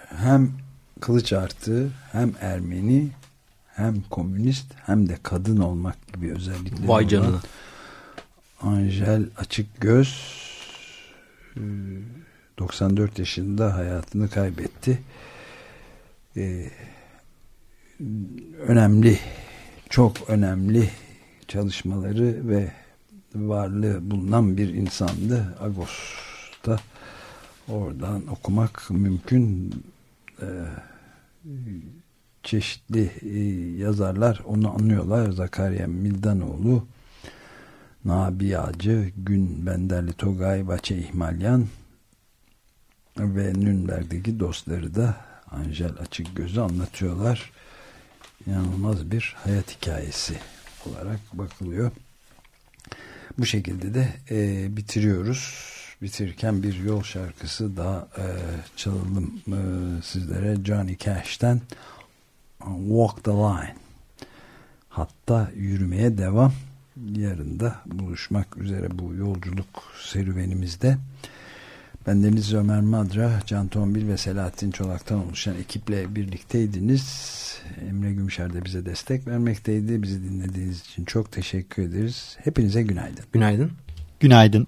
hem kılıç artığı hem Ermeni hem komünist hem de kadın olmak gibi özellikleri Vay canına. Angel Açık Göz e, 94 yaşında hayatını kaybetti. E, önemli çok önemli çalışmaları ve varlığı bulunan bir insandı. Agos'ta oradan okumak mümkün. E, çeşitli e, yazarlar onu anlıyorlar. Zakarya Mildanoğlu, Nabi Ağacı, Gün Benderli Togay, Baçe İhmalyan ve Nürnberg'deki dostları da Angel Açık Gözü anlatıyorlar. İnanılmaz bir hayat hikayesi olarak bakılıyor. Bu şekilde de e, bitiriyoruz. Bitirirken bir yol şarkısı daha e, çalalım e, sizlere. Johnny Cash'ten Walk the Line. Hatta yürümeye devam. Yarın da buluşmak üzere bu yolculuk serüvenimizde. Ben Deniz Ömer Madra, Can Tombil ve Selahattin Çolak'tan oluşan ekiple birlikteydiniz. Emre Gümüşer de bize destek vermekteydi. Bizi dinlediğiniz için çok teşekkür ederiz. Hepinize günaydın. Günaydın. Günaydın.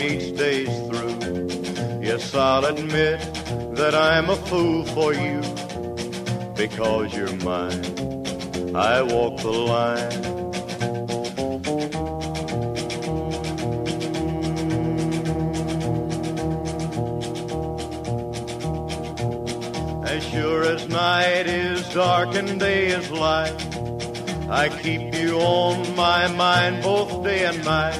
When each day's through. Yes, I'll admit that I'm a fool for you because you're mine. I walk the line. As sure as night is dark and day is light, I keep you on my mind both day and night.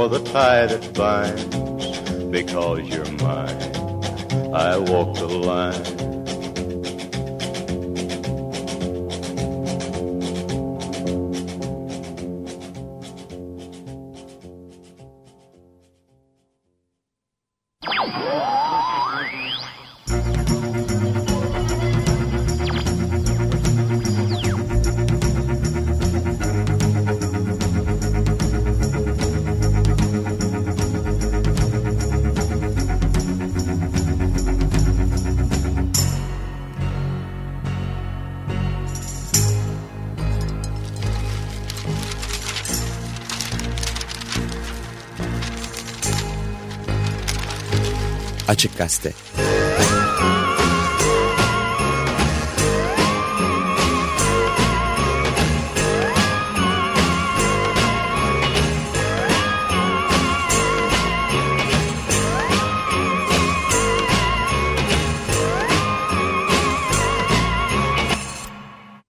For the tie that binds. Because you're mine, I walk the line. Açık Gazete